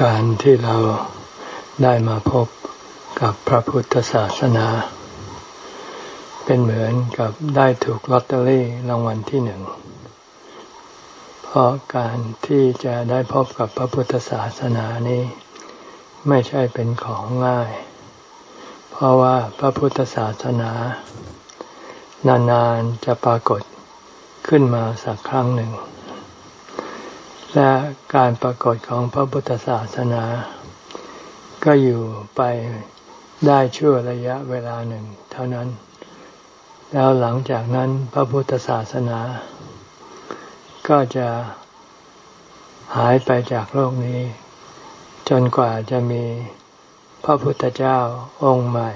การที่เราได้มาพบกับพระพุทธศาสนา เป็นเหมือนกับได้ถูกลอตเตอรี่รางวัลที่หนึ่ง เพราะการที่จะได้พบกับพระพุทธศาสนานี้ ไม่ใช่เป็นของง่าย เพราะว่าพระพุทธศาสนา นานๆจะปรากฏขึ้นมาสักครั้งหนึ่ง และการปรากฏของพระพุทธศาสนา ก็อยู่ไปได้ชั่วระยะเวลาหนึ่ง เท่านั้น แล้วหลังจากนั้นพระพุทธศาสนา ก็จะหายไปจากโลกนี้ จนกว่าจะมีพระพุทธเจ้าองค์ใหม่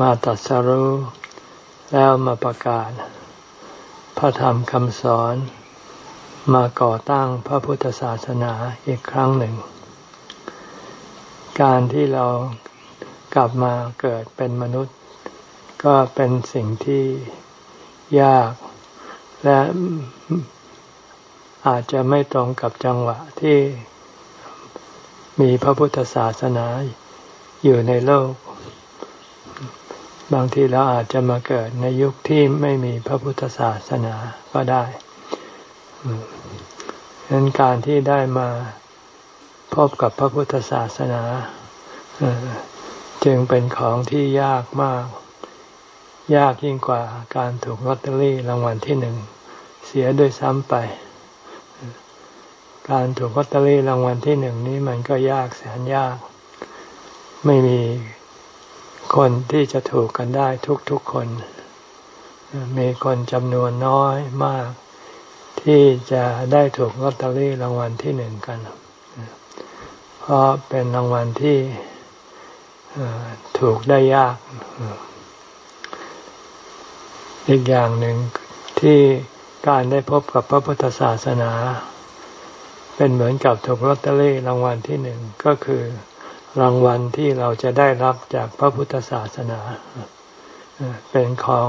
มาตรัสรู้แล้วมาประกาศ พระธรรมคำสอน มาก่อตั้งพระพุทธศาสนาอีกครั้งหนึ่ง การที่เรากลับมาเกิดเป็นมนุษย์ ก็เป็นสิ่งที่ยาก และอาจจะไม่ตรงกับจังหวะที่มีพระพุทธศาสนาอยู่ในโลก บางทีเราอาจจะมาเกิดในยุคที่ไม่มีพระพุทธศาสนาก็ได้ ดังนั้นการที่ได้มาพบกับพระพุทธศาสนาจึงเป็นของที่ยากมาก ยากยิ่งกว่าการถูกลอตเตอรี่รางวัลที่หนึ่งเสียด้วยซ้ำไป การถูกลอตเตอรี่รางวัลที่หนึ่งนี้มันก็ยากแสนยาก ไม่มีคนที่จะถูกกันได้ทุกๆคน มีคนจำนวนน้อยมาก ที่จะได้ถูกลอตเตอรี่รางวัลที่หนึ่งกัน เพราะเป็นรางวัลที่ถูกได้ยาก อีกอย่างหนึ่งที่การได้พบกับพระพุทธศาสนา เป็นเหมือนกับถูกลอตเตอรี่รางวัลที่หนึ่งก็คือ รางวัลที่เราจะได้รับจากพระพุทธศาสนา เป็นของ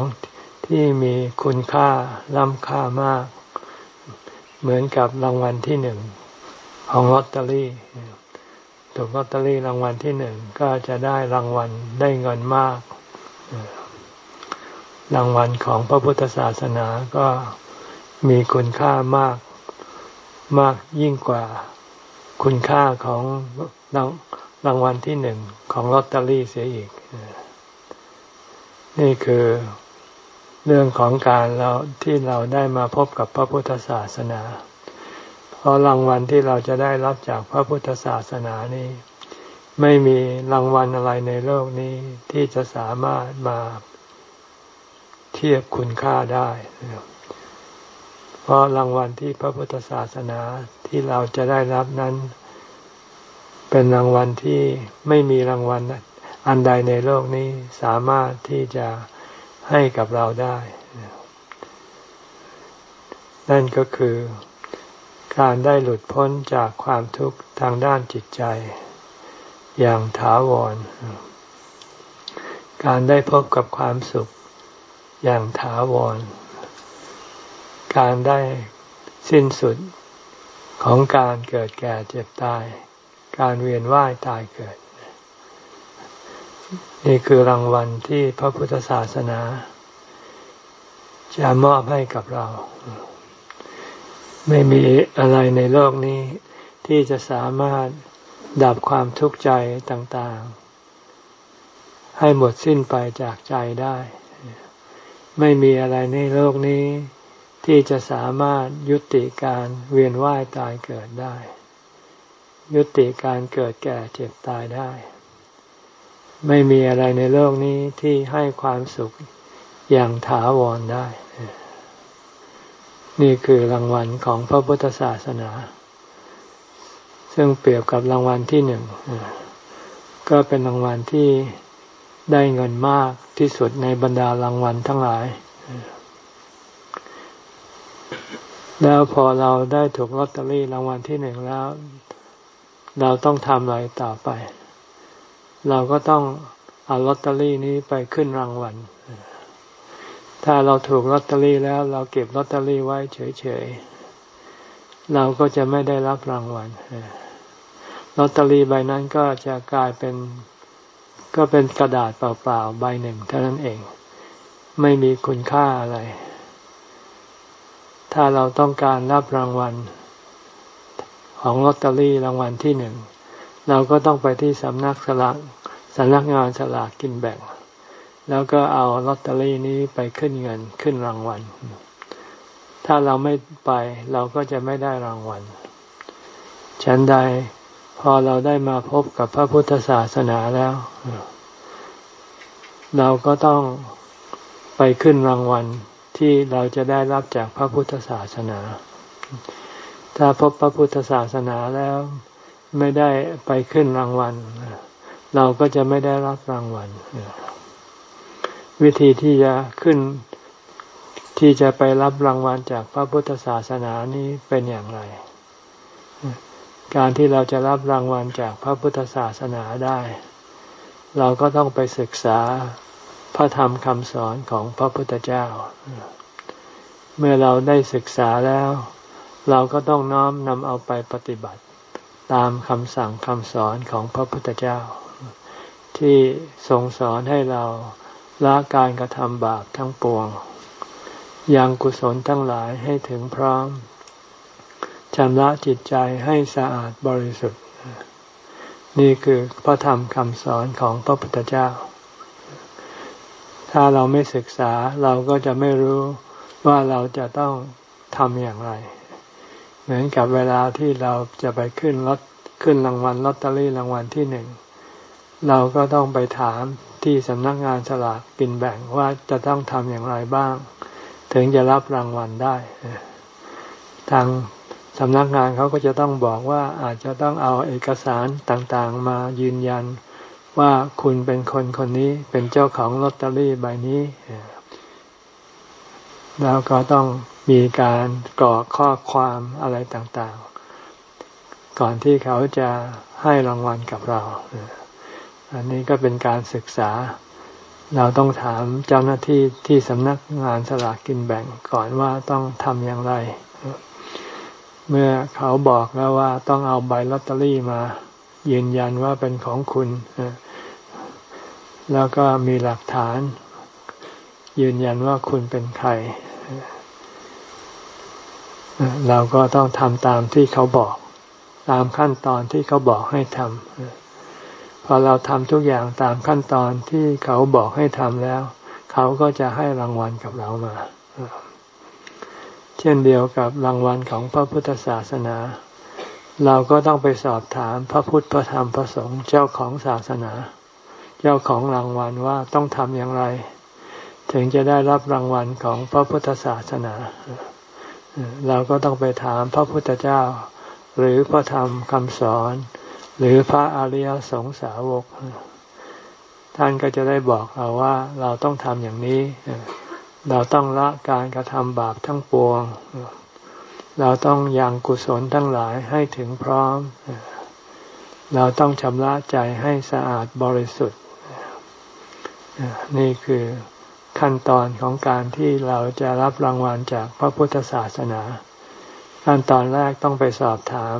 ที่มีคุณค่าล้ำค่ามาก เหมือนกับรางวัลที่หนึ่งของลอตเตอรี่ถูกลอตเตอรี่รางวัลที่หนึ่งก็จะได้รางวัลได้เงินมาก รางวัลของพระพุทธศาสนาก็มีคุณค่ามากมากยิ่งกว่าคุณค่าของรางรางวัลที่หนึ่งของลอตเตอรี่เสียอีก นี่คือ เรื่องของการเราที่เราได้มาพบกับพระพุทธศาสนา เพราะรางวัลที่เราจะได้รับจากพระพุทธศาสนานี้ ไม่มีรางวัลอะไรในโลกนี้ที่จะสามารถมาเทียบคุณค่าได้ เพราะรางวัลที่พระพุทธศาสนาที่เราจะได้รับนั้น เป็นรางวัลที่ไม่มีรางวัลอันใดในโลกนี้สามารถที่จะ ให้กับเราได้ นั่นก็คือการได้หลุดพ้นจากความทุกข์ทางด้านจิตใจ อย่างถาวร การได้พบกับความสุขอย่างถาวร การได้สิ้นสุดของการเกิดแก่เจ็บตาย การเวียนว่ายตายเกิด นี่คือรางวัลที่พระพุทธศาสนา จะมอบให้กับเรา ไม่มีอะไรในโลกนี้ ที่จะสามารถดับความทุกข์ใจต่างๆ ให้หมดสิ้นไปจากใจได้ ไม่มีอะไรในโลกนี้ ที่จะสามารถยุติการเวียนว่ายตายเกิดได้ ยุติการเกิดแก่เจ็บตายได้ ไม่มีอะไรในโลกนี้ที่ให้ความสุขอย่างถาวรได้ นี่คือรางวัลของพระพุทธศาสนา ซึ่งเปรียบกับรางวัลที่หนึ่ง ก็เป็นรางวัลที่ได้เงินมากที่สุดในบรรดารางวัลทั้งหลาย แล้วพอเราได้ถูกลอตเตอรี่รางวัลที่หนึ่งแล้ว เราต้องทำอะไรต่อไป เราก็ต้องเอาลอตเตอรี่นี้ไปขึ้นรางวัล ถ้าเราถูกลอตเตอรี่แล้ว เราเก็บลอตเตอรี่ไว้เฉยๆ เราก็จะไม่ได้รับรางวัลลอตเตอรี่ใบนั้นก็จะกลายเป็นก็เป็นกระดาษเปล่าๆใบหนึ่งเท่านั้นเอง ไม่มีคุณค่าอะไร ถ้าเราต้องการรับรางวัล ของลอตเตอรี่รางวัลที่หนึ่ง เราก็ต้องไปที่สำนักสลาก สำนักงานสลากกินแบ่ง แล้วก็เอาลอตเตอรี่นี้ไปขึ้นเงินขึ้นรางวัล ถ้าเราไม่ไปเราก็จะไม่ได้รางวัลฉันใดพอเราได้มาพบกับพระพุทธศาสนาแล้ว เราก็ต้องไปขึ้นรางวัลที่เราจะได้รับจากพระพุทธศาสนา ถ้าพบพระพุทธศาสนาแล้วไม่ได้ไปขึ้นรางวัล เราก็จะไม่ได้รับรางวัล วิธีที่จะขึ้นที่จะไปรับรางวัลจากพระพุทธศาสนานี้เป็นอย่างไร การที่เราจะรับรางวัลจากพระพุทธศาสนาได้ เราก็ต้องไปศึกษาพระธรรมคำสอนของพระพุทธเจ้า เมื่อเราได้ศึกษาแล้ว เราก็ต้องน้อมนำเอาไปปฏิบัติ ตามคำสั่งคำสอนของพระพุทธเจ้า ที่ทรงสอนให้เราละการกระทำบาปทั้งปวง ยังกุศลทั้งหลายให้ถึงพร้อมชำระจิตใจให้สะอาดบริสุทธิ์ นี่คือพระธรรมคำสอนของพระพุทธเจ้า ถ้าเราไม่ศึกษาเราก็จะไม่รู้ว่าเราจะต้องทำอย่างไร เหมือนกับเวลาที่เราจะไปขึ้นรถขึ้นรางวัลลอตเตอรี่รางวัลที่หนึ่งเราก็ต้องไปถามที่สำนักงานสลากกินแบ่งว่าจะต้องทำอย่างไรบ้าง ถึงจะรับรางวัลได้ ทางสำนักงานเขาก็จะต้องบอกว่าอาจจะต้องเอาเอกสารต่างๆ มายืนยันว่าคุณเป็นคนคนนี้เป็นเจ้าของลอตเตอรี่ใบนี้ แล้วก็ต้องมีการกรอกข้อความอะไรต่างๆ ก่อนที่เขาจะให้รางวัลกับเรา อันนี้ก็เป็นการศึกษา เราต้องถามเจ้าหน้าที่ที่สำนักงานสลากกินแบ่งก่อนว่าต้องทำอย่างไร เมื่อเขาบอกแล้วว่าต้องเอาใบลอตเตอรี่มา ยืนยันว่าเป็นของคุณ แล้วก็มีหลักฐาน ยืนยันว่าคุณเป็นใคร เราก็ต้องทำตามที่เขาบอก ตามขั้นตอนที่เขาบอกให้ทำพอเราทำทุกอย่างตามขั้นตอนที่เขาบอกให้ทำแล้ว เขาก็จะให้รางวัลกับเรามา เช่นเดียวกับรางวัลของพระพุทธศาสนา เราก็ต้องไปสอบถามพระพุทธพระธรรมพระสงฆ์เจ้าของศาสนา เจ้าของรางวัลว่าต้องทำอย่างไร ถึงจะได้รับรางวัลของพระพุทธศาสนา เราก็ต้องไปถามพระพุทธเจ้า หรือพระธรรมคำสอน หรือพระอริยสงสาวก ท่านก็จะได้บอกเราว่าเราต้องทำอย่างนี้ เราต้องละการกระทำบาปทั้งปวง เราต้องยังกุศลทั้งหลายให้ถึงพร้อม เราต้องชำระใจให้สะอาดบริสุทธิ์นี่คือ ขั้นตอนของการที่เราจะรับรางวัลจากพระพุทธศาสนา ขั้นตอนแรกต้องไปสอบถาม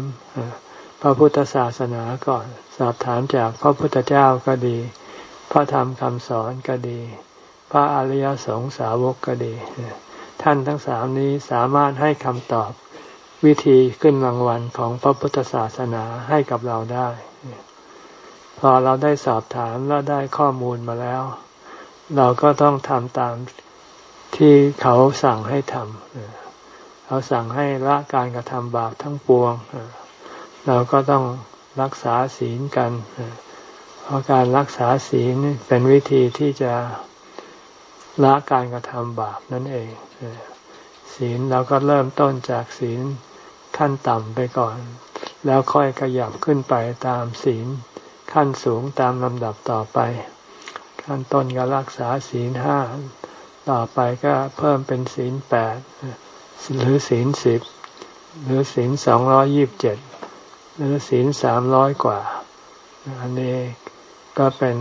พระพุทธศาสนาก่อน สอบถามจากพระพุทธเจ้าก็ดี พระธรรมคำสอนก็ดี พระอริยสงสาวกก็ดี ท่านทั้งสามนี้สามารถให้คำตอบวิธีขึ้นรางวัลของพระพุทธศาสนาให้กับเราได้ พอเราได้สอบถามและได้ข้อมูลมาแล้ว เราก็ต้องทำตามที่เขาสั่งให้ทำเขาสั่งให้ละการกระทำบาปทั้งปวง เราก็ต้องรักษาศีลกัน เพราะการรักษาศีลเป็นวิธีที่จะละการกระทำบาปนั่นเอง ศีลเราก็เริ่มต้นจากศีลขั้นต่ำไปก่อน แล้วค่อยขยับขึ้นไปตามศีลขั้นสูงตามลำดับต่อไป ขั้นต้นก็รักษาศีลห้าต่อไปก็เพิ่มเป็นศีลแปดหรือศีลสิบหรือศีลสองร้อยิบเจ็ดหรือศีลสามร้อยกว่า อันนี้ก็เป็น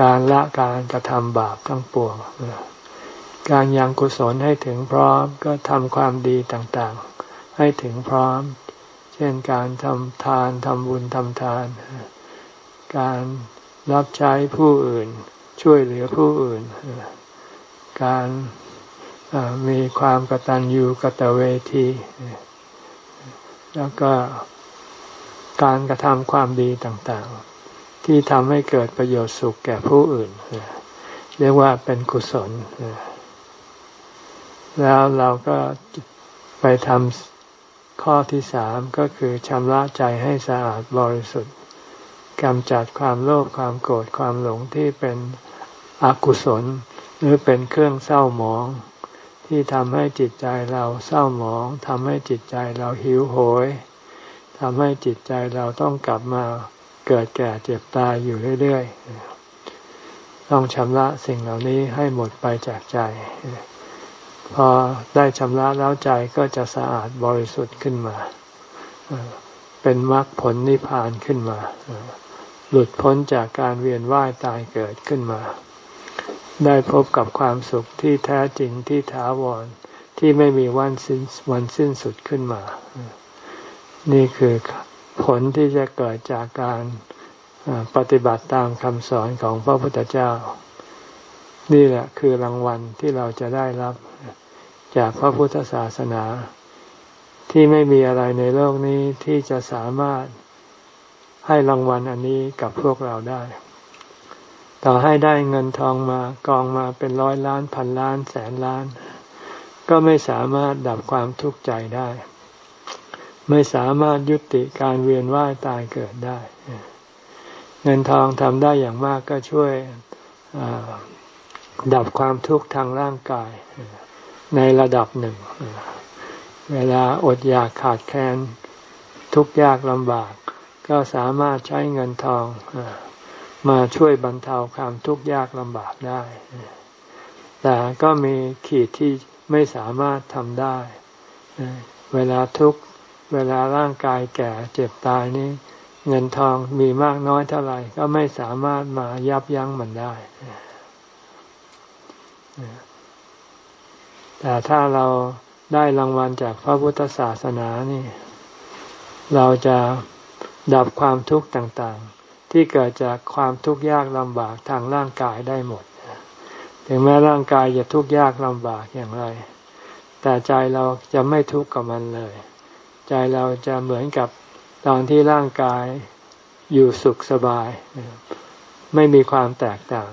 การละการกระทำบาปทั้งปวงการยังกุศลให้ถึงพร้อมก็ทำความดีต่างๆ ให้ถึงพร้อม เช่นการทำทานทำบุญทำทาน การ รับใช้ผู้อื่น ช่วยเหลือผู้อื่น การมีความกตัญญูกตเวที แล้วก็การกระทำความดีต่างๆ ที่ทำให้เกิดประโยชน์สุขแก่ผู้อื่น เรียกว่าเป็นกุศล แล้วเราก็ไปทำข้อที่สามก็คือชำระใจให้สะอาดบริสุทธิ์ กำจัดความโลภความโกรธความหลงที่เป็นอกุศล หรือเป็นเครื่องเศร้าหมอง ที่ทำให้จิตใจเราเศร้าหมองทำให้จิตใจเราหิวโหยทำให้จิตใจเราต้องกลับมาเกิดแก่เจ็บตายอยู่เรื่อยๆ ต้องชำระสิ่งเหล่านี้ให้หมดไปจากใจ พอได้ชำระแล้วใจก็จะสะอาดบริสุทธิ์ขึ้นมา เป็นมรรคผลนิพพานขึ้นมา หลุดพ้นจากการเวียนว่ายตายเกิดขึ้นมา ได้พบกับความสุขที่แท้จริงที่ถาวรที่ไม่มีวันสิ้นวันสิ้นสุดขึ้นมา นี่คือผลที่จะเกิดจากการปฏิบัติตามคำสอนของพระพุทธเจ้า นี่แหละคือรางวัลที่เราจะได้รับ จากพระพุทธศาสนา ที่ไม่มีอะไรในโลกนี้ที่จะสามารถ ให้รางวัลอันนี้กับพวกเราได้ ต่อให้ได้เงินทองมากองมาเป็นร้อยล้านพันล้านแสนล้าน ก็ไม่สามารถดับความทุกข์ใจได้ ไม่สามารถยุติการเวียนว่ายตายเกิดได้ เงินทองทำได้อย่างมากก็ช่วยดับความทุกข์ทางร่างกาย ในระดับหนึ่ง เวลาอดอยากขาดแคลนทุกข์ยากลำบาก ก็สามารถใช้เงินทองมาช่วยบรรเทาความทุกข์ยากลำบากได้ แต่ก็มีขีดที่ไม่สามารถทำได้ เวลาทุกเวลาร่างกายแก่เจ็บตายนี้ เงินทองมีมากน้อยเท่าไหร่ ก็ไม่สามารถมายับยั้งมันได้ แต่ถ้าเราได้รางวัลจากพระพุทธศาสนานี่ เราจะ ดับความทุกข์ต่างๆ ที่เกิดจากความทุกข์ยากลำบากทางร่างกายได้หมด ถึงแม้ร่างกายจะทุกข์ยากลำบากอย่างไร แต่ใจเราจะไม่ทุกข์กับมันเลย ใจเราจะเหมือนกับตอนที่ร่างกายอยู่สุขสบาย ไม่มีความแตกต่าง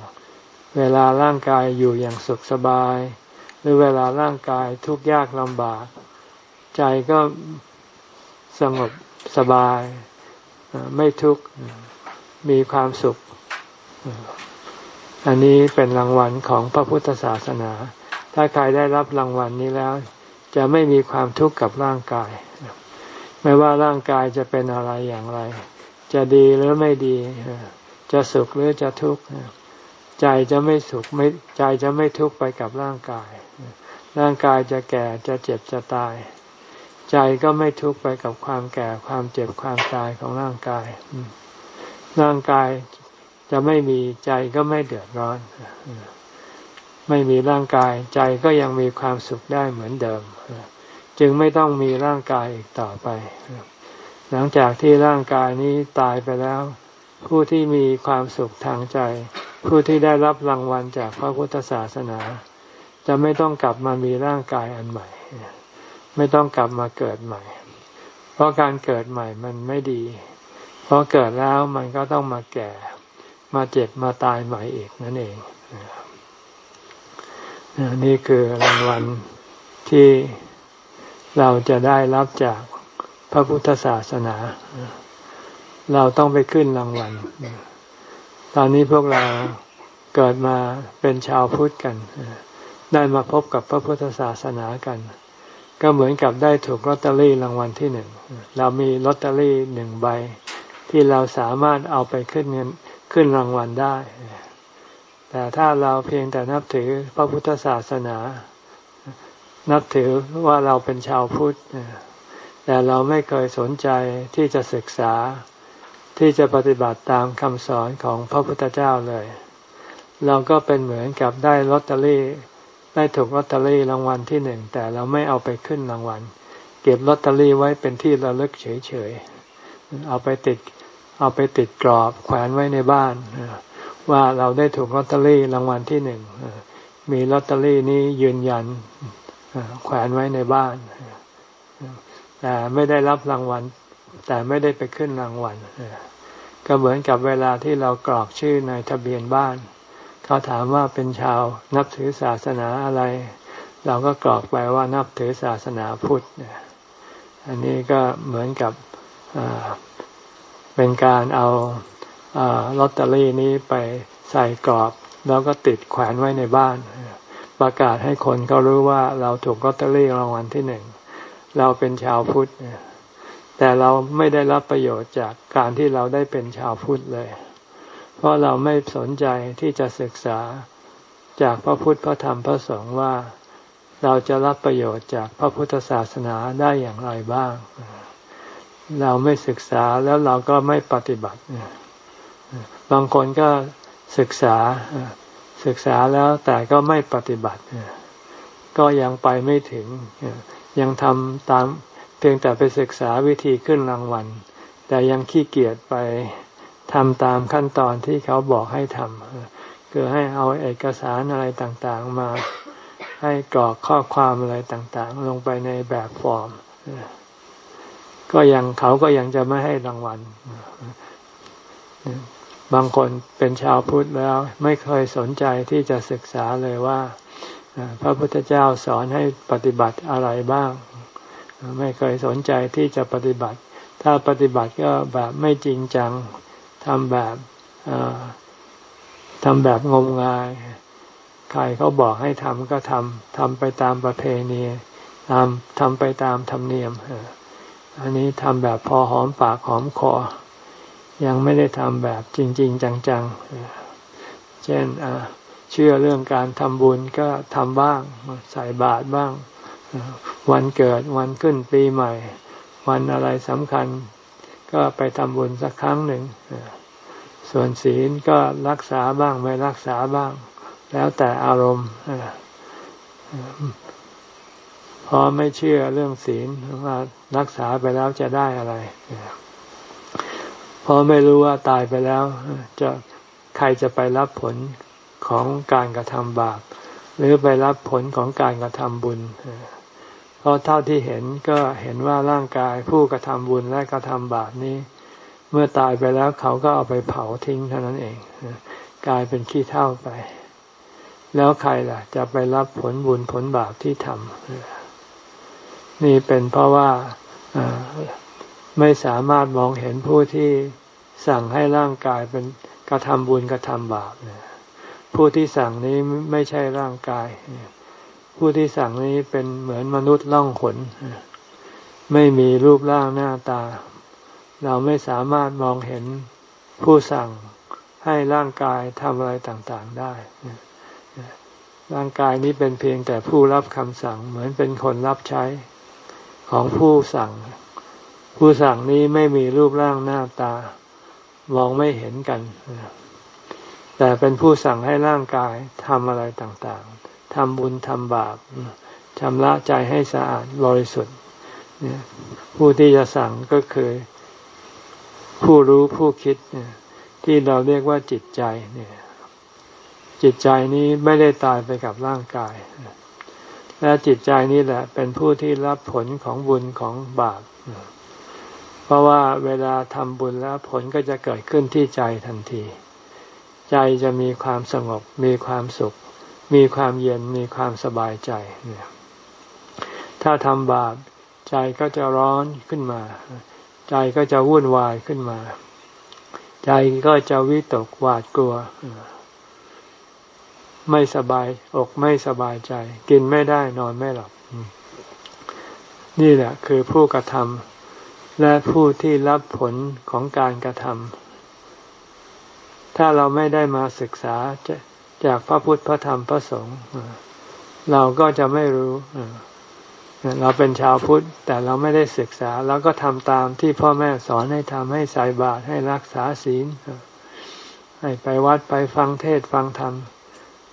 เวลาร่างกายอยู่อย่างสุขสบาย หรือเวลาร่างกายทุกข์ยากลำบาก ใจก็สงบสบาย ไม่ทุกข์มีความสุข อันนี้เป็นรางวัลของพระพุทธศาสนา ถ้าใครได้รับรางวัลนี้แล้ว จะไม่มีความทุกข์กับร่างกาย ไม่ว่าร่างกายจะเป็นอะไรอย่างไร จะดีหรือไม่ดี จะสุขหรือจะทุกข์ใจจะไม่สุขไม่ใจจะไม่ทุกข์ไปกับร่างกาย ร่างกายจะแก่จะเจ็บจะตาย ใจก็ไม่ทุกข์ไปกับความแก่ความเจ็บความตายของร่างกาย ร่างกายจะไม่มีใจก็ไม่เดือดร้อน ไม่มีร่างกายใจก็ยังมีความสุขได้เหมือนเดิม จึงไม่ต้องมีร่างกายอีกต่อไป หลังจากที่ร่างกายนี้ตายไปแล้ว ผู้ที่มีความสุขทางใจ ผู้ที่ได้รับรางวัลจากพระพุทธศาสนา จะไม่ต้องกลับมามีร่างกายอันใหม่ ไม่ต้องกลับมาเกิดใหม่ เพราะการเกิดใหม่มันไม่ดี เพราะเกิดแล้วมันก็ต้องมาแก่ มาเจ็บมาตายใหม่อีกนั่นเองนี่คือรางวัลที่เราจะได้รับจากพระพุทธศาสนา เราต้องไปขึ้นรางวัล ตอนนี้พวกเราเกิดมาเป็นชาวพุทธกัน ได้มาพบกับพระพุทธศาสนากัน ก็เหมือนกับได้ถูกลอตเตอรี่รางวัลที่หนึ่งเรามีลอตเตอรี่หนึ่งใบ ที่เราสามารถเอาไปขึ้นเงินขึ้นรางวัลได้ แต่ถ้าเราเพียงแต่นับถือพระพุทธศาสนา นับถือว่าเราเป็นชาวพุทธ แต่เราไม่เคยสนใจที่จะศึกษาที่จะปฏิบัติตามคำสอนของพระพุทธเจ้าเลย เราก็เป็นเหมือนกับได้ลอตเตอรี่ ได้ถูกลอตเตอรี่รางวัลที่หนึ่งแต่เราไม่เอาไปขึ้นรางวัล เก็บลอตเตอรี่ไว้เป็นที่ระลึกเฉยๆเอาไปติดเอาไปติดกรอบแขวนไว้ในบ้านว่าเราได้ถูกลอตเตอรี่รางวัลที่หนึ่งมีลอตเตอรี่นี้ยืนยันแขวนไว้ในบ้านแต่ไม่ได้รับรางวัล แต่ไม่ได้ไปขึ้นรางวัลก็เหมือนกับเวลาที่เรากรอกชื่อในทะเบียนบ้าน เขาถามว่าเป็นชาวนับถือศาสนาอะไร เราก็กรอกไปว่านับถือศาสนาพุทธอันนี้ก็เหมือนกับเป็นการเอาลอตเตอรี่นี้ไปใส่กรอบ แล้วก็ติดแขวนไว้ในบ้าน ประกาศให้คนเขารู้ว่าเราถูกลอตเตอรี่รางวัลที่หนึ่งเราเป็นชาวพุทธแต่เราไม่ได้รับประโยชน์จากการที่เราได้เป็นชาวพุทธเลย เพราะเราไม่สนใจที่จะศึกษาจากพระพุทธพระธรรมพระสงฆ์ว่าเราจะรับประโยชน์จากพระพุทธศาสนาได้อย่างไรบ้าง เราไม่ศึกษาแล้วเราก็ไม่ปฏิบัติ บางคนก็ศึกษาศึกษาแล้วแต่ก็ไม่ปฏิบัติ ก็ยังไปไม่ถึง ยังทำตามเพียงแต่ไปศึกษาวิธีขึ้นรางวัล แต่ยังขี้เกียจไป ทำตามขั้นตอนที่เขาบอกให้ทำคือให้เอาเอกสารอะไรต่างๆมา ให้กรอกข้อความอะไรต่างๆ ลงไปในแบบฟอร์ม ก็ยังเขาก็ยังจะไม่ให้รางวัลบางคนเป็นชาวพุทธแล้วไม่เคยสนใจที่จะศึกษาเลยว่า พระพุทธเจ้าสอนให้ปฏิบัติอะไรบ้าง ไม่เคยสนใจที่จะปฏิบัติ ถ้าปฏิบัติก็แบบไม่จริงจัง ทำแบบทำแบบงมงาย ใครเขาบอกให้ทำก็ทำทำไปตามประเพณีตามทำไปตามธรรมเนียมอันนี้ทำแบบพอหอมปากหอมคอ ยังไม่ได้ทำแบบจริง ๆ จังๆ เช่นเชื่อเรื่องการทำบุญก็ทำบ้างใส่บาตรบ้าง วันเกิดวันขึ้นปีใหม่ วันอะไรสำคัญ ก็ไปทำบุญสักครั้งหนึ่ง ส่วนศีลก็รักษาบ้างไม่รักษาบ้าง แล้วแต่อารมณ์พอไม่เชื่อเรื่องศีลว่ารักษาไปแล้วจะได้อะไรพราะไม่รู้ว่าตายไปแล้ว จะใครจะไปรับผลของการกระทำบาป หรือไปรับผลของการกระทำบุญเเพราะเท่าที่เห็นก็เห็นว่าร่างกายผู้กระทำบุญและกระทำบาปนี้ เมื่อตายไปแล้วเขาก็เอาไปเผาทิ้งเท่านั้นเองกลายเป็นขี้เท่าไป แล้วใครล่ะ จะไปรับผลบุญผลบาปที่ทำนี่เป็นเพราะว่าไม่สามารถมองเห็นผู้ที่สั่งให้ร่างกายเป็นกระทำบุญกระทำบาปผู้ที่สั่งนี้ไม่ใช่ร่างกาย ผู้ที่สั่งนี้เป็นเหมือนมนุษย์ล่องขน ไม่มีรูปร่างหน้าตา เราไม่สามารถมองเห็นผู้สั่งให้ร่างกายทำอะไรต่างๆได้ ร่างกายนี้เป็นเพียงแต่ผู้รับคำสั่งเหมือนเป็นคนรับใช้ของผู้สั่ง ผู้สั่งนี้ไม่มีรูปร่างหน้าตา มองไม่เห็นกัน แต่เป็นผู้สั่งให้ร่างกายทำอะไรต่างๆ ทำบุญทำบาปชำระใจให้สะอาดบริสุทธิ์ผู้ที่จะสั่งก็คือ ผู้รู้ผู้คิดที่เราเรียกว่าจิตใจเนี่ย จิตใจนี้ไม่ได้ตายไปกับร่างกาย และจิตใจนี้แหละ เป็นผู้ที่รับผลของบุญของบาปเพราะว่าเวลาทำบุญแล้วผลก็จะเกิดขึ้นที่ใจทันที ใจจะมีความสงบมีความสุข มีความเย็นมีความสบายใจเนี่ยถ้าทำบาปใจก็จะร้อนขึ้นมา ใจก็จะวุ่นวายขึ้นมา ใจก็จะวิตกหวาดกลัว ไม่สบายอกไม่สบายใจ กินไม่ได้นอนไม่หลับ นี่แหละคือผู้กระทำและผู้ที่รับผลของการกระทำถ้าเราไม่ได้มาศึกษา จากพระพุทธพระธรรมพระสงฆ์เราก็จะไม่รู้เราเป็นชาวพุทธ แต่เราไม่ได้ศึกษาเราก็ทำตามที่พ่อแม่สอนให้ทำให้ใส่บาตรให้รักษาศีลให้ไปวัดไปฟังเทศฟังธรรม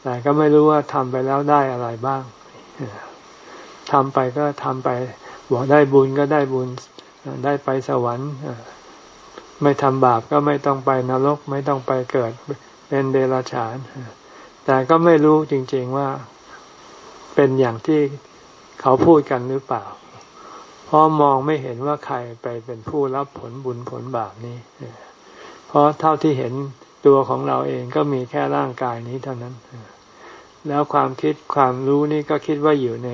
แต่ก็ไม่รู้ว่าทำไปแล้วได้อะไรบ้างทำไปก็ทำไปบอกได้บุญก็ได้บุญได้ไปสวรรค์ไม่ทำบาปก็ไม่ต้องไปนรก ไม่ต้องไปเกิดเป็นเดรัจฉาน แต่ก็ไม่รู้จริง ๆว่าเป็นอย่างที่เขาพูดกันหรือเปล่า เพราะมองไม่เห็นว่าใครไปเป็นผู้รับผลบุญผลบาปนี้ เพราะเท่าที่เห็นตัวของเราเองก็มีแค่ร่างกายนี้เท่านั้น แล้วความคิดความรู้นี่ก็คิดว่าอยู่ใน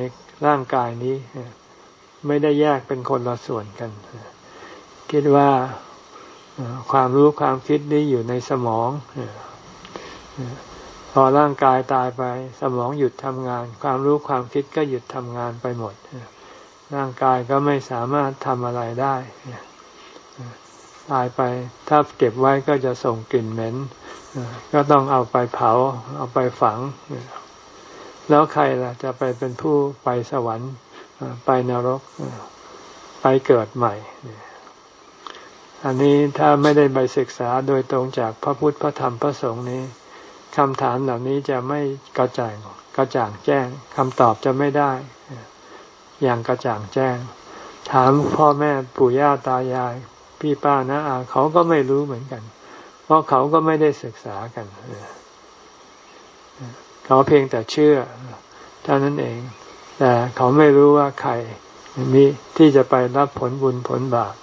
ร่างกายนี้ไม่ได้แยกเป็นคนละส่วนกัน คิดว่าความรู้ความคิดนี้อยู่ในสมอง พอร่างกายตายไปสมองหยุดทำงาน ความรู้ความคิดก็หยุดทำงานไปหมด ร่างกายก็ไม่สามารถทำอะไรได้ตายไปถ้าเก็บไว้ก็จะส่งกลิ่นเหม็นก็ต้องเอาไปเผา เอาไปฝัง แล้วใครล่ะ จะไปเป็นผู้ไปสวรรค์ไปนรกไปเกิดใหม่ อันนี้ถ้าไม่ได้ไปศึกษาโดยตรงจากพระพุทธพระธรรมพระสงฆ์นี้ คำถามเหล่านี้จะไม่กระจ่างกระจ่างแจ้งคำตอบจะไม่ได้ อย่างกระจ่างแจ้ง ถามพ่อแม่ปู่ย่าตายาย พี่ป้านะอาเขาก็ไม่รู้เหมือนกัน เพราะเขาก็ไม่ได้ศึกษากันเขาเพียงแต่เชื่อเท่านั้นเอง แต่เขาไม่รู้ว่าใครมีที่จะไปรับผลบุญผลบาป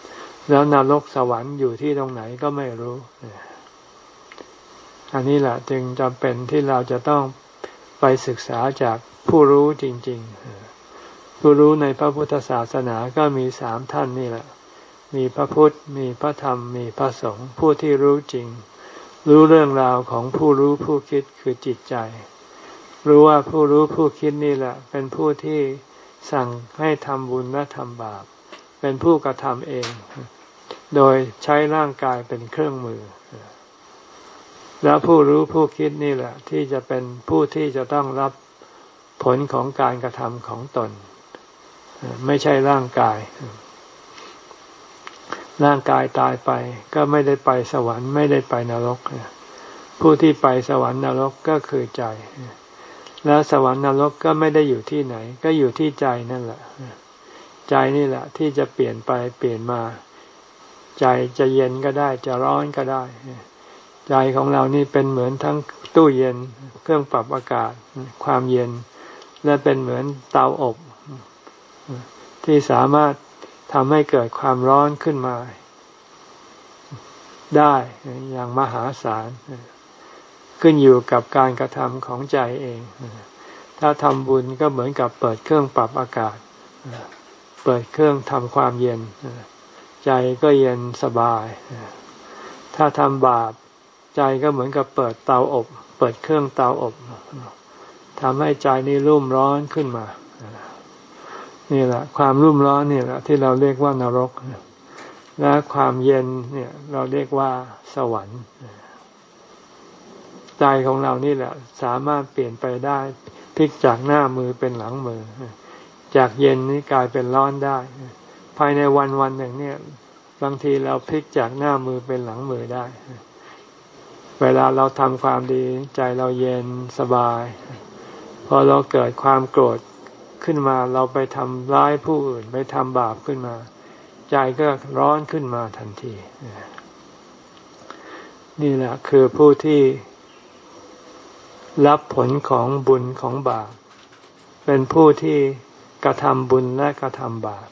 แล้วนรกสวรรค์อยู่ที่ตรงไหนก็ไม่รู้ อันนี้แหละจึงจำเป็นที่เราจะต้องไปศึกษาจากผู้รู้จริง ๆ ผู้รู้ในพระพุทธศาสนาก็มีสามท่านนี่แหละ มีพระพุทธ มีพระธรรม มีพระสงฆ์ผู้ที่รู้จริง รู้เรื่องราวของผู้รู้ผู้คิดคือจิตใจ รู้ว่าผู้รู้ผู้คิดนี่แหละ เป็นผู้ที่สั่งให้ทำบุญและทำบาป เป็นผู้กระทำเอง โดยใช้ร่างกายเป็นเครื่องมือ แล้วผู้รู้ผู้คิดนี่แหละ ที่จะเป็นผู้ที่จะต้องรับผลของการกระทำของตน ไม่ใช่ร่างกาย ร่างกายตายไป ก็ไม่ได้ไปสวรรค์ไม่ได้ไปนรก ผู้ที่ไปสวรรค์นรกก็คือใจ แล้วสวรรค์นรกก็ไม่ได้อยู่ที่ไหน ก็อยู่ที่ใจนั่นแหละ ใจนี่แหละ ที่จะเปลี่ยนไปเปลี่ยนมา ใจจะเย็นก็ได้ จะร้อนก็ได้ ใจของเรานี่เป็นเหมือนทั้งตู้เย็น เครื่องปรับอากาศ ความเย็น และเป็นเหมือนเตาอบ ที่สามารถทำให้เกิดความร้อนขึ้นมา ได้อย่างมหาศาล ขึ้นอยู่กับการกระทำของใจเอง ถ้าทำบุญก็เหมือนกับเปิดเครื่องปรับอากาศ เปิดเครื่องทำความเย็น ใจก็เย็นสบาย ถ้าทำบาป ใจก็เหมือนกับเปิดเตาอบ เปิดเครื่องเตาอบทำให้ใจนี้รุ่มร้อนขึ้นมา นี่แหละ ความรุ่มร้อนนี่แหละ ที่เราเรียกว่านรก และความเย็นเนี่ย เราเรียกว่าสวรรค์ ใจของเรานี่แหละ สามารถเปลี่ยนไปได้พลิกจากหน้ามือเป็นหลังมือ จากเย็นนี้กลายเป็นร้อนได้ ภายในวันวันหนึ่งเนี่ย บางทีเราพลิกจากหน้ามือเป็นหลังมือได้ เวลาเราทำความดีใจเราเย็นสบาย พอเราเกิดความโกรธขึ้นมาเราไปทำร้ายผู้อื่นไปทำบาปขึ้นมา ใจก็ร้อนขึ้นมาทันที นี่แหละคือผู้ที่รับผลของบุญของบาป เป็นผู้ที่กระทำบุญและกระทำบาป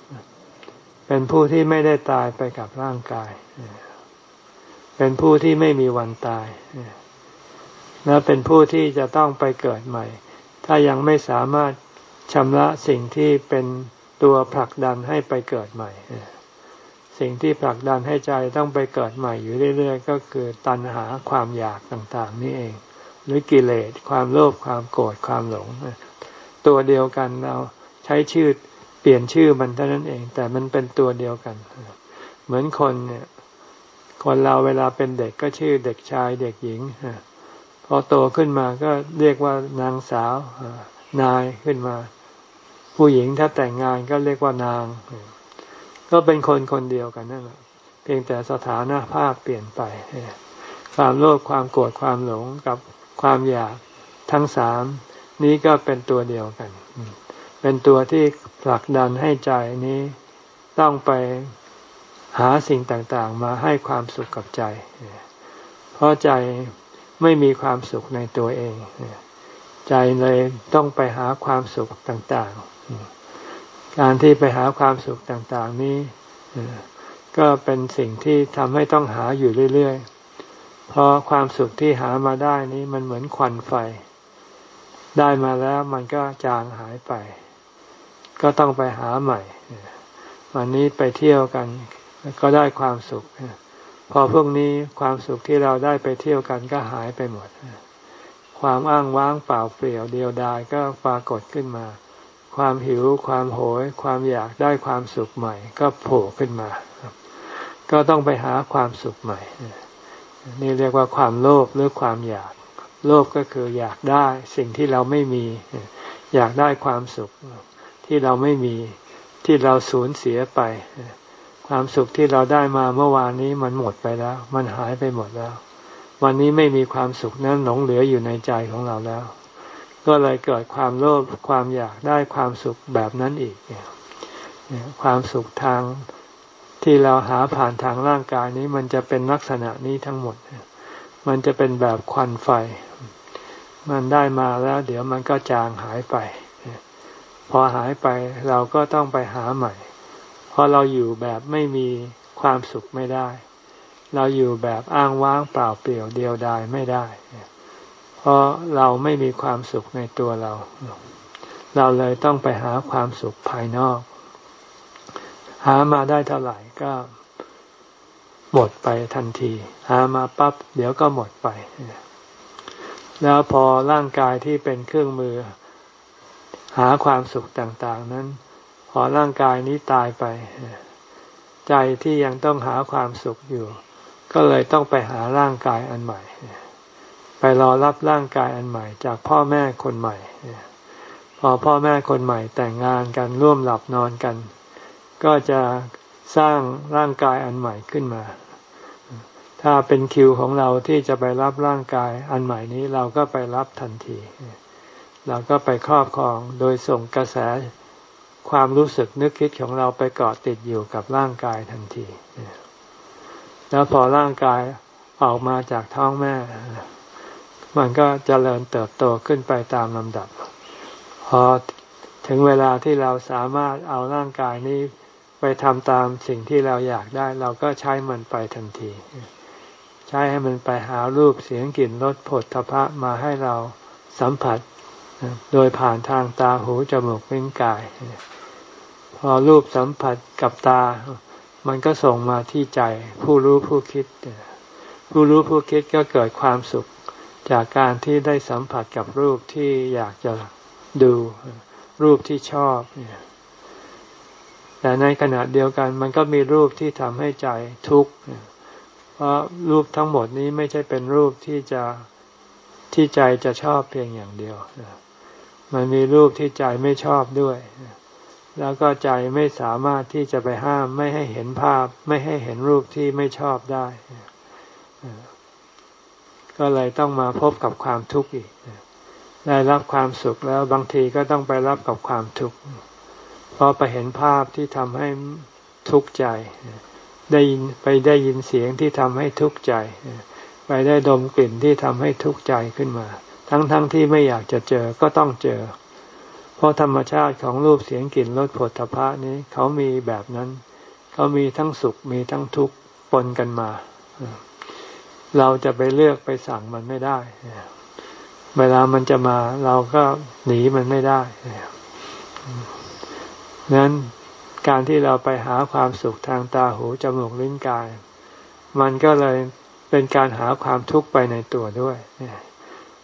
เป็นผู้ที่ไม่ได้ตายไปกับร่างกาย เป็นผู้ที่ไม่มีวันตายและเป็นผู้ที่จะต้องไปเกิดใหม่ ถ้ายังไม่สามารถชำระสิ่งที่เป็นตัวผลักดันให้ไปเกิดใหม่ สิ่งที่ผลักดันให้ใจต้องไปเกิดใหม่อยู่เรื่อย ๆ ก็คือตัณหาความอยากต่างๆ นี่เอง หรือกิเลสความโลภความโกรธความหลง ตัวเดียวกันเราใช้ชื่อเปลี่ยนชื่อมันเท่านั้นเอง แต่มันเป็นตัวเดียวกัน เหมือนคนเนี่ย คนเราเวลาเป็นเด็กก็ชื่อเด็กชายเด็กหญิงพอโตขึ้นมาก็เรียกว่านางสาวนายขึ้นมา ผู้หญิงถ้าแต่งงานก็เรียกว่านาง ก็เป็นคนคนเดียวกันนั่นแหละเพียงแต่สถานะภาพเปลี่ยนไปความโลภความโกรธความหลงกับความอยากทั้งสามนี้ก็เป็นตัวเดียวกัน เป็นตัวที่ผลักดันให้ใจนี้ต้องไป หาสิ่งต่างๆ มาให้ความสุขกับใจ เพราะใจไม่มีความสุขในตัวเอง ใจเลยต้องไปหาความสุขต่างๆ การที่ไปหาความสุขต่างๆนี้ก็เป็นสิ่งที่ทำให้ต้องหาอยู่เรื่อยๆ เพราะความสุขที่หามาได้นี้มันเหมือนควันไฟ ได้มาแล้วมันก็จางหายไป ก็ต้องไปหาใหม่ วันนี้ไปเที่ยวกัน ก็ได้ความสุข พอพวกนี้ความสุขที่เราได้ไปเที่ยวกันก็หายไปหมด ความอ้างว้างเปล่าเปลี่ยวเดียวดายก็ปรากฏขึ้นมา ความหิวความโหย ความอยากได้ความสุขใหม่ ก็โผล่ขึ้นมา ก็ต้องไปหาความสุขใหม่ นี่เรียกว่าความโลภหรือความอยาก โลภก็คืออยากได้สิ่งที่เราไม่มี อยากได้ความสุขที่เราไม่มีที่เราสูญเสียไป ความสุขที่เราได้มาเมื่อวานนี้มันหมดไปแล้ว มันหายไปหมดแล้ว วันนี้ไม่มีความสุขนั้นหลงเหลืออยู่ในใจของเราแล้ว ก็เลยเกิดความโลภความอยากได้ความสุขแบบนั้นอีกความสุขทางที่เราหาผ่านทางร่างกายนี้มันจะเป็นลักษณะนี้ทั้งหมด มันจะเป็นแบบควันไฟ มันได้มาแล้ว เดี๋ยวมันก็จางหายไป พอหายไปเราก็ต้องไปหาใหม่ เพราะเราอยู่แบบไม่มีความสุขไม่ได้ เราอยู่แบบอ้างว้างเปล่าเปลี่ยวเดียวดายไม่ได้ เพราะเราไม่มีความสุขในตัวเรา เราเลยต้องไปหาความสุขภายนอก หามาได้เท่าไหร่ก็หมดไปทันที หามาปั๊บเดี๋ยวก็หมดไป แล้วพอร่างกายที่เป็นเครื่องมือ หาความสุขต่าง ๆ นั้น พอร่างกายนี้ตายไป ใจที่ยังต้องหาความสุขอยู่ ก็เลยต้องไปหาร่างกายอันใหม่ ไปรอรับร่างกายอันใหม่ จากพ่อแม่คนใหม่ พอพ่อแม่คนใหม่แต่งงานกันร่วมหลับนอนกัน ก็จะสร้างร่างกายอันใหม่ขึ้นมา ถ้าเป็นคิวของเราที่จะไปรับร่างกายอันใหม่นี้เราก็ไปรับทันที เราก็ไปครอบครองโดยส่งกระแส ความรู้สึกนึกคิดของเราไปเกาะติดอยู่กับร่างกายทันที แล้วพอร่างกายออกมาจากท้องแม่ มันก็จเจริญเติบโตขึ้นไปตามลำดับ พอถึงเวลาที่เราสามารถเอาร่างกายนี้ไปทำตามสิ่งที่เราอยากได้ เราก็ใช้มันไปทันที ใช้ให้มันไปหารูปเสียงกลิ่นรสผลทพะมาให้เราสัมผัสโดยผ่านทางตาหูจมูกลิ้นกาย พอรูปสัมผัสกับตา มันก็ส่งมาที่ใจ ผู้รู้ผู้คิด ผู้รู้ผู้คิดก็เกิดความสุข จากการที่ได้สัมผัสกับรูปที่อยากจะดู รูปที่ชอบแต่ในขณะเดียวกันมันก็มีรูปที่ทำให้ใจทุกข์เพราะรูปทั้งหมดนี้ไม่ใช่เป็นรูปที่จะที่ใจจะชอบเพียงอย่างเดียว มันมีรูปที่ใจไม่ชอบด้วย แล้วก็ใจไม่สามารถที่จะไปห้ามไม่ให้เห็นภาพ ไม่ให้เห็นรูปที่ไม่ชอบได้ ก็เลยต้องมาพบกับความทุกข์อีกได้รับความสุขแล้วบางทีก็ต้องไปรับกับความทุกข์เพอไปเห็นภาพที่ทำให้ทุกข์ใจ ได้ยินไปได้ยินเสียงที่ทำให้ทุกข์ใจ ไปได้ดมกลิ่นที่ทำให้ทุกข์ใจขึ้นมา ทั้งๆทที่ไม่อยากจะเจอก็ต้องเจอ เพราะธรรมชาติของรูปเสียงกลิ่นรสผลทพะนี้เขามีแบบนั้น เขามีทั้งสุขมีทั้งทุกข์ปนกันมา เราจะไปเลือกไปสั่งมันไม่ได้ เวลามันจะมาเราก็หนีมันไม่ได้นั้นการที่เราไปหาความสุขทางตาหูจมูกลิ้นกาย มันก็เลยเป็นการหาความทุกข์ไปในตัวด้วย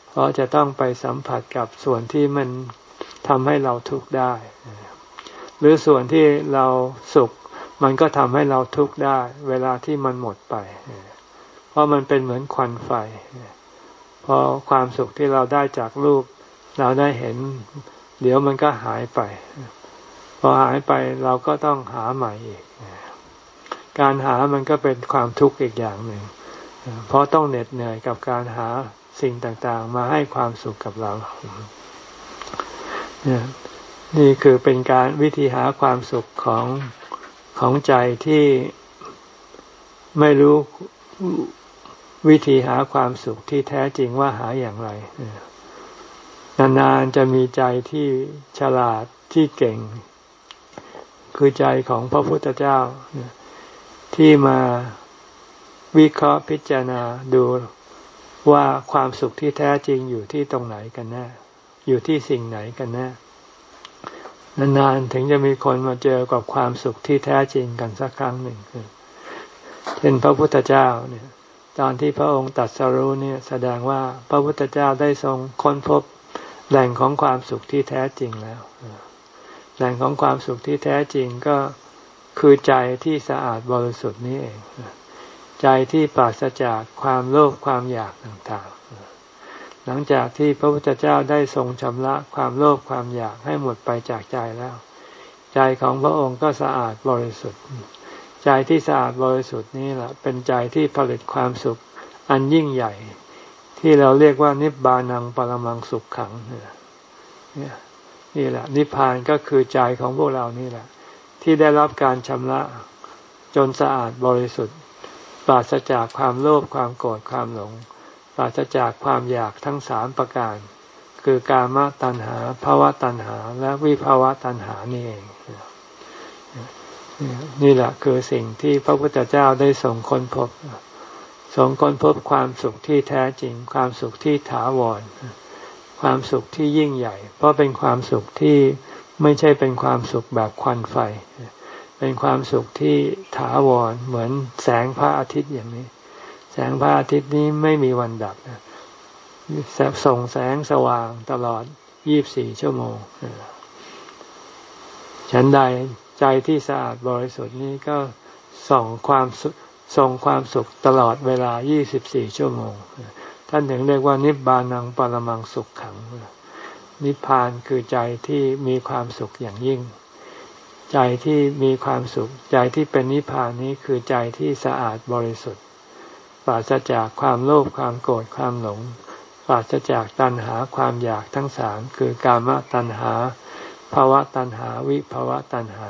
เพราะจะต้องไปสัมผัสกับส่วนที่มัน ทำให้เราทุกข์ได้ หรือส่วนที่เราสุข มันก็ทำให้เราทุกข์ได้ เวลาที่มันหมดไป เพราะมันเป็นเหมือนควันไฟพอความสุขที่เราได้จากรูป เราได้เห็น เดี๋ยวมันก็หายไป พอหายไปเราก็ต้องหาใหม่อีก การหามันก็เป็นความทุกข์อีกอย่างหนึ่ง เพราะต้องเหน็ดเหนื่อยกับการหาสิ่งต่างๆ มาให้ความสุขกับเรา นี่คือเป็นการวิธีหาความสุขของของใจที่ไม่รู้วิธีหาความสุขที่แท้จริงว่าหาอย่างไร นานๆจะมีใจที่ฉลาดที่เก่ง คือใจของพระพุทธเจ้า ที่มาวิเคราะห์พิจารณาดูว่าความสุขที่แท้จริงอยู่ที่ตรงไหนกันแน่ อยู่ที่สิ่งไหนกันแน่นานๆถึงจะมีคนมาเจอกับความสุขที่แท้จริงกันสักครั้งหนึ่งเช่นพระพุทธเจ้าเนี่ย ตอนที่พระองค์ตัดสรู้เนี่ยแสดงว่าพระพุทธเจ้าได้ทรงค้นพบแหล่งของความสุขที่แท้จริงแล้วแหล่งของความสุขที่แท้จริงก็คือใจที่สะอาดบริสุทธิ์นี้เอง ใจที่ปราศจากความโลภความอยากต่างๆ หลังจากที่พระพุทธเจ้าได้ทรงชำระความโลภความอยากให้หมดไปจากใจแล้ว ใจของพระองค์ก็สะอาดบริสุทธิ์ ใจที่สะอาดบริสุทธิ์นี้แหละเป็นใจที่ผลิตความสุขอันยิ่งใหญ่ ที่เราเรียกว่านิบานังปรมังสุขขังเนี่ยนี่แหละ นิพพานก็คือใจของพวกเรานี่แหละ ที่ได้รับการชำระจนสะอาดบริสุทธิ์ปราศจากความโลภความโกรธความหลง ปราศจากความอยากทั้งสามประการ คือกามตัณหาภาวะตัณหา และวิภาวะตัณหานี่เองนี่แหละคือสิ่งที่พระพุทธเจ้าได้ส่งค้นพบส่งค้นพบความสุขที่แท้จริง ความสุขที่ถาวร ความสุขที่ยิ่งใหญ่ เพราะเป็นความสุขที่ไม่ใช่เป็นความสุขแบบควันไฟ เป็นความสุขที่ถาวรเหมือนแสงพระอาทิตย์อย่างนี้ แสงพระอาทิตย์นี้ไม่มีวันดับส่งแสงสว่างตลอดยี่บสี่ชั่วโมง ฉันใดใจที่สะอาดบริสุทธิ์นี้ก็ส่งความส่งความสุขตลอดเวลายี่สิบสี่ชั่วโมง ท่านถึงเรียกว่านิบานังปรมังสุขขัง นิพพานคือใจที่มีความสุขอย่างยิ่ง ใจที่มีความสุข ใจที่เป็นนิพพานนี้คือใจที่สะอาดบริสุทธิ์ ปราศจากความโลภความโกรธความหลง ปราศจากตัณหาความอยากทั้งสามคือกามตัณหาภาวะตัณหาวิภาวะตัณหา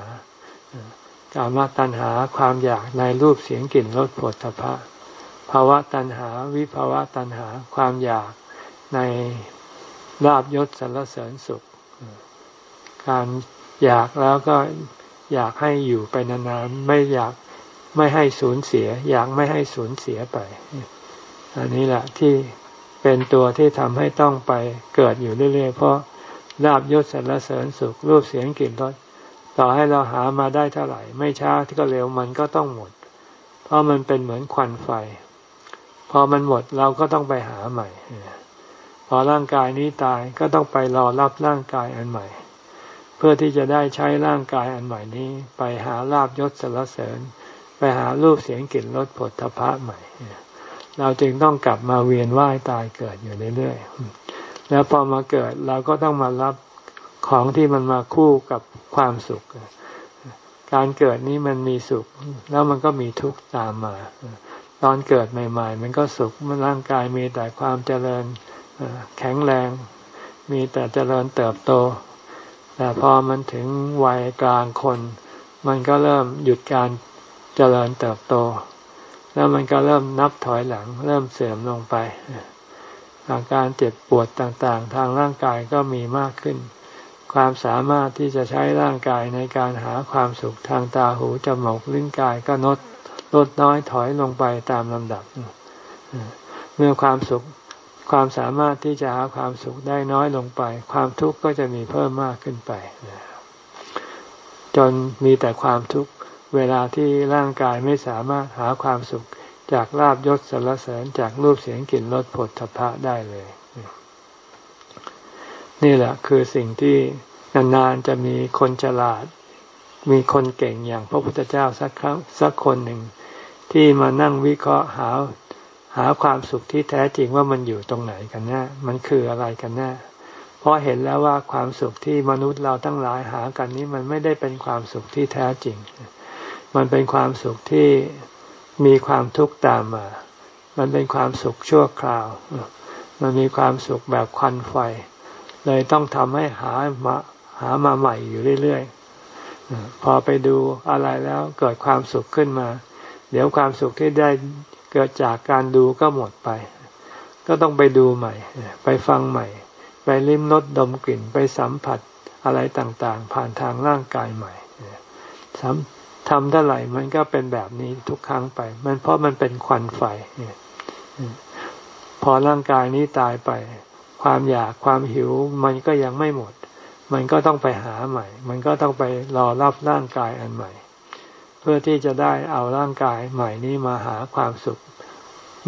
กามตัณหาความอยากในรูปเสียงกลิ่นรสผลทพะภาวะตัณหาวิภาวะตัณหาความอยากในลาบยศสรรเสริญสุข การอยากแล้วก็อยากให้อยู่ไปนานๆไม่อยาก ไม่ให้สูญเสีย อยากไม่ให้สูญเสียไป อันนี้แหละที่เป็นตัวที่ทำให้ต้องไปเกิดอยู่เรื่อยๆ เพราะลาบยศสรรเสริญสุขรูปเสียงกลิ่นรสต่อให้เราหามาได้เท่าไหร่ ไม่ช้าที่ก็เร็วมันก็ต้องหมด เพราะมันเป็นเหมือนควันไฟ พอมันหมดเราก็ต้องไปหาใหม่ พอร่างกายนี้ตายก็ต้องไปรอรับร่างกายอันใหม่ เพื่อที่จะได้ใช้ร่างกายอันใหม่นี้ ไปหาลาบยศสรรเสริญ ไปหารูปเสียงกลิ่นรสผลทพะใหม่ เราจึงต้องกลับมาเวียนว่ายตายเกิดอยู่เรื่อยๆแล้วพอมาเกิดเราก็ต้องมารับของที่มันมาคู่กับความสุข การเกิดนี้มันมีสุข แล้วมันก็มีทุกข์ตามมา ตอนเกิดใหม่ ๆ มันก็สุขมันร่างกายมีแต่ความเจริญแข็งแรง มีแต่เจริญเติบโต แต่พอมันถึงวัยกลางคน มันก็เริ่มหยุดการ เจริญเติบโต แล้วมันก็เริ่มนับถอยหลัง เริ่มเสื่อมลงไปอาการเจ็บปวดต่างๆ ทางร่างกายก็มีมากขึ้น ความสามารถที่จะใช้ร่างกายในการหาความสุขทางตาหูจมูกลิ้นกายก็ลดลดน้อยถอยลงไปตามลำดับ เมื่อความสุขความสามารถที่จะหาความสุขได้น้อยลงไป ความทุกข์ก็จะมีเพิ่มมากขึ้นไป จนมีแต่ความทุกข์ เวลาที่ร่างกายไม่สามารถหาความสุขจากลาบยศสรรเสริญจากรูปเสียงกลิ่นรสผลทพะได้เลย นี่แหละคือสิ่งที่นานๆจะมีคนฉลาด มีคนเก่งอย่างพระพุทธเจ้าสักครั้งสักคนหนึ่ง ที่มานั่งวิเคราะห์หาหาความสุขที่แท้จริงว่ามันอยู่ตรงไหนกันแน่มันคืออะไรกันแน่เพราะเห็นแล้วว่าความสุขที่มนุษย์เราทั้งหลายหากันนี้มันไม่ได้เป็นความสุขที่แท้จริง มันเป็นความสุขที่มีความทุกข์ตามมา มันเป็นความสุขชั่วคราว มันมีความสุขแบบควันไฟ เลยต้องทำให้หามาหามาใหม่อยู่เรื่อยๆ พอไปดูอะไรแล้วเกิดความสุขขึ้นมา เดี๋ยวความสุขที่ได้เกิดจากการดูก็หมดไป ก็ต้องไปดูใหม่ ไปฟังใหม่ ไปลิ้มรสดมกลิ่น ไปสัมผัสอะไรต่างๆ ผ่านทางร่างกายใหม่ ทำเท่าไหร่มันก็เป็นแบบนี้ทุกครั้งไป มันเพราะมันเป็นควันไฟพอร่างกายนี้ตายไป ความอยากความหิว มันก็ยังไม่หมด มันก็ต้องไปหาใหม่ มันก็ต้องไปรอรับร่างกายอันใหม่ เพื่อที่จะได้เอาร่างกายใหม่นี้มาหาความสุข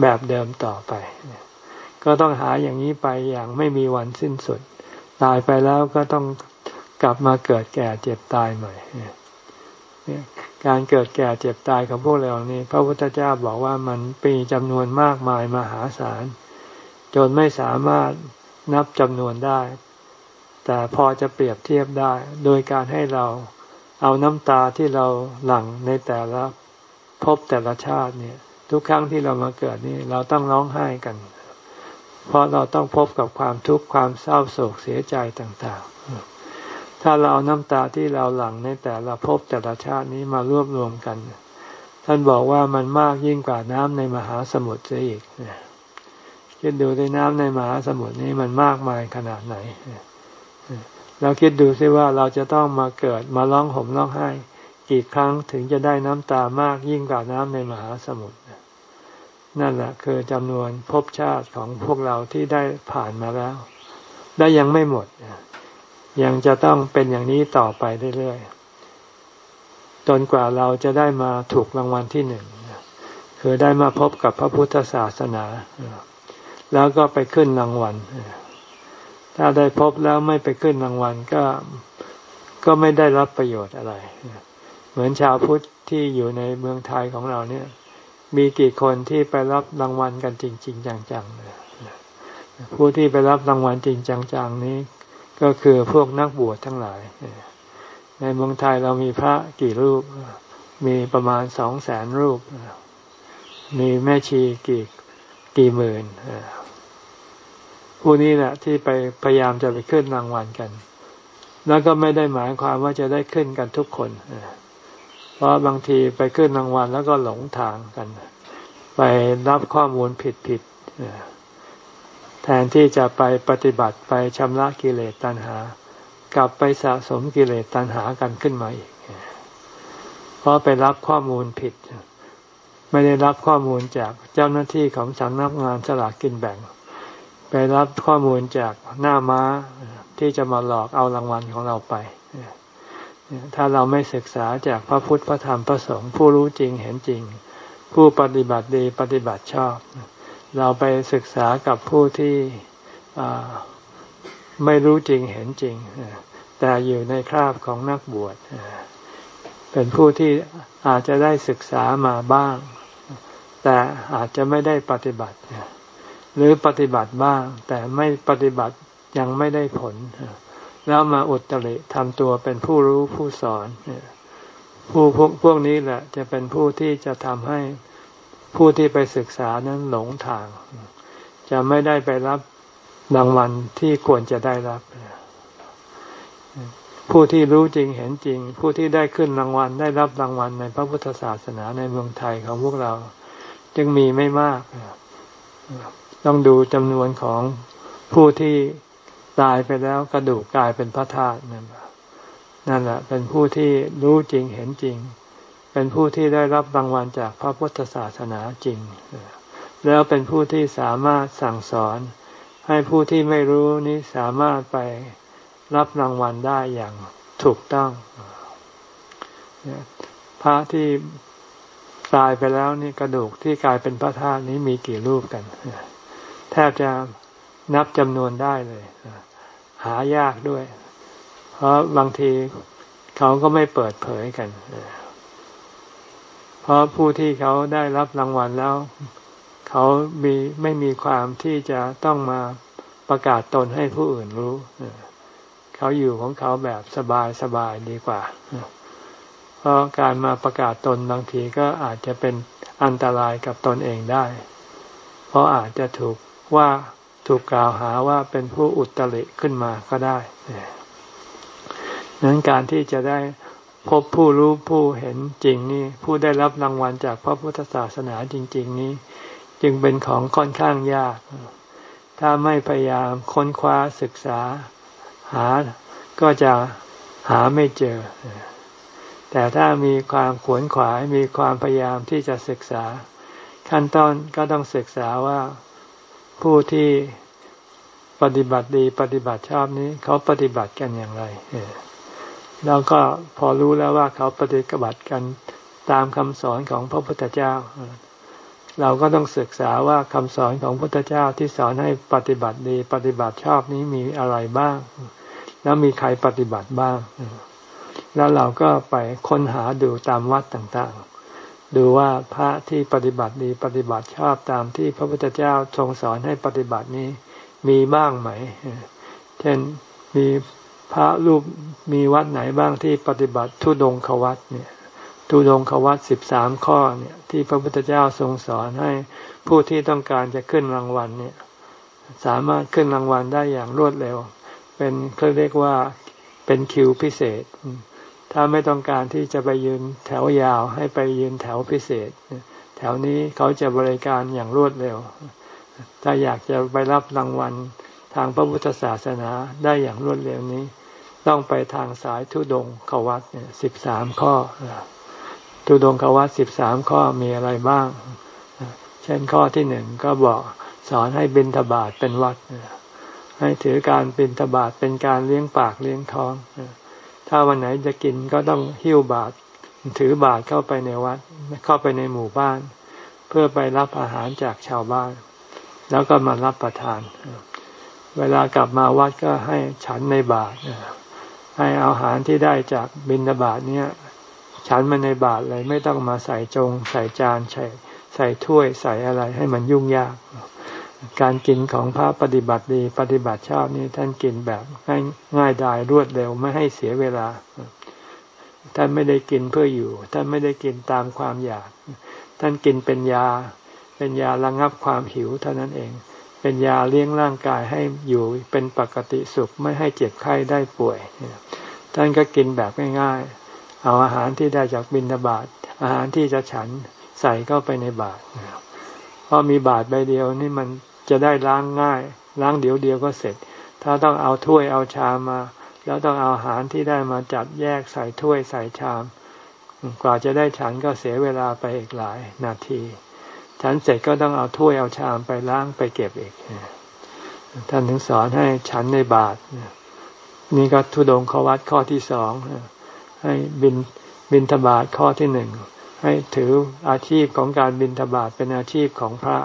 แบบเดิมต่อไป ก็ต้องหาอย่างนี้ไปอย่างไม่มีวันสิ้นสุด ตายไปแล้วก็ต้องกลับมาเกิดแก่เจ็บตายใหม่ การเกิดแก่เจ็บตายของพวกเรานี้ พระพุทธเจ้าบอกว่ามันปีจำนวนมากมายมหาศาล จนไม่สามารถนับจำนวนได้ แต่พอจะเปรียบเทียบได้ โดยการให้เราเอาน้ำตาที่เราหลั่งในแต่ละพบแต่ละชาติเนี่ย ทุกครั้งที่เรามาเกิดนี่เราต้องร้องไห้กัน เพราะเราต้องพบกับความทุกข์ความเศร้าโศกเสียใจต่าง ๆ ถ้าเราเอาน้ำตาที่เราหลั่งในแต่ละพบแต่ละชาตินี้มารวบรวมกัน ท่านบอกว่ามันมากยิ่งกว่าน้ำในมหาสมุทรเสียอีกคิดดูในน้ำในมหาสมุทรนี้มันมากมายขนาดไหนเราคิดดูซิว่าเราจะต้องมาเกิดมาร้องห่มร้องไห้ กี่ครั้งถึงจะได้น้ำตามากยิ่งกว่าน้ำในมหาสมุทรนั่นแหละคือจำนวนภพชาติของพวกเราที่ได้ผ่านมาแล้ว ได้ยังไม่หมด ยังจะต้องเป็นอย่างนี้ต่อไปเรื่อยๆจนกว่าเราจะได้มาถูกรางวัลที่หนึ่งคือได้มาพบกับพระพุทธศาสนา แล้วก็ไปขึ้นรางวัลถ้าได้พบแล้วไม่ไปขึ้นรางวัลก็ก็ไม่ได้รับประโยชน์อะไร เหมือนชาวพุทธที่อยู่ในเมืองไทยของเราเนี่ย มีกี่คนที่ไปรับรางวัลกันจริง ๆ จังๆผู้ที่ไปรับรางวัลจริงจังๆนี้ ก็คือพวกนักบวชทั้งหลาย ในเมืองไทยเรามีพระกี่รูป มีประมาณสองแสนรูป มีแม่ชีกี่กี่หมื่นผู้นี้แหละที่ไปพยายามจะไปขึ้นรางวัลกัน แล้วก็ไม่ได้หมายความว่าจะได้ขึ้นกันทุกคนเพราะบางทีไปขึ้นรางวัลแล้วก็หลงทางกัน ไปรับข้อมูลผิดผิด แทนที่จะไปปฏิบัติไปชำระกิเลสตัณหา กลับไปสะสมกิเลสตัณหากันขึ้นมาอีก เพราะไปรับข้อมูลผิด ไม่ได้รับข้อมูลจากเจ้าหน้าที่ของสำนักงานสลากกินแบ่ง ไปรับข้อมูลจากหน้าม้าที่จะมาหลอกเอารางวัลของเราไป ถ้าเราไม่ศึกษาจากพระพุทธพระธรรมพระสงฆ์ผู้รู้จริงเห็นจริง ผู้ปฏิบัติดีปฏิบัติชอบ เราไปศึกษากับผู้ที่ไม่รู้จริงเห็นจริง แต่อยู่ในคราบของนักบวชเป็นผู้ที่อาจจะได้ศึกษามาบ้าง แต่อาจจะไม่ได้ปฏิบัติ หรือปฏิบัติบ้าง แต่ไม่ปฏิบัติยังไม่ได้ผล แล้วมาอุตริทำตัวเป็นผู้รู้ผู้สอนผู้พวกพวกนี้แหละจะเป็นผู้ที่จะทำให้ ผู้ที่ไปศึกษานั้นหลงทาง จะไม่ได้ไปรับรางวัลที่ควรจะได้รับ ผู้ที่รู้จริงเห็นจริง ผู้ที่ได้ขึ้นรางวัลได้รับรางวัลในพระพุทธศาสนาในเมืองไทยของพวกเรา จึงมีไม่มาก ต้องดูจำนวนของผู้ที่ตายไปแล้วกระดูกกลายเป็นพระธาตุนั่นแหละเป็นผู้ที่รู้จริงเห็นจริง เป็นผู้ที่ได้รับรางวัลจากพระพุทธศาสนาจริง แล้วเป็นผู้ที่สามารถสั่งสอน ให้ผู้ที่ไม่รู้นี้สามารถไปรับรางวัลได้อย่างถูกต้อง พระที่ตายไปแล้วนี่กระดูกที่กลายเป็นพระธาตุนี้มีกี่รูปกัน แทบจะนับจำนวนได้เลย หายากด้วย เพราะบางทีเขาก็ไม่เปิดเผยกัน เพราะผู้ที่เขาได้รับรางวัลแล้ว เขามีไม่มีความที่จะต้องมาประกาศตนให้ผู้อื่นรู้ เขาอยู่ของเขาแบบสบายสบายดีกว่า เพราะการมาประกาศตนบางทีก็อาจจะเป็นอันตรายกับตนเองได้ เพราะอาจจะถูกว่าถูกกล่าวหาว่าเป็นผู้อุตริขึ้นมาก็ได้นั้นการที่จะได้ พบผู้รู้ผู้เห็นจริงนี่ผู้ได้รับรางวัลจากพระพุทธศาสนาจริง ๆ นี้ จึงเป็นของค่อนข้างยาก ถ้าไม่พยายามค้นคว้าศึกษา หาก็จะหาไม่เจอ แต่ถ้ามีความขวนขวายมีความพยายามที่จะศึกษา ขั้นตอนก็ต้องศึกษาว่าผู้ที่ปฏิบัติดีปฏิบัติชอบนี้เขาปฏิบัติกันอย่างไร แล้วก็พอรู้แล้วว่าเขาปฏิบัติกันตามคำสอนของพระพุทธเจ้า เราก็ต้องศึกษาว่าคำสอนของพระพุทธเจ้าที่สอนให้ปฏิบัติดี ปฏิบัติชอบนี้มีอะไรบ้าง แล้วมีใครปฏิบัติบ้าง แล้วเราก็ไปค้นหาดูตามวัดต่างๆ ดูว่าพระที่ปฏิบัติดีปฏิบัติชอบตามที่พระพุทธเจ้าทรงสอนให้ปฏิบัตินี้มีบ้างไหม เช่นมี พระรูปมีวัดไหนบ้างที่ปฏิบัติทุดงควัตเนี่ยทุดงควัตสิบสามข้อเนี่ย ที่พระพุทธเจ้าทรงสอนให้ผู้ที่ต้องการจะขึ้นรางวัลเนี่ย สามารถขึ้นรางวัลได้อย่างรวดเร็ว เป็นเขาเรียกว่าเป็นคิวพิเศษ ถ้าไม่ต้องการที่จะไปยืนแถวยาวให้ไปยืนแถวพิเศษ แถวนี้เขาจะบริการอย่างรวดเร็ว ถ้าอยากจะไปรับรางวัล ทางพระพุทธศาสนาได้อย่างรวดเร็วนี้ ต้องไปทางสายทุดงขวัตเนี่ยสิบสามข้อทุดงขวัตสิบสามข้อมีอะไรบ้าง เช่นข้อที่หนึ่งก็บอกสอนให้บินทบาทเป็นวัด ให้ถือการบินทบาทเป็นการเลี้ยงปากเลี้ยงท้อง ถ้าวันไหนจะกินก็ต้องหิ้วบาทถือบาทเข้าไปในวัดเข้าไปในหมู่บ้าน เพื่อไปรับอาหารจากชาวบ้าน แล้วก็มารับประทาน เวลากลับมาวัดก็ให้ฉันในบาตรให้อาหารที่ได้จากบิณฑบาตเนี้ยฉันมาในบาตรเลยไม่ต้องมาใส่จง ใส่จานใส่ใส่ถ้วยใส่อะไรให้มันยุ่งยาก การกินของพระปฏิบัติดีปฏิบัติชอบนี่ท่านกินแบบง่ายง่ายดายรวดเร็วไม่ให้เสียเวลาท่านไม่ได้กินเพื่ออยู่ท่านไม่ได้กินตามความอยาก ท่านกินเป็นยา เป็นยาระงับความหิวเท่านั้นเอง เป็นยาเลี้ยงร่างกายให้อยู่เป็นปกติสุขไม่ให้เจ็บไข้ได้ป่วยท่านก็กินแบบง่ายๆ เอาอาหารที่ได้จากบิณฑบาตอาหารที่จะฉันใส่เข้าไปในบาตรเพราะมีบาตรใบเดียวนี่มันจะได้ล้างง่าย ล้างเดี๋ยวเดียวก็เสร็จ ถ้าต้องเอาถ้วยเอาชามมา แล้วต้องเอาอาหารที่ได้มาจัดแยกใส่ถ้วยใส่ชาม กว่าจะได้ฉันก็เสียเวลาไปอีกหลายนาที ฉันเสร็จก็ต้องเอาถ้วยเอาชามไปล้างไปเก็บอีกท่านถึงสอนให้ฉันในบาทนี่ก็ทุดงขวัตข้อที่สองให้บินบินทบาทข้อที่หนึ่งให้ถืออาชีพของการบินทบาทเป็นอาชีพของพระ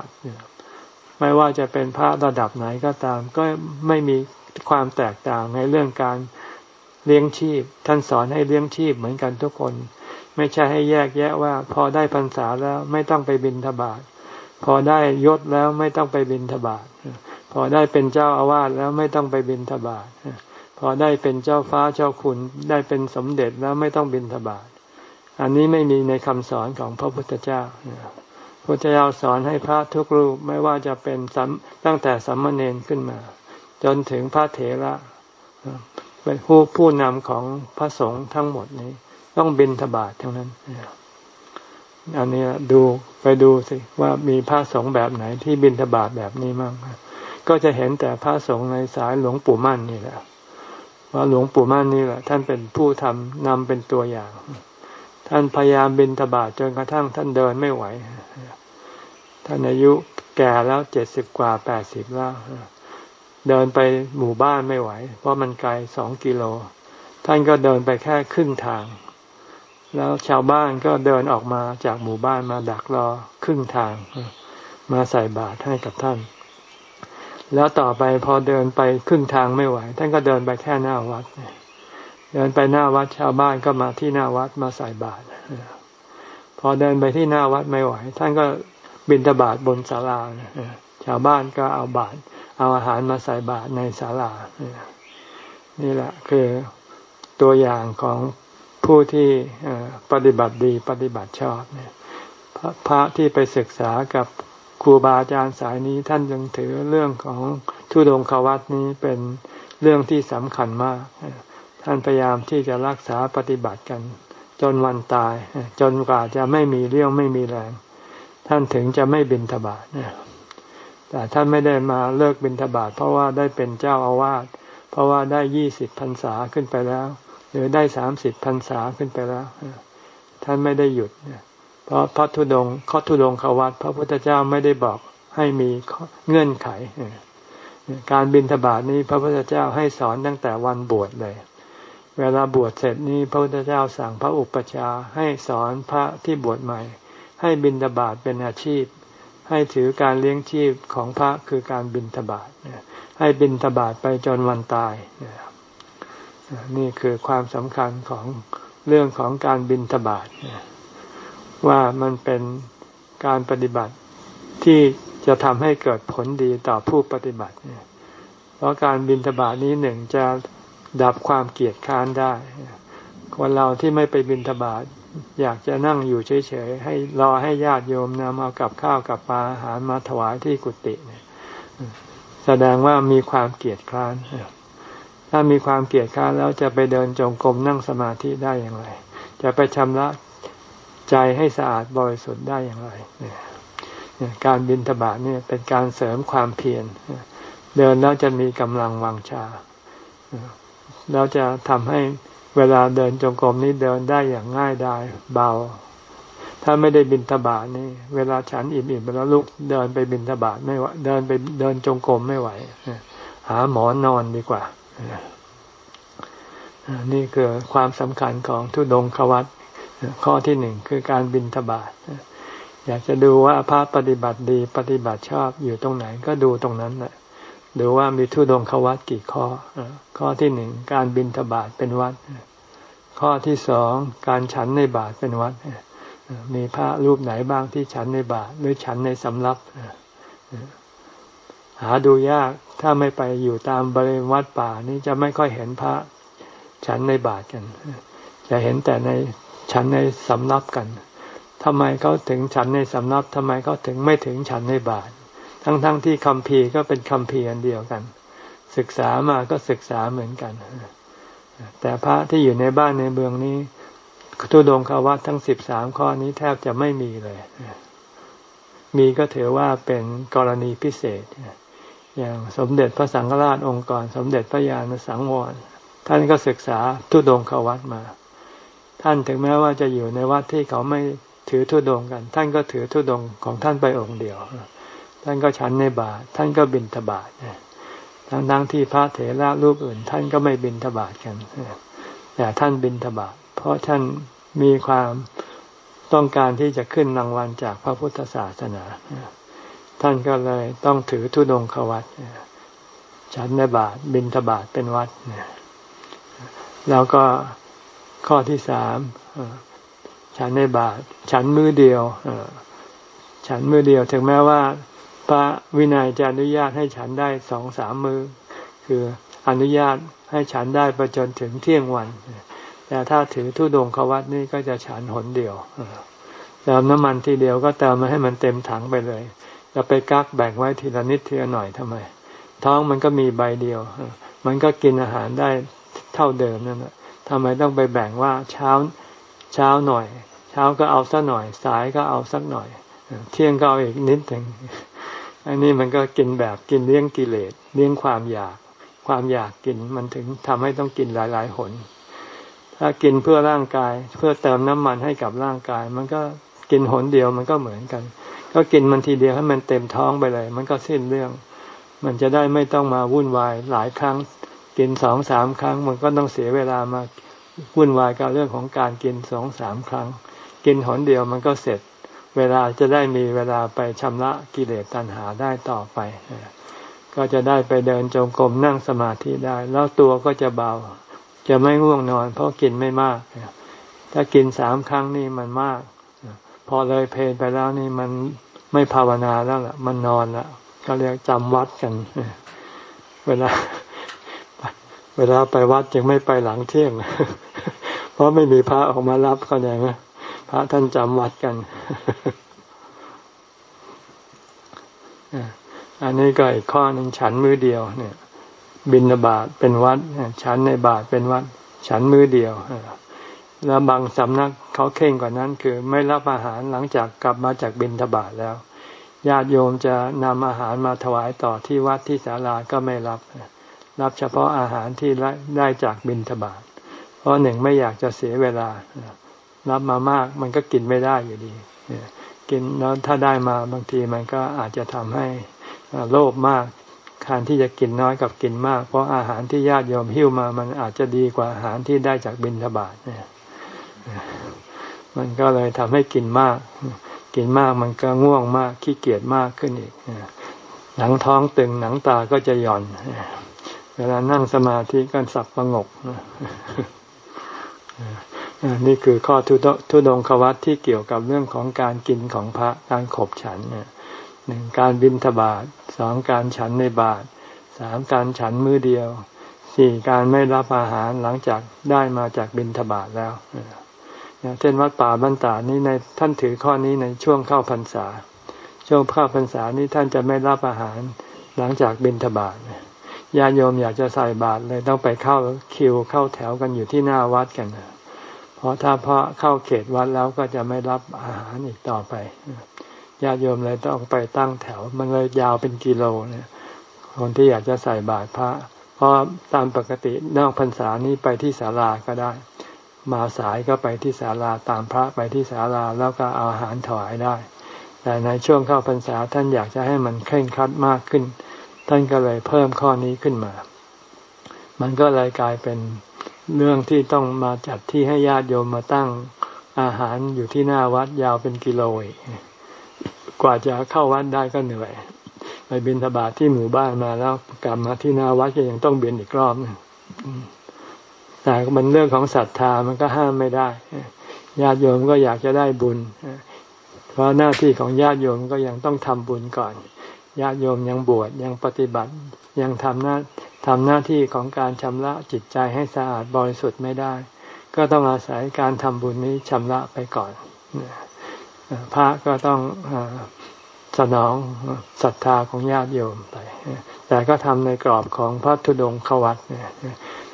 ไม่ว่าจะเป็นพระระดับไหนก็ตาม ก็ไม่มีความแตกต่างในเรื่องการเลี้ยงชีพ ท่านสอนให้เลี้ยงชีพเหมือนกันทุกคน ไม่ใช่ให้แยกแยะว่า พอได้พรรษาแล้วไม่ต้องไปบินทบาทพอได้ยศแล้วไม่ต้องไปบินทบาทพอได้เป็นเจ้าอาวาสแล้วไม่ต้องไปบินทบาทพอได้เป็นเจ้าฟ้าเจ้าคุณได้เป็นสมเด็จแล้วไม่ต้องบินทบาทอันนี้ไม่มีในคำสอนของพระพุทธเจ้าพระเจ้าสอนให้พระทุกรูปไม่ว่าจะเป็นตั้งแต่สัมมาเนนขึ้นมา จนถึงพระเถระเป็นผู้ผู้นำของพระสงฆ์ทั้งหมดนี้ ต้องบินทบาททั้งนั้นอันนี้ดูไปดูสิว่ามีพระสงฆ์แบบไหนที่บินทบาทแบบนี้มั่งก็จะเห็นแต่พระสงฆ์ในสายหลวงปู่มั่นนี่แหละว่าหลวงปู่มั่นนี่แหละ ท่านเป็นผู้ทำนำเป็นตัวอย่าง ท่านพยายามบินทบาทจนกระทั่งท่านเดินไม่ไหว ท่านอายุแก่แล้วเจ็ดสิบกว่าแปดสิบแล้วเดินไปหมู่บ้านไม่ไหว เพราะมันไกลสองกิโล ท่านก็เดินไปแค่ครึ่งทาง แล้วชาวบ้านก็เดินออกมาจากหมู่บ้านมาดักรอครึ่งทาง มาใส่บาตรให้กับท่าน แล้วต่อไปพอเดินไปครึ่งทางไม่ไหว ท่านก็เดินไปแค่หน้าวัด เดินไปหน้าวัดชาวบ้านก็มาที่หน้าวัดมาใส่บาตรพอเดินไปที่หน้าวัดไม่ไหว ท่านก็บินตบาทบนศาลาชาวบ้านก็เอาบาตรเอาอาหารมาใส่บาตรในศาลานี่แหละคือตัวอย่างของ ผู้ที่ปฏิบัติดีปฏิบัติชอบเนี่ยพระที่ไปศึกษากับครูบาอาจารย์สายนี้ท่านยังถือเรื่องของทุดงควัตนี้เป็นเรื่องที่สำคัญมาก ท่านพยายามที่จะรักษาปฏิบัติกัน จนวันตาย จนกว่าจะไม่มีเรี่ยวไม่มีแรง ท่านถึงจะไม่บินทบาทแต่ท่านไม่ได้มาเลิกบินทบาทเพราะว่าได้เป็นเจ้าอาวาสเพราะว่าได้ยี่สิบพรรษาขึ้นไปแล้ว หรือได้สามสิบพรรษาขึ้นไปแล้ว ท่านไม่ได้หยุดเพราะพระธุดงข้อธุดงขวัตพระพุทธเจ้าไม่ได้บอกให้มีเงื่อนไข การบินทบาทนี้พระพุทธเจ้าให้สอนตั้งแต่วันบวชเลย เวลาบวชเสร็จนี้พระพุทธเจ้าสั่งพระอุปชาให้สอนพระที่บวชใหม่ ให้บินทบาทเป็นอาชีพ ให้ถือการเลี้ยงชีพของพระคือการบินทบาทให้บินทบาทไปจนวันตาย นี่คือความสำคัญของเรื่องของการบินทบาทว่ามันเป็นการปฏิบัติที่จะทำให้เกิดผลดีต่อผู้ปฏิบัติ เพราะการบินทบาทนี้หนึ่งจะดับความเกียดค้านได้ คนเราที่ไม่ไปบินทบาทอยากจะนั่งอยู่เฉยๆให้รอให้ญาติโยมนำเอากับข้าวกับปลาอาหารมาถวายที่กุฏิแสดงว่ามีความเกียดคร้าน ถ้ามีความเกลียดค้านแล้วจะไปเดินจงกรมนั่งสมาธิได้อย่างไร จะไปชำระใจให้สะอาดบริสุทธิ์ได้อย่างไร การบินทบาทนี่เป็นการเสริมความเพียร เดินแล้วจะมีกำลังวังชา แล้วจะทำให้เวลาเดินจงกรมนี้เดินได้อย่างง่ายดายเบา ถ้าไม่ได้บินทบาทนี่ เวลาฉันอิ่มๆไปแล้วลุกเดินไปบินทบาทไม่ไหวเดินไปเดินจงกรมไม่ไหว หาหมอนนอนดีกว่า นี่คือความสำคัญของทุดงควัตข้อที่หนึ่งคือการบินทบาทอยากจะดูว่าพระปฏิบัติดีปฏิบัติชอบอยู่ตรงไหนก็ดูตรงนั้นแหละดูว่ามีทุดงควัตกี่ข้อข้อที่หนึ่งการบินทบาทเป็นวัด ข้อที่สองการฉันในบาทเป็นวัดมีพระรูปไหนบ้างที่ฉันในบาทหรือฉันในสำรับ หาดูยากถ้าไม่ไปอยู่ตามบริวัดป่านี้จะไม่ค่อยเห็นพระฉันในบาทกัน จะเห็นแต่ในฉันในสำรับกันทำไมเขาถึงฉันในสำรับทำไมเขาถึงไม่ถึงฉันในบาท ทั้งๆทที่คำพีก็เป็นคำพีอันเดียวกัน ศึกษามาก็ศึกษาเหมือนกัน แต่พระที่อยู่ในบ้านในเมืองนี้ทุดงคาวัตทั้งสิบสามข้อนี้แทบจะไม่มีเลย มีก็ถือว่าเป็นกรณีพิเศษ อย่างสมเด็จพระสังฆราชองค์กรสมเด็จพระญาณสังวร ท่านก็ศึกษาทุดงคาวัตมา ท่านถึงแม้ว่าจะอยู่ในวัดที่เขาไม่ถือทุดงกัน ท่านก็ถือทุดงของท่านไปองค์เดียว ท่านก็ฉันในบาตท่านก็บินทบาททั้งทั้งที่พระเถระรูปอื่น ท่านก็ไม่บินทบาทกันแต่ท่านบินทบาทเพราะท่านมีความต้องการที่จะขึ้นรางวัลจากพระพุทธศาสนา ท่านก็เลยต้องถือทุดงขวัตฉันในบาทบินทบาทเป็นวัดแล้วก็ข้อที่สามฉันในบาทฉันมือเดียวฉันมือเดียวถึงแม้ว่า พระวินัยจะอนุญาตให้ฉันได้สองสามมือ คืออนุญาตให้ฉันได้ไปจนถึงเที่ยงวัน แต่ถ้าถือทุดงควัตนี่ก็จะฉันหนเดียวเติมน้ำมันทีเดียวก็เติมมาให้มันเต็มถังไปเลย จะไปกักแบ่งไว้ทีละนิดทีละหน่อยทำไม ท้องมันก็มีใบเดียว มันก็กินอาหารได้เท่าเดิมนั่นแหละทำไมต้องไปแบ่งว่าเช้าเช้าหน่อย เช้าก็เอาสักหน่อย สายก็เอาสักหน่อย เที่ยงก็เอาอีกนิดหนึ่งอันนี้มันก็กินแบบกินเลี้ยงกิเลสเลี้ยงความอยาก ความอยากกินมันถึงทำให้ต้องกินหลาย ๆ หน ถ้ากินเพื่อร่างกาย เพื่อเติมน้ำมันให้กับร่างกาย มันก็กินหนเดียวมันก็เหมือนกัน ก็กินมันทีเดียวให้มันเต็มท้องไปเลย มันก็สิ้นเรื่อง มันจะได้ไม่ต้องมาวุ่นวายหลายครั้ง กินสองสามครั้ง มันก็ต้องเสียเวลามาวุ่นวายกับเรื่องของการกินสองสามครั้ง กินหนเดียวมันก็เสร็จ เวลาจะได้มีเวลาไปชำระกิเลสตัณหาได้ต่อไป ก็จะได้ไปเดินจงกรมนั่งสมาธิได้ แล้วตัวก็จะเบา จะไม่ง่วงนอน เพราะกินไม่มาก ถ้ากินสามครั้งนี่มันมาก พอเลยเพนไปแล้วนี่มันไม่ภาวนาแล้วล่ะ มันนอนละก็เรียกจำวัดกัน เวลา เวลาไปวัดจึงไม่ไปหลังเที่ยง เพราะไม่มีพระออกมารับก็อย่างนี้พระท่านจำวัดกันอันนี้ก็อีกข้อหนึ่งฉันมือเดียว เนี่ย บินบาตเป็นวัดฉันในบาทเป็นวัด ฉันมือเดียว แล้วบางสำนักเขาเข่งกว่านั้น คือไม่รับอาหารหลังจากกลับมาจากบิณฑบาตแล้ว ญาติโยมจะนำอาหารมาถวายต่อที่วัดที่ศาลาก็ไม่รับ รับเฉพาะอาหารที่ได้จากบิณฑบาตเพราะหนึ่งไม่อยากจะเสียเวลา รับมามากมันก็กินไม่ได้อยู่ดี กินแล้วถ้าได้มาบางทีมันก็อาจจะทำให้โลภมากการที่จะกินน้อยกับกินมาก เพราะอาหารที่ญาติโยมหิ้วมามันอาจจะดีกว่าอาหารที่ได้จากบิณฑบาตเนี่ย มันก็เลยทำให้กินมาก กินมากมันก็ง่วงมากขี้เกียจมากขึ้นอีกหนังท้องตึงหนังตาก็จะหย่อน เวลานั่งสมาธิก็สับประงกนี่คือข้อทุดงควัตที่เกี่ยวกับเรื่องของการกินของพระการขบฉันหนึ่งการบินทบาทสองการฉันในบาทสามการฉันมือเดียวสี่การไม่รับอาหารหลังจากได้มาจากบินทบาทแล้ว เช่นวัดป่าบรรดานี้ในท่านถือข้อนี้ในช่วงเข้าพรรษา ช่วงเข้าพรรษานี้ท่านจะไม่รับอาหารหลังจากบินทบาทญาโยมอยากจะใส่บาตรเลยต้องไปเข้าคิวเข้าแถวกันอยู่ที่หน้าวัดกันเพราะถ้าพระเข้าเขตวัดแล้วก็จะไม่รับอาหารอีกต่อไปญาติโยมเลยต้องไปตั้งแถว มันเลยยาวเป็นกิโลเนี่ยคนที่อยากจะใส่บาตรพระ เพราะตามปกตินอกพรรษานี้ไปที่ศาลาก็ได้ มาสายก็ไปที่ศาลาตามพระไปที่ศาลาแล้วก็เอาอาหารถวายได้ แต่ในช่วงเข้าพรรษาท่านอยากจะให้มันเคร่งครัดมากขึ้น ท่านก็เลยเพิ่มข้อนี้ขึ้นมา มันก็เลยกลายเป็นเรื่องที่ต้องมาจัดที่ให้ญาติโยมมาตั้งอาหารอยู่ที่หน้าวัดยาวเป็นกิโลกว่าจะเข้าวัดได้ก็เหนื่อย ไปบินทบาทที่หมู่บ้านมาแล้วกลับมาที่หน้าวัดก็ยังต้องเบียนอีกรอบนึง แต่มันเรื่องของศรัทธามันก็ห้ามไม่ได้ญาติโยมก็อยากจะได้บุญเพราะหน้าที่ของญาติโยมก็ยังต้องทำบุญก่อนญาติโยมยังบวชยังปฏิบัติยังทำหน้าทำหน้าที่ของการชำระจิตใจให้สะอาดบริสุทธิ์ไม่ได้ ก็ต้องอาศัยการทำบุญนี้ชำระไปก่อนพระก็ต้องสนองศรัทธาของญาติโยมไป แต่ก็ทำในกรอบของพระธุดงควัด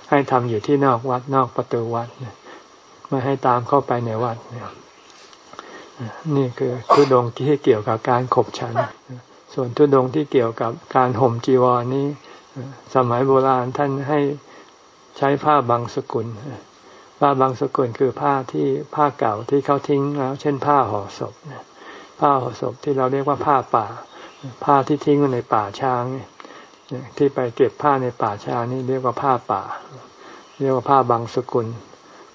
ให้ทำอยู่ที่นอกวัดนอกประตูวัดไม่ให้ตามเข้าไปในวัดนี่คือทุดงที่เกี่ยวกับการขบฉัน ส่วนทุดงที่เกี่ยวกับการห่มจีวรนี้สมัยโบราณท่านให้ใช้ผ้าบางสกุลผ้าบางสกุลคือผ้าที่ผ้าเก่าที่เขาทิ้งแล้ว เช่นผ้าห่อศพผ้าห่อศพที่เราเรียกว่าผ้าป่า ผ้าที่ทิ้งไว้ในป่าช้าง ที่ไปเก็บผ้าในป่าช้านี่เรียกว่าผ้าป่า เรียกว่าผ้าบางสกุล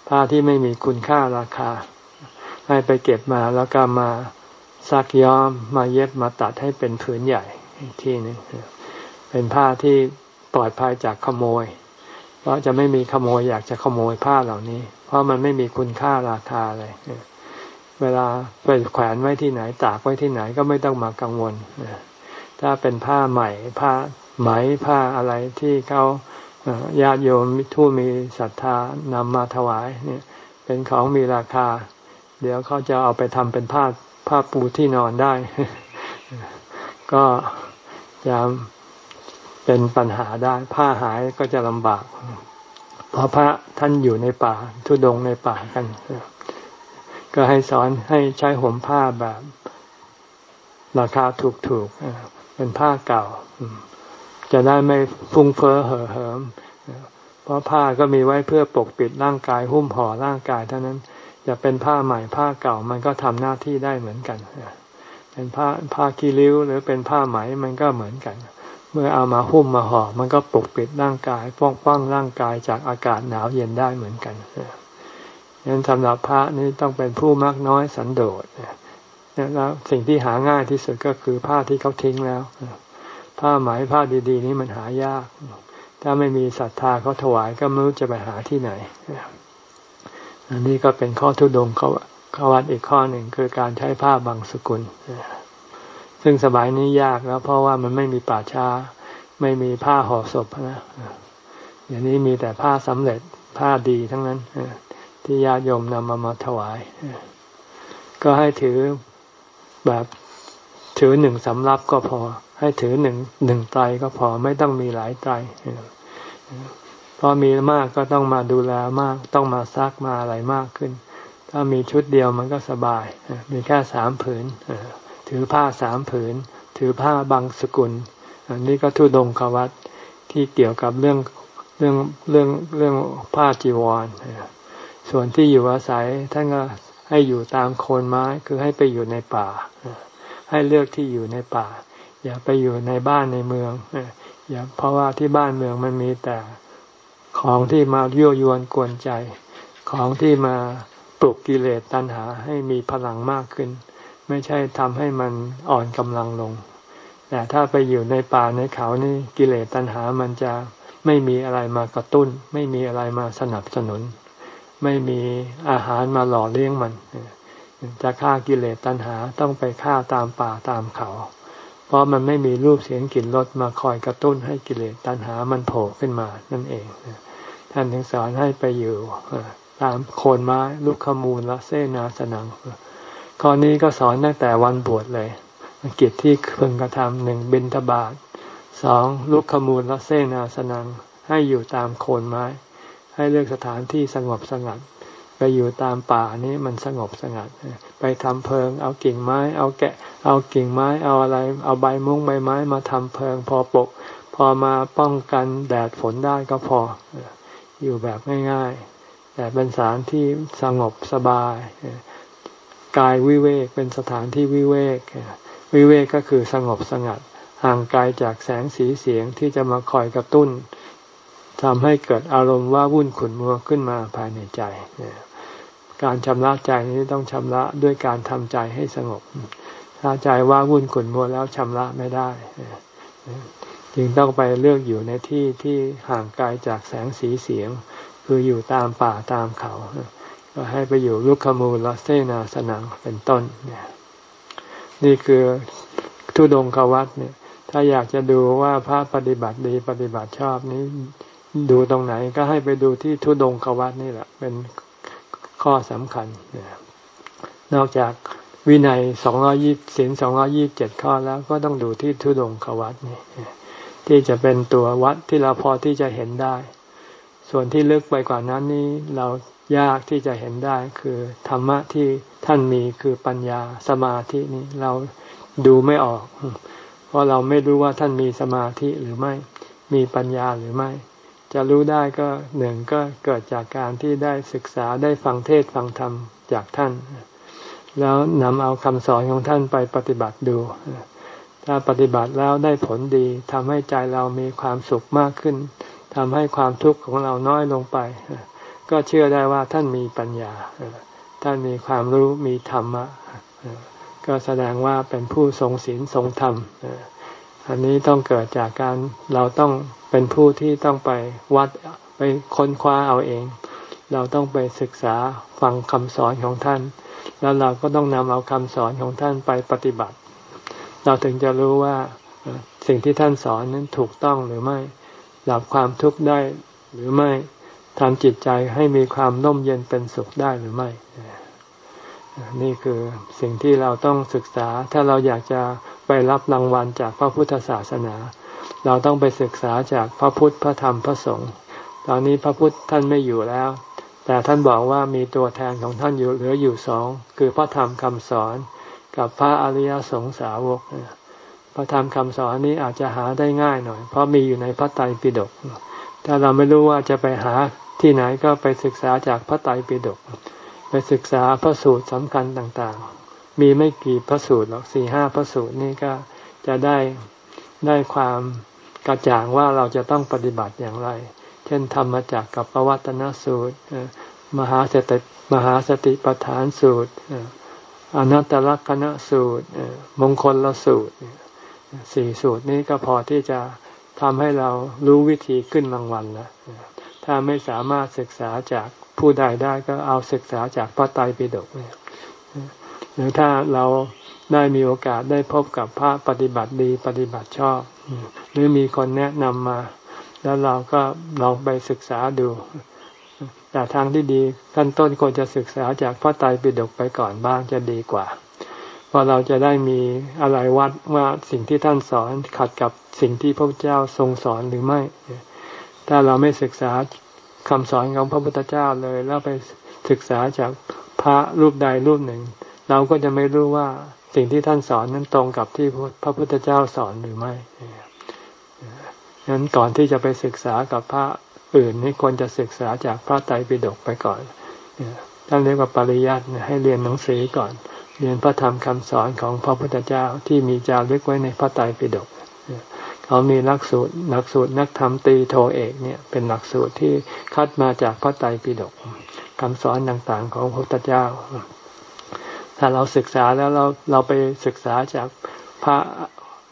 ผ้าที่ไม่มีคุณค่าราคา ให้ไปเก็บมาแล้วก็มาซักย้อมมาเย็บมาตัดให้เป็นผืนใหญ่ที่นึงเป็นผ้าที่ปลอดภัยจากขโมย เพราะจะไม่มีขโมยอยากจะขโมยผ้าเหล่านี้ เพราะมันไม่มีคุณค่าราคาเลย เวลาไปแขวนไว้ที่ไหนตากไว้ที่ไหนก็ไม่ต้องมากังวลถ้าเป็นผ้าใหม่ผ้า ไหมผ้าอะไรที่เขาญาติโยมทู่มีศรัทธานำมาถวายเนี่ย เป็นของมีราคา เดี๋ยวเขาจะเอาไปทำเป็นผ้าผ้าปูที่นอนได้ ก็จะเป็นปัญหาได้ ผ้าหายก็จะลำบาก เพราะพระท่านอยู่ในป่า ทุดงในป่ากัน ก็ให้สอนให้ใช้ห่มผ้าแบบ ราคาถูกๆเป็นผ้าเก่า จะได้ไม่ฟุ้งเฟ้อเห่อเหิมเพราะผ้าก็มีไว้เพื่อปกปิดร่างกายหุ้มห่อร่างกายเท่านั้นจะเป็นผ้าใหม่ผ้าเก่ามันก็ทำหน้าที่ได้เหมือนกันเป็นผ้าผ้าคีริ้วหรือเป็นผ้าไหมมันก็เหมือนกัน เมื่อเอามาหุ้มมาห่อมันก็ปกปิดร่างกายป้องป้องร่างกายจากอากาศหนาวเย็นได้เหมือนกันนั้นสำหรับพระนี่ต้องเป็นผู้มากน้อยสันโดษแล้วสิ่งที่หาง่ายที่สุดก็คือผ้าที่เขาทิ้งแล้ว ผ้าไหมผ้าดีๆ นี้มันหายาก ถ้าไม่มีศรัทธาเขาถวายก็ไม่รู้จะไปหาที่ไหน อันนี้ก็เป็นข้อทุดงเขาเขาวัดอีกข้อหนึ่งคือการใช้ผ้าบางสกุล ซึ่งสมัยนี้ยากแล้ว เพราะว่ามันไม่มีป่าช้า ไม่มีผ้าห่อศพนะอย่างนี้มีแต่ผ้าสำเร็จผ้าดีทั้งนั้นที่ญาติโยมนำมามาถวาย ก็ให้ถือแบบถือหนึ่งสำรับก็พอ ให้ถือหนึ่งหนึ่งไตรก็พอไม่ต้องมีหลายไตรพพอมีมากก็ต้องมาดูแลมากต้องมาซักมาอะไรมากขึ้น ถ้ามีชุดเดียวมันก็สบาย มีแค่สามผืนถือผ้าสามผืน ถือผ้าบางสกุล อันนี้ก็ทุดงควัตที่เกี่ยวกับเรื่องเรื่องเรื่องเรื่องผ้าจีวร ส่วนที่อยู่อาศัยท่านก็ให้อยู่ตามโคนไม้คือให้ไปอยู่ในป่า ให้เลือกที่อยู่ในป่า อย่าไปอยู่ในบ้านในเมืองอย่าเพราะว่าที่บ้านเมืองมันมีแต่ของที่มายั่วยวนกวนใจ ของที่มาปลุกกิเลสตัณหาให้มีพลังมากขึ้น ไม่ใช่ทำให้มันอ่อนกำลังลง แต่ถ้าไปอยู่ในป่าในเขานี่กิเลสตัณหามันจะไม่มีอะไรมากระตุ้น ไม่มีอะไรมาสนับสนุน ไม่มีอาหารมาหล่อเลี้ยงมัน จะฆ่ากิเลสตัณหาต้องไปฆ่าตามป่าตามเขา ราะมันไม่มีรูปเสียงกลิ่นรสมาคอยกระตุ้นให้กิเลสตัณหามันโผล่ขึ้นมานั่นเองท่านถึงสอนให้ไปอยู่ตามโคนไม้ลูกขมูลละเสนาสนังข้อนี้ก็สอนตั้งแต่วันบวชเลยกิจที่พึงกระทำหนึ่งบินทบาทสองลุกขมูลละเสนาสนังให้อยู่ตามโคนไม้ ให้เลือกสถานที่สงบสงัด อยู่ตามป่านี้มันสงบสงัด ไปทำเพลิง เอากิ่งไม้ เอาแกะ เอากิ่งไม้ เอาอะไร เอาใบมุ้งใบไม้มาทำเพลิง พอปก พอมาป้องกันแดดฝนได้ก็พอ อยู่แบบง่ายๆ แต่เป็นสถานที่สงบสบายกายวิเวกเป็นสถานที่วิเวก วิเวกก็คือสงบสงัด ห่างไกลจากแสงสีเสียงที่จะมาคอยกระตุ้นทำให้เกิดอารมณ์ว่าวุ่นขุนมัวขึ้นมาภายในใจ การชำระใจนี้ต้องชำระด้วยการทำใจให้สงบ ถ้าใจว่าวุ่นขุนมัวแล้วชำระไม่ได้จึงต้องไปเลือกอยู่ในที่ที่ห่างไกลจากแสงสีเสียง คืออยู่ตามป่าตามเขา ก็ให้ไปอยู่ลุกขมูลลเสนาสนังเป็นต้นเนี่ยนี่คือทุดงควัตเนี่ย ถ้าอยากจะดูว่าพระปฏิบัติดีปฏิบัติชอบนี้ ดูตรงไหนก็ให้ไปดูที่ทุดงควัตนี่แหละ เป็น ข้อสำคัญ นอกจากวินัยสองร้อยี่สิบสองร้อยี่บเจ็ดข้อแล้วก็ต้องดูที่ทุดงควัตนี่ที่จะเป็นตัววัดที่เราพอที่จะเห็นได้ ส่วนที่ลึกไปกว่านั้นนี้เรายากที่จะเห็นได้คือธรรมะที่ท่านมีคือปัญญาสมาธินี้เราดูไม่ออก เพราะเราไม่รู้ว่าท่านมีสมาธิหรือไม่มีปัญญาหรือไม่ จะรู้ได้ก็หนึ่งก็เกิดจากการที่ได้ศึกษาได้ฟังเทศฟังธรรมจากท่าน แล้วนำเอาคำสอนของท่านไปปฏิบัติดู ถ้าปฏิบัติแล้วได้ผลดีทำให้ใจเรามีความสุขมากขึ้นทำให้ความทุกข์ของเราน้อยลงไป ก็เชื่อได้ว่าท่านมีปัญญา ท่านมีความรู้มีธรรมะ ก็แสดงว่าเป็นผู้ทรงศีลทรงธรรม อันนี้ต้องเกิดจากการเราต้องเป็นผู้ที่ต้องไปวัดไปค้นคว้าเอาเอง เราต้องไปศึกษาฟังคำสอนของท่าน แล้วเราก็ต้องนำเอาคำสอนของท่านไปปฏิบัติ เราถึงจะรู้ว่าสิ่งที่ท่านสอนนั้นถูกต้องหรือไม่ดับความทุกข์ได้หรือไม่ทำจิตใจให้มีความน่มเย็นเป็นสุขได้หรือไม่ นี่คือสิ่งที่เราต้องศึกษา ถ้าเราอยากจะไปรับรางวัลจากพระพุทธศาสนา เราต้องไปศึกษาจากพระพุทธพระธรรมพระสงฆ์ตอนนี้พระพุทธท่านไม่อยู่แล้ว แต่ท่านบอกว่ามีตัวแทนของท่านอยู่เหลืออยู่สองคือพระธรรมคำสอนกับพระอริยสงสาวกพระธรรมคำสอนนี้อาจจะหาได้ง่ายหน่อย เพราะมีอยู่ในพระไตรปิฎกถ้าเราไม่รู้ว่าจะไปหาที่ไหนก็ไปศึกษาจากพระไตรปิฎก ไปศึกษาพระสูตรสำคัญต่างๆ มีไม่กี่พระสูตรหรอกสี่ห้าพระสูตรนี่ก็จะได้ได้ความกระจ่างว่าเราจะต้องปฏิบัติอย่างไร เช่นธรรมจักกับปวัตนสูตร มหาสติมหาสติปฐานสูตรอนัตตลกนสูตร มงคลละสูตรสี่สูตรนี้ก็พอที่จะทำให้เรารู้วิธีขึ้นรางวัลแล้วถ้าไม่สามารถศึกษาจาก ผู้ใดได้ก็เอาศึกษาจากพระไตรปิฎกเนี่ยหรือถ้าเราได้มีโอกาสได้พบกับพระปฏิบัติดีปฏิบัติชอบ หรือมีคนแนะนำมา แล้วเราก็ลองไปศึกษาดู แต่ทางที่ดีขั้นต้นควรจะศึกษาจากพระไตรปิฎกไปก่อนบ้างจะดีกว่าเพราะเราจะได้มีอะไรวัดว่าสิ่งที่ท่านสอนขัดกับสิ่งที่พระเจ้าทรงสอนหรือไม่ ถ้าเราไม่ศึกษา คำสอนของพระพุทธเจ้าเลยแล้วไปศึกษาจากพระรูปใดรูปหนึ่ง เราก็จะไม่รู้ว่าสิ่งที่ท่านสอนนั้นตรงกับที่พระพุทธเจ้าสอนหรือไม่ฉะนั้นก่อนที่จะไปศึกษากับพระอื่นนี่ควรจะศึกษาจากพระไตรปิฎกไปก่อนท่านเรียกว่าปริยัติให้เรียนหนังสือก่อน เรียนพระธรรมคำสอนของพระพุทธเจ้าที่มีจารึกไว้ในพระไตรปิฎก เขามีหลักสูตรหลักสูตรนักธรรมตีโทเอกเนี่ยเป็นหลักสูตรที่คัดมาจากพระไตรปิฎกคำสอนต่างๆของพระพุทธเจ้า ถ้าเราศึกษาแล้วเราเราไปศึกษาจากพระ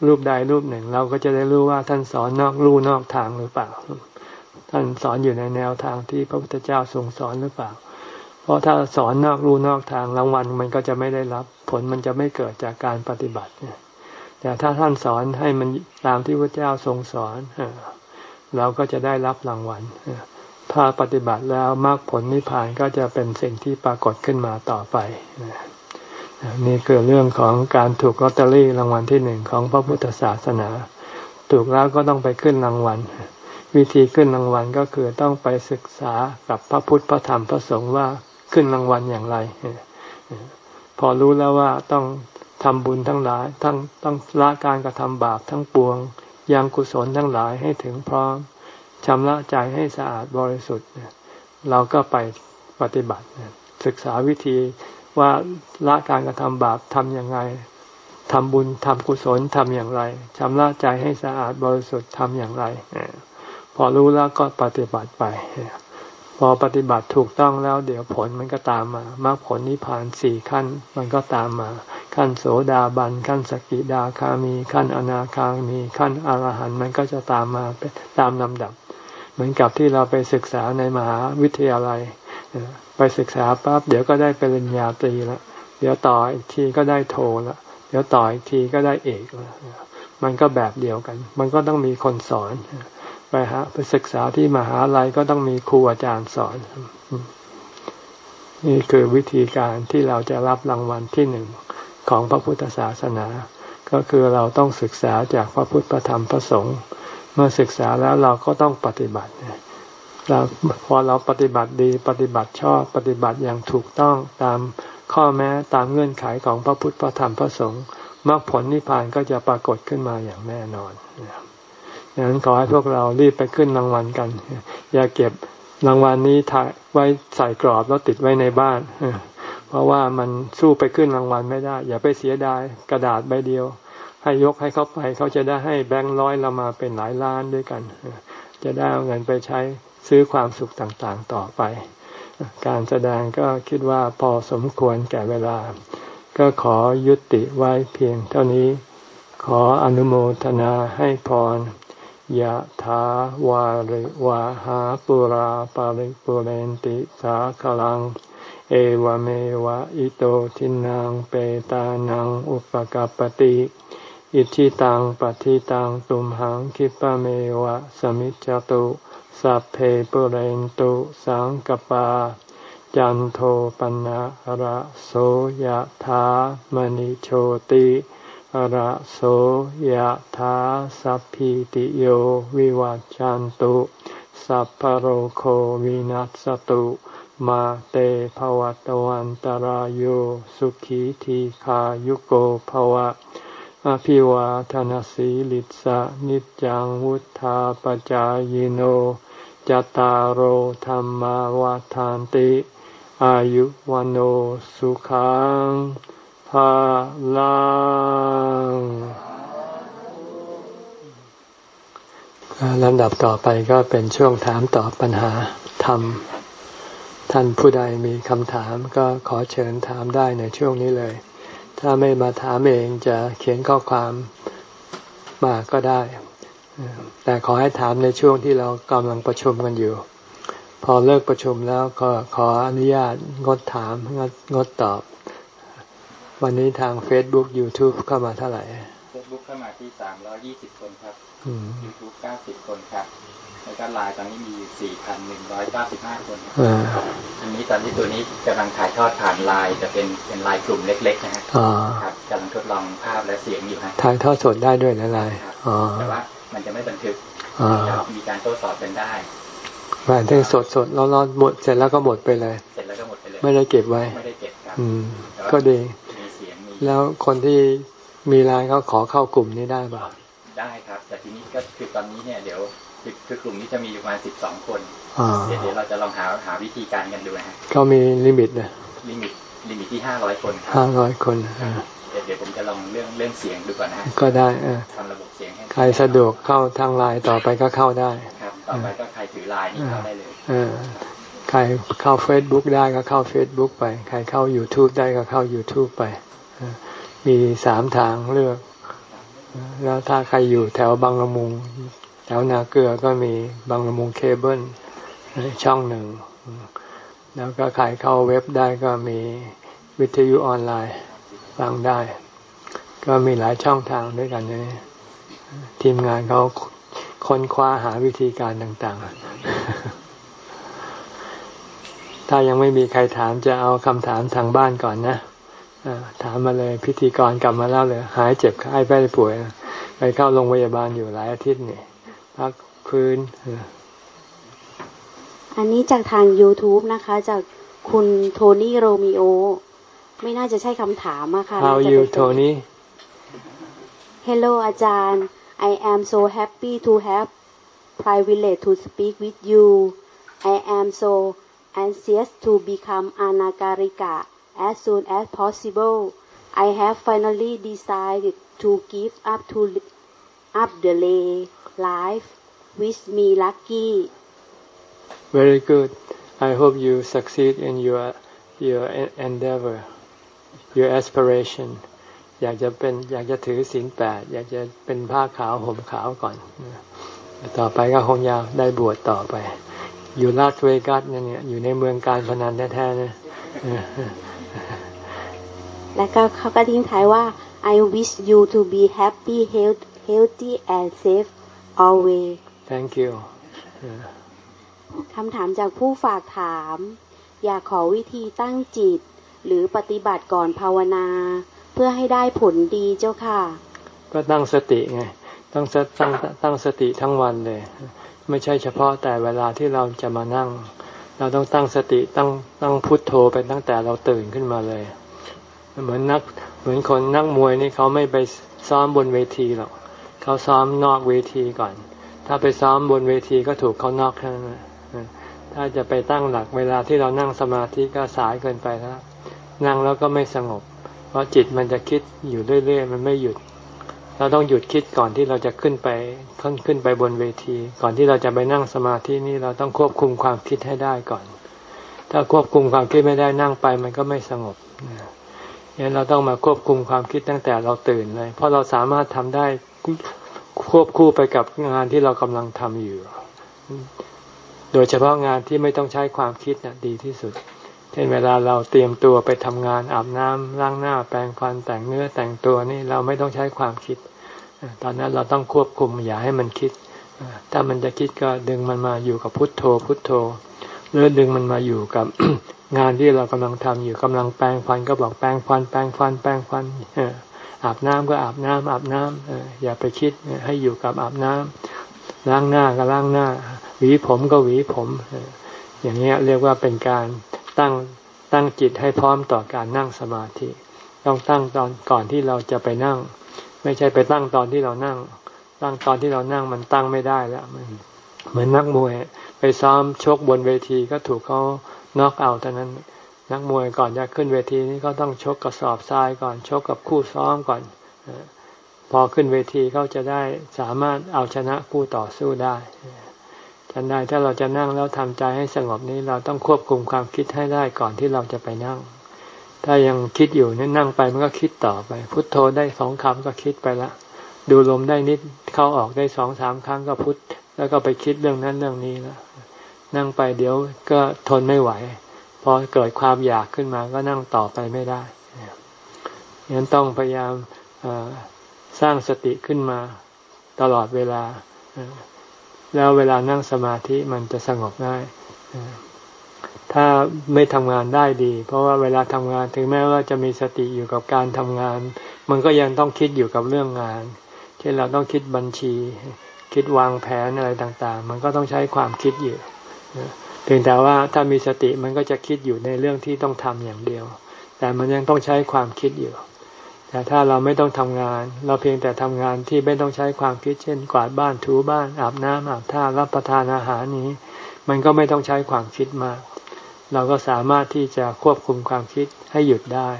รูปใดรูปหนึ่ง เราก็จะได้รู้ว่าท่านสอนนอกลู่นอกทางหรือเปล่า ท่านสอนอยู่ในแนวทางที่พระพุทธเจ้าทรงสอนหรือเปล่า เพราะถ้าสอนนอกลู่นอกทางรางวัลมันก็จะไม่ได้รับ ผลมันจะไม่เกิดจากการปฏิบัติเนี่ย แต่ถ้าท่านสอนให้มันตามที่พระเจ้าทรงสอนเราก็จะได้รับรางวัลถ้าปฏิบัติแล้วมรรคผลนิพพานก็จะเป็นสิ่งที่ปรากฏขึ้นมาต่อไปนี่คือเรื่องของการถูกลอตเตอรี่รางวัลที่หนึ่งของพระพุทธศาสนา ถูกแล้วก็ต้องไปขึ้นรางวัล วิธีขึ้นรางวัลก็คือต้องไปศึกษากับพระพุทธพระธรรมพระสงฆ์ว่าขึ้นรางวัลอย่างไร พอรู้แล้วว่าต้อง ทำบุญทั้งหลายทั้งต้องละการกระทำบาปทั้งปวง ยังกุศลทั้งหลายให้ถึงพร้อมชำระใจให้สะอาดบริสุทธิ์เราก็ไปปฏิบัติศึกษาวิธีว่าละการกระทำบาปทำอย่างไรทำบุญทำกุศลทำอย่างไรชำระใจให้สะอาดบริสุทธิ์ทำอย่างไร พอรู้แล้วก็ปฏิบัติไป อปฏิบัติถูกต้องแล้ว เดี๋ยวผลมันก็ตามมามรรคผลนิพพานสี่ขั้น มันก็ตามมา ขั้นโสดาบันขั้นสกิดาคามี ขั้นอนาคามีขั้นอรหันต์มันก็จะตามมาตามลำดับ เหมือนกับที่เราไปศึกษาในมหาวิทยาลัย ไปศึกษาปั๊บเดี๋ยวก็ได้ปริญญาตรีแล้วเดี๋ยวต่ออีกทีก็ได้โทแล้วเดี๋ยวต่ออีกทีก็ได้เอกแล้วมันก็แบบเดียวกัน มันก็ต้องมีคนสอน ไปหาไปศึกษาที่มหาลัยก็ต้องมีครูอาจารย์สอน นี่คือวิธีการที่เราจะรับรางวัลที่หนึ่งของพระพุทธศาสนา ก็คือเราต้องศึกษาจากพระพุทธธรรมพระสงฆ์เมื่อศึกษาแล้วเราก็ต้องปฏิบัติเราพอเราปฏิบัติดีปฏิบัติชอบปฏิบัติอย่างถูกต้องตามข้อแม้ตามเงื่อนไขของพระพุทธพระธรรมพระสงฆ์มรรคผลนิพพานก็จะปรากฏขึ้นมาอย่างแน่นอน ดังนั้นขอให้พวกเรารีบไปขึ้นรางวัลกัน อย่าเก็บรางวัลนี้ถ่ายไว้ใส่กรอบแล้วติดไว้ในบ้าน เพราะว่ามันสู้ไปขึ้นรางวัลไม่ได้ อย่าไปเสียดายกระดาษใบเดียว ให้ยกให้เขาไปเขาจะได้ให้แบงค์ร้อยเรามาเป็นหลายล้านด้วยกัน จะได้เอาเงินไปใช้ซื้อความสุขต่างๆต่อไป การแสดงก็คิดว่าพอสมควรแก่เวลา ก็ขอยุติไว้เพียงเท่านี้ ขออนุโมทนาให้พร ยะถาวาริวาหาปุราปาริปุเรนติสาคลัง เอวเมวะอิโตทินังเปตานังอุปกปติอิชิตังปฏิตังตุมหังคิปะเมวะสมิจจตุสัพเพปุเรนตุสังกปา จันโทปนะระโสยธามณิโชติ ระโสยธาสัพพิติโยวิวัจจันตุสัพพโรโควินัสตุมาเตภวัตวันตารโยสุขีทีขายุโกภวะ อภิวาทนสีลิสะนิจังวุธาปจายโนจตารโหธรรมวาทานติ อายุวันโอสุขัง ภาลังลำดับต่อไปก็เป็นช่วงถามตอบปัญหาธรรม ท่านผู้ใดมีคำถามก็ขอเชิญถามได้ในช่วงนี้เลย ถ้าไม่มาถามเองจะเขียนข้อความมาก็ได้ แต่ขอให้ถามในช่วงที่เรากำลังประชุมกันอยู่ พอเลิกประชุมแล้วก็ขออนุญาตงดถามงดงดตอบ วันนี้ทาง Facebook YouTube เข้ามาเท่าไหร่ Facebook เข้ามาที่สามร้อยี่สิบคนครับ YouTube เก้าสิบคนครับแล้วก็ไลน์ตอนนี้มีสี่พันหนึ่งร้อยเก้าสิบห้าคนอันนี้ตอนที่ตัวนี้กำลังถ่ายทอดผ่านไลน์จะเป็นเป็นไลน์กลุ่มเล็กๆนะฮะครับกำลังทดลองภาพและเสียงอยู่ฮะถ่ายทอดสดได้ด้วยนะไลน์แต่ว่ามันจะไม่บันทึกมีการโต้ตอบกันได้หมายถึงสดสดเราเราหมดเสร็จแล้วก็หมดไปเลย เสร็จแล้วก็หมดไปเลย ไม่ได้เก็บไว้ ไม่ได้เก็บครับอืมก็ดี แล้วคนที่มีรายเขาขอเข้ากลุ่มนี้ได้ป่ะได้ครับ แต่ทีนี้ก็คือตอนนี้เนี่ยเดี๋ยวคือกลุ่มนี้จะมีประมาณสิบสองคนเดี๋ยวเราจะลองหาหาวิธีการกันดูนะฮะเขามี limit นะ limit limit ที่ห้าร้อยคนห้าร้อยคนเดี๋ยวผมจะลองเรื่องเรื่องเสียงดูก่อนนะก็ได้ทำระบบเสียงให้ใครสะดวกเข้าทางไลน์ต่อไปก็เข้าได้ครับต่อไปก็ใครถือไลน์นี่เข้าได้เลยใครเข้าเฟซบุ๊กได้ก็เข้าเฟซบุ๊กไป ใครเข้า youtube ได้ก็เข้า youtube ไป มีสามทางเลือก แล้วถ้าใครอยู่แถวบางละมุง แถวนาเกลือก็มีบางละมุงเคเบิลช่องหนึ่ง แล้วก็ใครเข้าเว็บได้ก็มีวิทยุออนไลน์ฟังได้ ก็มีหลายช่องทางด้วยกันนี่ทีมงานเขาค้นคว้าหาวิธีการต่าง ๆ ถ้ายังไม่มีใครถามจะเอาคำถามทางบ้านก่อนนะ ถามมาเลยพิธีกรกลับมาแล้วเลย หายเจ็บไข้ไปป่วย ไปเข้าโรงพยาบาลอยู่หลายอาทิตย์นี่พักพื้น อันนี้จากทาง YouTube นะคะ จากคุณโทนี่โรมิโอ ไม่น่าจะใช่คำถามอะค่ะ How you Tony Hello อาจารย์ I am so happy to have privilege to speak with you I am so anxious to become anagarika as soon as possible I have finally decided to give up to up the lay life with me lucky Very good I hope you succeed in your your endeavor your aspiration อยากจะเป็นอยากจะถือศีลแปดอยากจะเป็นผ้าขาวห่มขาวก่อน ต่อไปก็คงยาวได้บวชต่อไป อยู่ลาสเวกัสเนี่ยอยู่ในเมืองการพนันแท้ๆนะ แล้วก็เขาก็ทิ้งท้ายว่า I wish you to be happy healthy and safe always Thank you คำถามจากผู้ฝากถาม อยากขอวิธีตั้งจิต หรือปฏิบัติก่อนภาวนา เพื่อให้ได้ผลดีเจ้าค่ะ ก็ตั้งสติไงต้องตั้งตั้งสติทั้งวันเลย ไม่ใช่เฉพาะแต่เวลาที่เราจะมานั่ง เราต้องตั้งสติตั้งตั้งพุทโธไปตั้งแต่เราตื่นขึ้นมาเลย เหมือนนักเหมือนคนนักมวยนี่เขาไม่ไปซ้อมบนเวทีหรอกเขาซ้อมนอกเวทีก่อน ถ้าไปซ้อมบนเวทีก็ถูกเขานอกแค่นั้นถ้าจะไปตั้งหลักเวลาที่เรานั่งสมาธิก็สายเกินไปแล้วนั่งแล้วก็ไม่สงบ เพราะจิตมันจะคิดอยู่เรื่อยๆ มันไม่หยุด เราต้องหยุดคิดก่อนที่เราจะขึ้นไปขึ้นขึ้นไปบนเวที ก่อนที่เราจะไปนั่งสมาธินี่เราต้องควบคุมความคิดให้ได้ก่อน ถ้าควบคุมความคิดไม่ได้นั่งไปมันก็ไม่สงบงั้นเราต้องมาควบคุมความคิดตั้งแต่เราตื่นเลย เพราะเราสามารถทำได้ควบคู่ไปกับงานที่เรากำลังทำอยู่ โดยเฉพาะงานที่ไม่ต้องใช้ความคิดนะ่ะดีที่สุด เช่นเวลาเราเตรียมตัวไปทำงานอาบน้ำล้างหน้า แปรงฟันแต่งเนื้อแต่งตัวนี่เราไม่ต้องใช้ความคิด ตอนนั้นเราต้องควบคุมอย่าให้มันคิด ถ้ามันจะคิดก็ดึงมันมาอยู่กับพุทโธ พุทโธหรือดึงมันมาอยู่กับงานที่เรากำลังทำอยู่กำลังแปรงฟันก็บอกแปรงฟัน แปรงฟัน แปรงฟันอาบน้ำก็อาบน้ำอาบน้ำอย่าไปคิดให้อยู่กับอาบน้ำล้างหน้าก็ล้างหน้า หวีผมก็หวีผม อย่างนี้เรียกว่าเป็นการ ตั้งตั้งจิตให้พร้อมต่อการนั่งสมาธิ ต้องตั้งตอนก่อนที่เราจะไปนั่ง ไม่ใช่ไปตั้งตอนที่เรานั่ง ตั้งตอนที่เรานั่งมันตั้งไม่ได้แล้วมันเหมือนนักมวยไปซ้อมชกบนเวทีก็ถูกเขาน็อกเอาเท่านั้น นักมวยก่อนจะขึ้นเวทีนี้ก็ต้องชกกระสอบทรายก่อนชกกับคู่ซ้อมก่อนพอขึ้นเวทีเขาจะได้สามารถเอาชนะคู่ต่อสู้ได้ ฉันใดถ้าเราจะนั่งแล้วทำใจให้สงบนี้เราต้องควบคุมความคิดให้ได้ก่อนที่เราจะไปนั่ง ถ้ายังคิดอยู่นี่นั่งไปมันก็คิดต่อไป พุทโธได้สองคำก็คิดไปละ ดูลมได้นิดเข้าออกได้สองสามครั้งก็พุทแล้วก็ไปคิดเรื่องนั้นเรื่องนี้แล้วนั่งไปเดี๋ยวก็ทนไม่ไหว พอเกิดความอยากขึ้นมาก็นั่งต่อไปไม่ได้ยังต้องพยายามสร้างสติขึ้นมาตลอดเวลา แล้วเวลานั่งสมาธิมันจะสงบง่ายถ้าไม่ทำงานได้ดี เพราะว่าเวลาทำงานถึงแม้ว่าจะมีสติอยู่กับการทำงาน มันก็ยังต้องคิดอยู่กับเรื่องงาน เช่นเราต้องคิดบัญชี คิดวางแผนอะไรต่างๆ มันก็ต้องใช้ความคิดอยู่เพียงแต่ว่าถ้ามีสติมันก็จะคิดอยู่ในเรื่องที่ต้องทำอย่างเดียว แต่มันยังต้องใช้ความคิดอยู่ แต่ถ้าเราไม่ต้องทำงาน เราเพียงแต่ทำงานที่ไม่ต้องใช้ความคิดเช่น กวาดบ้านถูบ้าน อาบน้ำอาบท่ารับประทานอาหารนี้ มันก็ไม่ต้องใช้ความคิดมาก เราก็สามารถที่จะควบคุมความคิดให้หยุดได้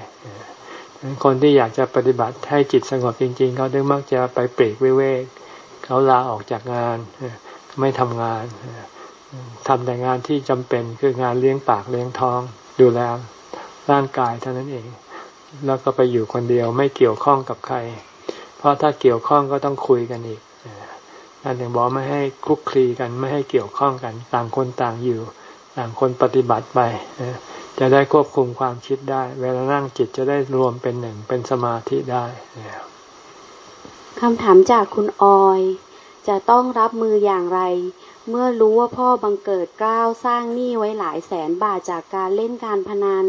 คนที่อยากจะปฏิบัติให้จิตสงบจริง ๆ เขาดึงมักจะไปปรีกวิเวกเขาลาออกจากงาน ไม่ทำงานทำแต่งานที่จำเป็นคืองานเลี้ยงปากเลี้ยงท้อง ดูแลร่างกายเท่านั้นเอง แล้วก็ไปอยู่คนเดียวไม่เกี่ยวข้องกับใคร เพราะถ้าเกี่ยวข้องก็ต้องคุยกันอีกนั่นถึงบอกไม่ให้คลุกคลีกันไม่ให้เกี่ยวข้องกัน ต่างคนต่างอยู่ ต่างคนปฏิบัติไปจะได้ควบคุมความคิดได้ เวลานั่งจิตจะได้รวมเป็นหนึ่งเป็นสมาธิได้คำถามจากคุณออย จะต้องรับมืออย่างไร เมื่อรู้ว่าพ่อบังเกิดกล้าวสร้างหนี้ไว้หลายแสนบาทจากการเล่นการพนัน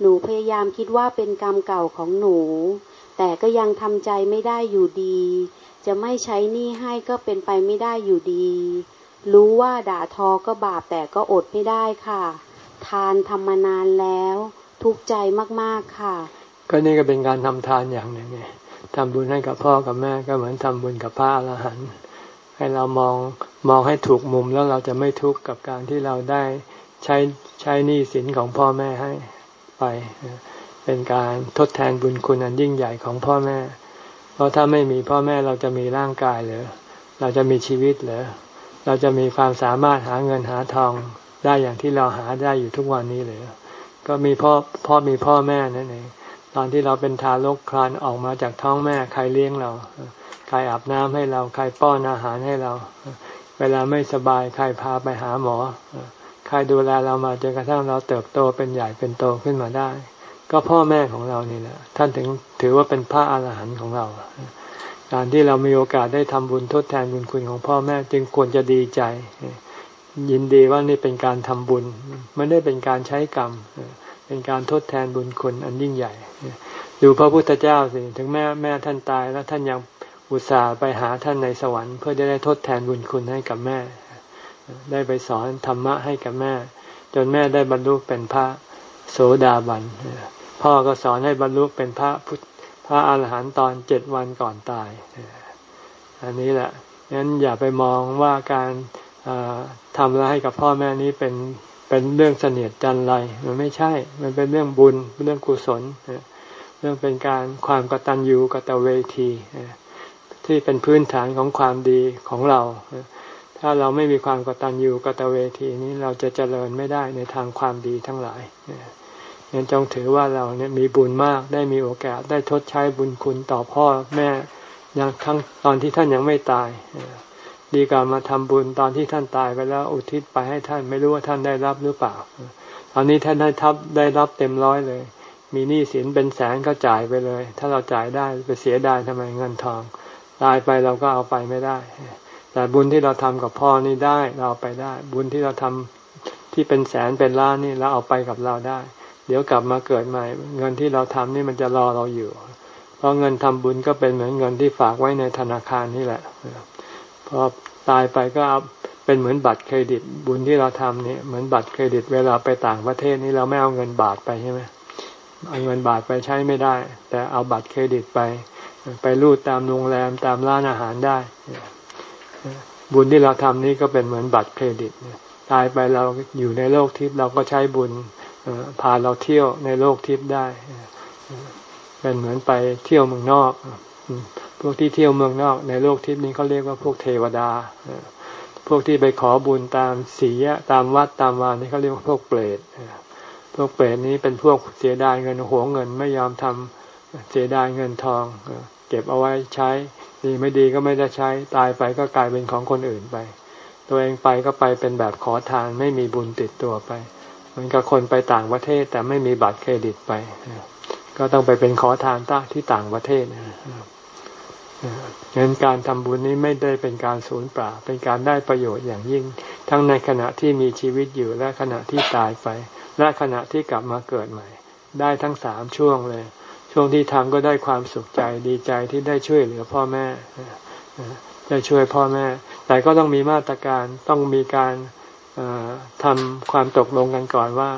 หนูพยายามคิดว่าเป็นกรรมเก่าของหนู แต่ก็ยังทำใจไม่ได้อยู่ดี จะไม่ใช้หนี้ให้ก็เป็นไปไม่ได้อยู่ดี รู้ว่าด่าทอก็บาปแต่ก็อดไม่ได้ค่ะ ทานทำมานานแล้ว ทุกใจมากๆค่ะ ก็นี่ก็เป็นการทำทานอย่างหนึ่งไงทำบุญให้กับพ่อกับแม่ก็เหมือนทำบุญกับพระอรหันต์ให้เรามองมองให้ถูกมุมแล้วเราจะไม่ทุกข์กับการที่เราได้ใช้ใช้หนี้สินของพ่อแม่ให้ ไป เป็นการทดแทนบุญคุณอันยิ่งใหญ่ของพ่อแม่ เพราะถ้าไม่มีพ่อแม่เราจะมีร่างกายหรือ เราจะมีชีวิตหรือ เราจะมีความสามารถหาเงินหาทองได้อย่างที่เราหาได้อยู่ทุกวันนี้เลยก็มีพ่อพ่อมีพ่อแม่นั่นเองตอนที่เราเป็นทารกคลานออกมาจากท้องแม่ใครเลี้ยงเรา ใครอาบน้ำให้เรา ใครป้อนอาหารให้เรา เวลาไม่สบายใครพาไปหาหมอ ใครดูแลเรามาจนกระทั่งเราเติบโตเป็นใหญ่เป็นโตขึ้นมาได้ ก็พ่อแม่ของเรานี่แหละท่านถึงถือว่าเป็นพระอาหารหันต์ของเรา การที่เรามีโอกาสได้ทำบุญทดแทนบุญคุณของพ่อแม่จึงควรจะดีใจ ยินดีว่านี่เป็นการทำบุญไม่ได้เป็นการใช้กรรม เป็นการทดแทนบุญคุณอันยิ่งใหญ่ดูพระพุทธเจ้าสิถึงแม่แม่ท่านตายแล้วท่านยังอุตส่าห์ไปหาท่านในสวรรค์เพื่อจะได้ทดแทนบุญคุณให้กับแม่ ได้ไปสอนธรรมะให้กับแม่ จนแม่ได้บรรลุเป็นพระโสดาบันพ่อก็สอนให้บรรลุเป็นพระพุทธพระอาหารหันต์ตอนเจ็ดวันก่อนตาย อันนี้แหละงั้นอย่าไปมองว่าการทำอะไรให้กับพ่อแม่นี้เป็นเป็นเรื่องเสนียดจันไร มันไม่ใช่ มันเป็นเรื่องบุญเรื่องกุศล เรื่องเป็นการความกตัญญูกตเวทีที่เป็นพื้นฐานของความดีของเรา ถ้าเราไม่มีความกตัญญูกตเวทีนี้เราจะเจริญไม่ได้ในทางความดีทั้งหลายยังจงถือว่าเราเนี่ยมีบุญมากได้มีโอกาสได้ทดใช้บุญคุณต่อพ่อแม่ยังทั้งตอนที่ท่านยังไม่ตายดีกว่ามาทำบุญตอนที่ท่านตายไปแล้วอุทิศไปให้ท่านไม่รู้ว่าท่านได้รับหรือเปล่า ตอนนี้ท่านได้ทับได้รับเต็มร้อยเลย มีหนี้สินเป็นแสนก็จ่ายไปเลย ถ้าเราจ่ายได้ไปเสียดายทำไมเงินทอง ตายไปเราก็เอาไปไม่ได้ แต่บุญที่เราทำกับพ่อนี่ได้ เราเอาไปได้ บุญที่เราทำที่เป็นแสนเป็นล้านนี่เราเอาไปกับเราได้ เดี๋ยวกลับมาเกิดใหม่ เงินที่เราทำนี่มันจะรอเราอยู่ เพราะเงินทำบุญก็เป็นเหมือนเงินที่ฝากไว้ในธนาคารนี่แหละพอตายไปก็เป็นเหมือนบัตรเครดิต บุญที่เราทำเนี่ยเหมือนบัตรเครดิต เวลาไปต่างประเทศนี่เราไม่เอาเงินบาทไปใช่ไหมเอาเงินบาทไปใช้ไม่ได้ แต่เอาบัตรเครดิตไป ไปรูดตามโรงแรมตามร้านอาหารได้ บุญที่เราทำนี่ก็เป็นเหมือนบัตรเครดิตตายไปเราอยู่ในโลกทิพย์เราก็ใช้บุญพาเราเที่ยวในโลกทิพย์ได้ เป็นเหมือนไปเที่ยวเมืองนอก พวกที่เที่ยวเมืองนอก ในโลกทิพย์นี้เขาเรียกว่าพวกเทวดา พวกที่ไปขอบุญตามสีตามวัดตามวานนี่เขาเรียกว่าพวกเปรตพวกเปรตนี้เป็นพวกเสียดายเงินหัวเงินไม่ยอมทำเสียดายเงินทอง เก็บเอาไว้ใช้ ดีไม่ดีก็ไม่ได้ใช้ตายไปก็กลายเป็นของคนอื่นไป ตัวเองไปก็ไปเป็นแบบขอทานไม่มีบุญติดตัวไปเหมือนกับคนไปต่างประเทศแต่ไม่มีบัตรเครดิตไป ก็ต้องไปเป็นขอทานต้ที่ต่างประเทศเงั้นการทำบุญนี้ไม่ได้เป็นการสูญเปล่า เป็นการได้ประโยชน์อย่างยิ่ง ทั้งในขณะที่มีชีวิตอยู่และขณะที่ตายไป และขณะที่กลับมาเกิดใหม่ ได้ทั้งสามช่วงเลย ช่วงที่ทำก็ได้ความสุขใจดีใจที่ได้ช่วยเหลือพ่อแม่พจะช่วยพ่อแม่ แต่ก็ต้องมีมาตรการต้องมีการทำความตกลงกันก่อนว่า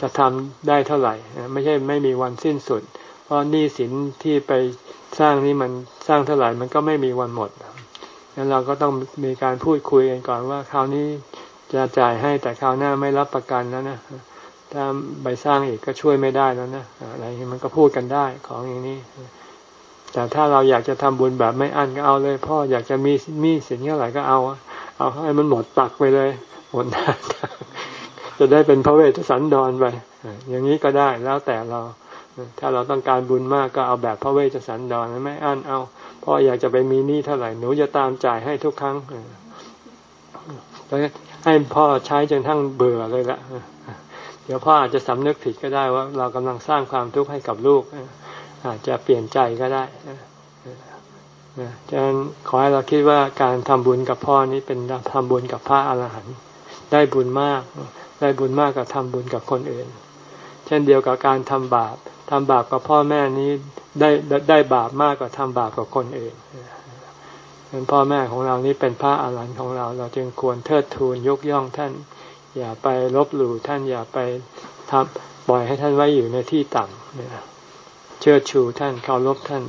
จะทำได้เท่าไหร่ ไม่ใช่ไม่มีวันสิ้นสุด เพราะหนี้สินที่ไปสร้างนี้มันสร้างเท่าไหร่มันก็ไม่มีวันหมดงั้นเราก็ต้องมีการพูดคุยกันก่อนว่า คราวนี้จะจ่ายให้แต่คราวหน้าไม่รับประกันแล้วนะ ถ้าไปสร้างอีกก็ช่วยไม่ได้แล้วนะอะไรมันก็พูดกันได้ของอย่างนี้ แต่ถ้าเราอยากจะทำบุญแบบไม่อั้นก็เอาเลยพ่ออยากจะมีมีสินเท่าไหร่ก็เอา เอาให้มันหมดตักไปเลยหมดน้จะได้เป็นพระเวทสันดรไปอย่างนี้ก็ได้แล้วแต่เรา ถ้าเราต้องการบุญมากก็เอาแบบพระเวชสันดรไม่อั้นเอาพ่ออยากจะไปมีหนี้เท่าไหร่หนูจะตามจ่ายให้ทุกครั้งแล้วให้พ่อใช้จนทั้งเบื่อเลยละ เดี๋ยวพ่ออาจจะสำนึกผิดก็ได้ว่า เรากำลังสร้างความทุกข์ให้กับลูก อาจจะเปลี่ยนใจก็ได้ดังนั้นขอให้เราคิดว่าการทำบุญกับพ่อนี้เป็นทำบุญกับพระอรหันต์ได้บุญมาก ได้บุญมากกว่าทำบุญกับคนอื่น เช่นเดียวกับการทำบาปทำบาปกับพ่อแม่นี้ได้ได้บาปมากกว่าทำบาปกับคนอื่นเป็นพ่อแม่ของเรานี้เป็นพระอรหันต์ของเรา เราจึงควรเทิดทูนยกย่องท่าน อย่าไปลบหลู่ท่านอย่าไปทำปล่อยให้ท่านไว้อยู่ในที่ต่ำเชิดชูท่านเคารพท่าน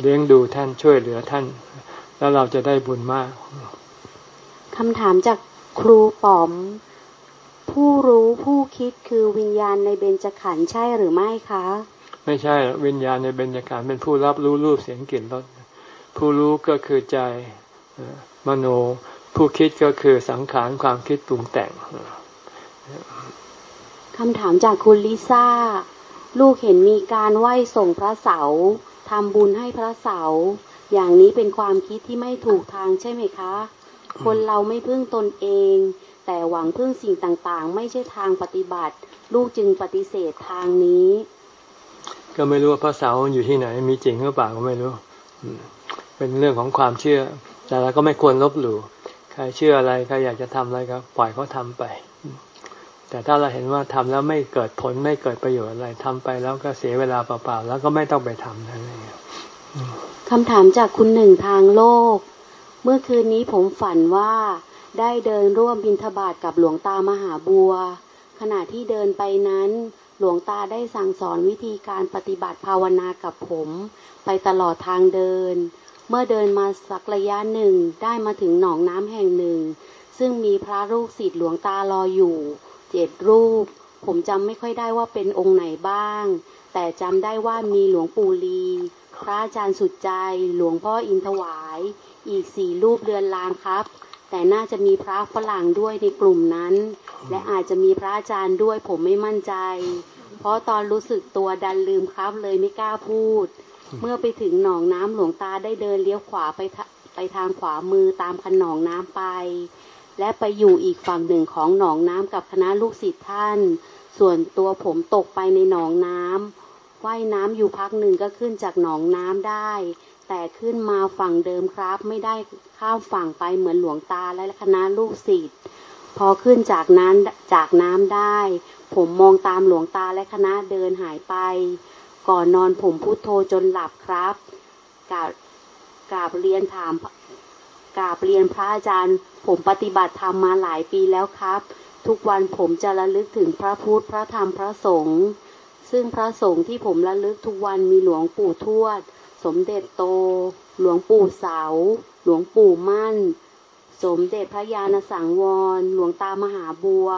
เลี้ยงดูท่านช่วยเหลือท่าน แล้วเราจะได้บุญมากคำถามจากครูป๋อม ผู้รู้ผู้คิดคือวิญญาณในเบญจขันธ์ใช่หรือไม่คะ ไม่ใช่วิญญาณในเบญจขันธ์เป็นผู้รับรู้รูปเสียงกลิ่นรสผู้รู้ก็คือใจมโน ผู้คิดก็คือสังขารความคิดปรุงแต่งคำถามจากคุณลิซ่า ลูกเห็นมีการไหว้ส่งพระเสาทำบุญให้พระเสา อย่างนี้เป็นความคิดที่ไม่ถูกทางใช่ไหมคะ คนเราไม่พึ่งตนเอง แต่หวังพึ่งสิ่งต่างๆ ไม่ใช่ทางปฏิบัติ ลูกจึงปฏิเสธทางนี้ ก็ไม่รู้ว่าพระเสาอยู่ที่ไหน มีจริงหรือเปล่าก็ไม่รู้ เป็นเรื่องของความเชื่อ แต่เราก็ไม่ควรลบหลู่ ใครเชื่ออะไรใครอยากจะทำอะไรก็ปล่อยเขาทาไป แต่ถ้าเราเห็นว่าทำแล้วไม่เกิดผลไม่เกิดประโยชน์อะไรทำไปแล้วก็เสียเวลาเปล่าๆแล้วก็ไม่ต้องไปทำนั่นเองคำถามจากคุณหนึ่งทางโลก เมื่อคืนนี้ผมฝันว่าได้เดินร่วมบินทบาทกับหลวงตามหาบัว ขณะที่เดินไปนั้น หลวงตาได้สั่งสอนวิธีการปฏิบัติภาวนากับผม ไปตลอดทางเดิน เมื่อเดินมาสักระยะหนึ่งได้มาถึงหนองน้ำแห่งหนึ่ง ซึ่งมีพระลูกศิษย์หลวงตารออยู่เจ็ดรูป ผมจำไม่ค่อยได้ว่าเป็นองค์ไหนบ้าง แต่จำได้ว่ามีหลวงปู่ลี พระอาจารย์สุดใจ หลวงพ่ออินทวาย อีกสี่รูปเรือนลางครับ แต่น่าจะมีพระฝรั่งด้วยในกลุ่มนั้น และอาจจะมีพระอาจารย์ด้วยผมไม่มั่นใจ เพราะตอนรู้สึกตัวดันลืมครับเลยไม่กล้าพูด เมื่อไปถึงหนองน้ำหลวงตาได้เดินเลี้ยวขวาไปไปทางขวามือตามคันหนองน้ำไป และไปอยู่อีกฝั่งหนึ่งของหนองน้ำกับคณะลูกศิษย์ท่าน ส่วนตัวผมตกไปในหนองน้ำว่ายน้ำอยู่พักหนึ่งก็ขึ้นจากหนองน้ำได้ แต่ขึ้นมาฝั่งเดิมครับ ไม่ได้ข้ามฝั่งไปเหมือนหลวงตาและคณะลูกศิษย์พอขึ้นจากน้ำจากน้ำได้ ผมมองตามหลวงตาและคณะเดินหายไป ก่อนนอนผมพุโทโธจนหลับครับกราบกราบเรียนถามกราบเรียนพระอาจารย์ ผมปฏิบัติธรรมมาหลายปีแล้วครับ ทุกวันผมจะระลึกถึงพระพุทธพระธรรมพระสงฆ์ซึ่งพระสงฆ์ที่ผมระลึกทุกวันมีหลวงปู่ทวด สมเด็จโต หลวงปู่เสา หลวงปู่มั่น สมเด็จพระยาณสังวร หลวงตามหาบัว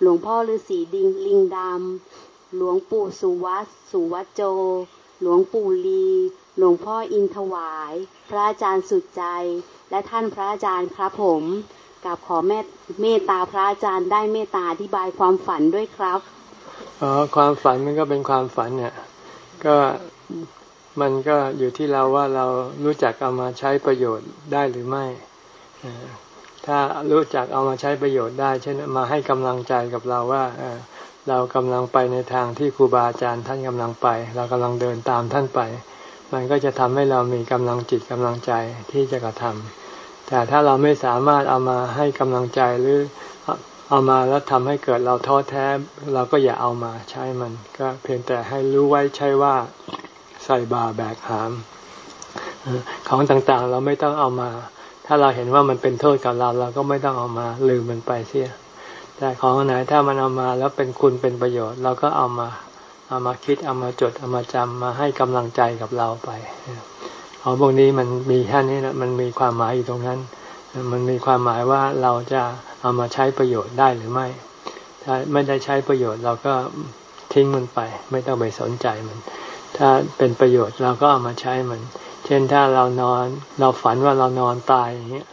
หลวงพ่อฤาษีดิงลิงดำ หลวงปู่สุวัตสุวัจโจ หลวงปู่ลี หลวงพ่ออินทวาย พระอาจารย์สุดใจ และท่านพระอาจารย์ครับผมกับขอแม่เมตตาพระอาจารย์ได้เมตตาอธิบายความฝันด้วยครับอ๋อความฝันมันก็เป็นความฝันเนี่ย ก็มันก็อยู่ที่เราว่าเรารู้จักเอามาใช้ประโยชน์ได้หรือไม่ ถ้ารู้จักเอามาใช้ประโยชน์ได้ เช่นมาให้กำลังใจกับเราว่า เรากำลังไปในทางที่ครูบาอาจารย์ท่านกำลังไป เรากำลังเดินตามท่านไป มันก็จะทำให้เรามีกำลังจิตกำลังใจที่จะกระทำแต่ถ้าเราไม่สามารถเอามาให้กำลังใจหรือเอามาแล้วทำให้เกิดเราท้อแท้ เราก็อย่าเอามาใช้มัน ก็เพียงแต่ให้รู้ไว้ใช่ว่าใส่บาแบกหามของต่างๆ เราไม่ต้องเอามา ถ้าเราเห็นว่ามันเป็นโทษกับเรา เราก็ไม่ต้องเอามา ลืมมันไปเสีย แต่ของไหนถ้ามันเอามาแล้วเป็นคุณเป็นประโยชน์ เราก็เอามาเอามาคิดเอามาจดเอามาจำมาให้กำลังใจกับเราไปของพวกนี้มันมีแค่นี้นะมันมีความหมายอยู่ตรงนั้น มันมีความหมายว่าเราจะเอามาใช้ประโยชน์ได้หรือไม่ ถ้าไม่ได้ใช้ประโยชน์เราก็ทิ้งมันไป ไม่ต้องไปสนใจมัน ถ้าเป็นประโยชน์เราก็เอามาใช้มัน เช่นถ้าเรานอนเราฝันว่าเรานอนตายอย่างเงี้ย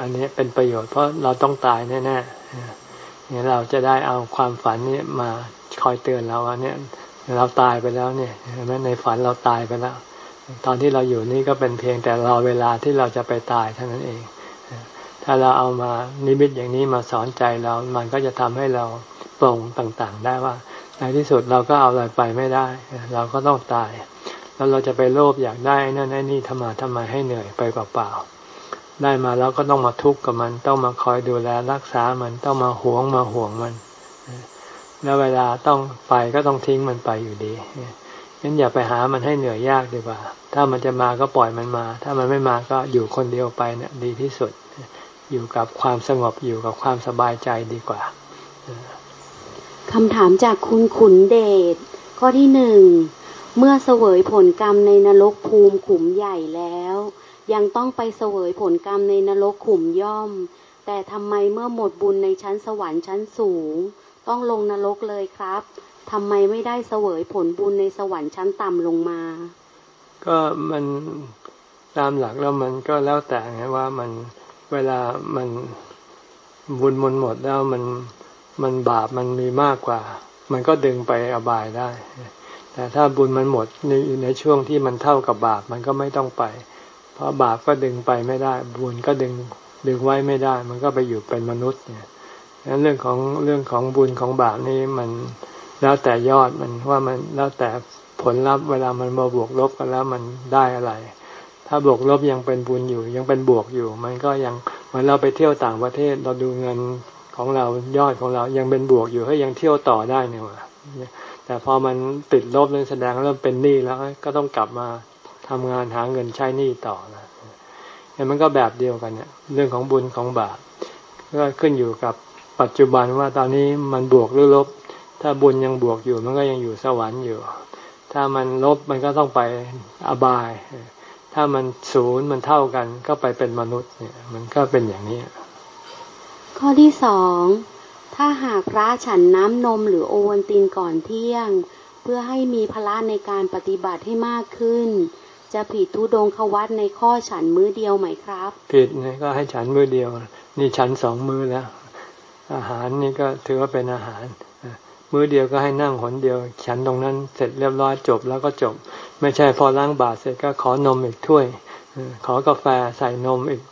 อันนี้เป็นประโยชน์เพราะเราต้องตายแน่ๆ เนี่ยเราจะได้เอาความฝันนี้มาคอยเตือนเราว่าเนี่ยเราตายไปแล้วเนี่ยแม้ในฝันเราตายไปแล้ว ตอนที่เราอยู่นี่ก็เป็นเพียงแต่รอเวลาที่เราจะไปตายเท่านั้นเอง ถ้าเราเอามานิมิตอย่างนี้มาสอนใจเรา มันก็จะทำให้เราปรงต่างๆ ได้ว่า ในที่สุดเราก็เอาอะไรไปไม่ได้ เราก็ต้องตาย แล้วเราจะไปโลภอยากได้นั่นไอ้นี่ทำมาทำไมให้เหนื่อยไปเปล่าๆ ได้มาแล้วก็ต้องมาทุกข์กับมัน ต้องมาคอยดูแลรักษามันต้องมาหวงมาห่วงมัน แล้วเวลาต้องไปก็ต้องทิ้งมันไปอยู่ดีงั้นอย่าไปหามันให้เหนื่อยยากดีกว่า ถ้ามันจะมาก็ปล่อยมันมา ถ้ามันไม่มาก็อยู่คนเดียวไปเนะี่ยดีที่สุด อยู่กับความสงบอยู่กับความสบายใจดีกว่าคำถามจากคุณขุนเดช ข้อที่หนึ่ง เมื่อเสวยผลกรรมในนรกภูมิขุมใหญ่แล้ว ยังต้องไปเสวยผลกรรมในนรกขุมย่อม แต่ทำไมเมื่อหมดบุญในชั้นสวรรค์ชั้นสูง ต้องลงนรกเลยครับทำไมไม่ได้เสวยผลบุญในสวรรค์ชั้นต่ำลงมา ก็มันตามหลักแล้วมันก็แล้วแต่ไงว่ามันเวลามันบุญมันหมดแล้วมันมันบาปมันมีมากกว่า มันก็ดึงไปอบายได้ แต่ถ้าบุญมันหมดในในช่วงที่มันเท่ากับบาปมันก็ไม่ต้องไป เพราะบาปก็ดึงไปไม่ได้ บุญก็ดึงดึงไว้ไม่ได้ มันก็ไปอยู่เป็นมนุษย์เนี่ยนั้นเรื่องของเรื่องของบุญของบาปนี่มันแล้วแต่ยอดมันว่ามันแล้วแต่ผลลัพธ์เวลามันมาบวกลบกันแล้วมันได้อะไร ถ้าบวกลบยังเป็นบุญอยู่ ยังเป็นบวกอยู่ มันก็ยังเหมือนเราไปเที่ยวต่างประเทศเราดูเงินของเรายอดของเรายังเป็นบวกอยู่ให้ยังเที่ยวต่อได้เนี่ยว่ะแต่พอมันติดลบเลยแสดงเริ่มเป็นหนี้แล้วก็ต้องกลับมา ทำงานหาเงินใช้หนี้ต่อนะเนี่ยมันก็แบบเดียวกันเนี่ย เรื่องของบุญของบาปก็ขึ้นอยู่กับปัจจุบันว่าตอนนี้มันบวกหรือลบ ถ้าบุญยังบวกอยู่มันก็ยังอยู่สวรรค์อยู่ ถ้ามันลบมันก็ต้องไปอบาย ถ้ามันศูนย์มันเท่ากันก็ไปเป็นมนุษย์เนี่ย มันก็เป็นอย่างนี้ ข้อที่สองถ้าหากพระฉันน้ำนมหรือโอวันตินก่อนเที่ยง เพื่อให้มีพละในการปฏิบัติให้มากขึ้น จะผิดทุดงควัตในข้อฉันมื้อเดียวไหมครับ ผิดนี่ก็ให้ฉันมื้อเดียว นี่ฉันสองมื้อแล้ว อาหารนี่ก็ถือว่าเป็นอาหาร มื้อเดียวก็ให้นั่งหนเดียว ฉันตรงนั้นเสร็จเรียบร้อยจบแล้วก็จบ ไม่ใช่พอล้างบาตรเสร็จก็ขอนมอีกถ้วย ขอกาแฟใส่นมอีก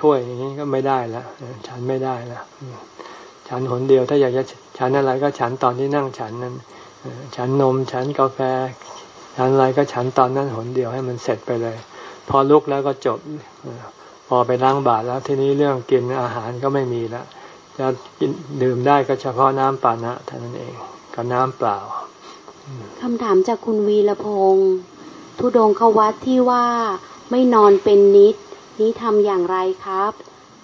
ถ้วยอย่างนี้ก็ไม่ได้ล้วฉันไม่ได้ล้วฉันหนเดียวถ้าอยากจะฉันอะไรก็ฉันตอนที่นั่งฉันนั้นฉันนมฉันกาแฟ ฉันอะไรก็ฉันตอนนั้นหนเดียวให้มันเสร็จไปเลย พอลุกแล้วก็จบ พอไปล้างบาตรแล้วทีนี้เรื่องกินอาหารก็ไม่มีแล้วจะกินดื่มได้ก็เฉพาะน้ำปานะเท่านั้นเองกับน้ำเปล่าคำถามจากคุณวีระพงศ์ทุดงควัตที่ว่าไม่นอนเป็นนิด นี้ทำอย่างไรครับ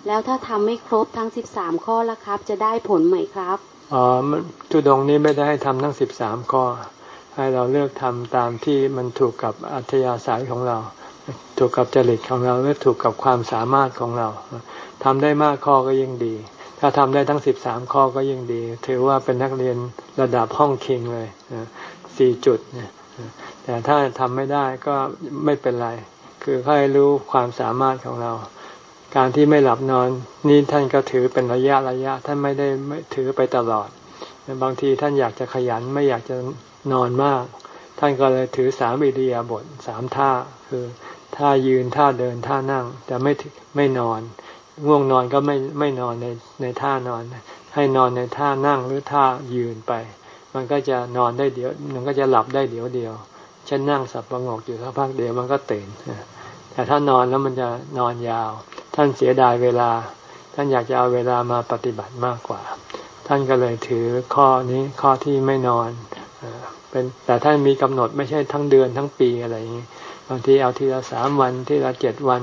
แล้วถ้าทำไม่ครบทั้งสิบสามข้อแล้วครับ จะได้ผลไหมครับอ๋อทุดงนี้ไม่ได้ให้ทำทั้งสิบสามข้อ ให้เราเลือกทำตามที่มันถูกกับอัธยาศัยของเรา ถูกกับจริตของเราหรือถูกกับความสามารถของเราทำได้มากข้อก็ยิ่งดี ถ้าทำได้ทั้งสิบสามข้อก็ยิ่งดี ถือว่าเป็นนักเรียนระดับห้องคิงเลยสี่จุดนะแต่ถ้าทำไม่ได้ก็ไม่เป็นไร คือให้รู้ความสามารถของเรา การที่ไม่หลับนอนนี่ท่านก็ถือเป็นระยะระยะท่านไม่ได้ไม่ถือไปตลอดบางทีท่านอยากจะขยันไม่อยากจะ นอนมาก ท่านก็เลยถือสามอิเดียบทสามท่าคือท่ายืนท่าเดินท่านั่งแต่ไม่ไม่นอน ง่วงนอนก็ไม่ไม่นอนในในท่านอน ให้นอนในท่านั่งหรือท่ายืนไป มันก็จะนอนได้เดี๋ยว มันก็จะหลับได้เดี๋ยวเดียวเช่นนั่งสับประงกอยู่สักพักเดียวมันก็ตื่นแต่ถ้านอนแล้วมันจะนอนยาว ท่านเสียดายเวลา ท่านอยากจะเอาเวลามาปฏิบัติมากกว่า ท่านก็เลยถือข้อนี้ข้อที่ไม่นอน เป็นแต่ถ้ามีกำหนดไม่ใช่ทั้งเดือนทั้งปีอะไรอย่างนี้บางทีเอาทีละสามวันทีละเจ็ดวัน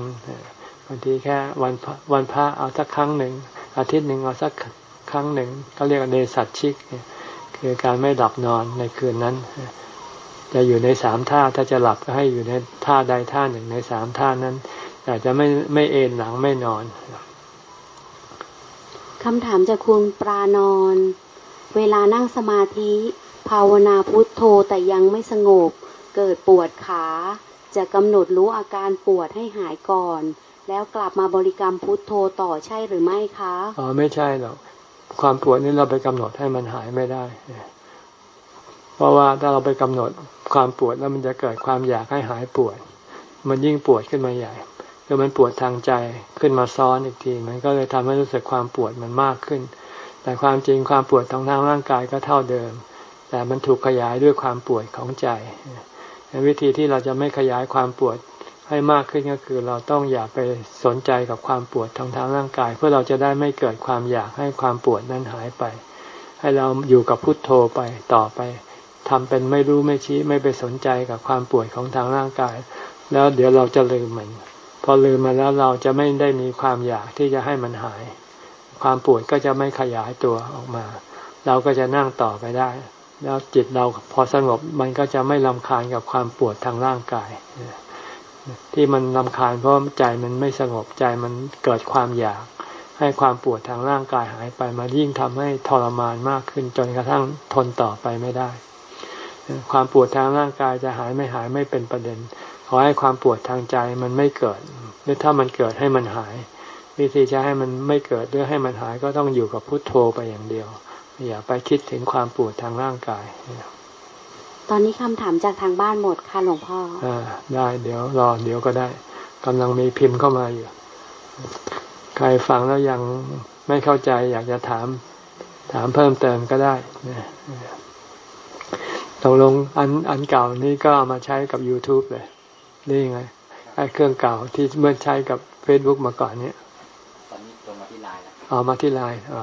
บางทีแค่วันวันพระเอาสักครั้งหนึ่งอาทิตย์หนึ่งเอาสักครั้งหนึ่งก็เรียกเนสัตชิกคือการไม่หลับนอนในคืนนั้น จะอยู่ในสามท่าถ้าจะหลับก็ให้อยู่ในท่าใดท่าหนึ่งในสามท่านั้น แต่จะไม่ไม่เอนหลังไม่นอนคำถามจากคุณปรานอน เวลานั่งสมาธิ ภาวนาพุทโธแต่ยังไม่สงบ เกิดปวดขา จะกำหนดรู้อาการปวดให้หายก่อน แล้วกลับมาบริกรรมพุทโธต่อใช่หรือไม่คะอ๋อไม่ใช่หรอกความปวดนี้เราไปกำหนดให้มันหายไม่ได้ เพราะว่าถ้าเราไปกำหนดความปวดแล้วมันจะเกิดความอยากให้หายปวด มันยิ่งปวดขึ้นมาใหญ่คือมันปวดทางใจขึ้นมาซ้อนอีกที มันก็เลยทำให้รู้สึกความปวดมันมากขึ้น แต่ความจริงความปวดทางทางร่างกายก็เท่าเดิม แต่มันถูกขยายด้วยความปวดของใจวิธีที่เราจะไม่ขยายความปวดให้มากขึ้นก็คือเราต้องอย่าไปสนใจกับความปวดทางทางร่างกาย เพื่อเราจะได้ไม่เกิดความอยากให้ความปวดนั้นหายไป ให้เราอยู่กับพุทโธไปต่อไปทำเป็นไม่รู้ไม่ชี้ไม่ไปสนใจกับความปวดของทางร่างกาย แล้วเดี๋ยวเราจะลืมมัน พอลืมมาแล้วเราจะไม่ได้มีความอยากที่จะให้มันหาย ความปวดก็จะไม่ขยายตัวออกมา เราก็จะนั่งต่อไปได้ แล้วจิตเราพอสงบมันก็จะไม่ลำคาญกับความปวดทางร่างกาย ที่มันลำคาญเพราะใจมันไม่สงบใจมันเกิดความอยาก ให้ความปวดทางร่างกายหายไปมายิ่งทำให้ทรมานมากขึ้น จนกระทั่งทนต่อไปไม่ได้ ความปวดทางร่างกายจะหายไม่หายไม่เป็นประเด็น ขอให้ความปวดทางใจมันไม่เกิด หรือถ้ามันเกิดให้มันหาย วิธีจะให้มันไม่เกิดหรือให้มันหายก็ต้องอยู่กับพุทโธไปอย่างเดียว อย่าไปคิดถึงความปวดทางร่างกาย ตอนนี้คำถามจากทางบ้านหมดค่ะหลวงพ่ออ่าได้เดี๋ยวรอเดี๋ยวก็ได้กำลังมีพิมพ์เข้ามาอยู่ ใครฟังแล้วยังไม่เข้าใจ อยากจะถาม ถามเพิ่มเติมก็ได้ตกลงอันอันเก่านี้ก็เอามาใช้กับ YouTube เลยนี่ไงไอ้เครื่องเก่าที่เมื่อใช้กับ Facebook มาก่อนเนี้ยตอนนี้ตรงมาที่ไลน์แล้วอ๋อมาที่ไลน์อ๋อ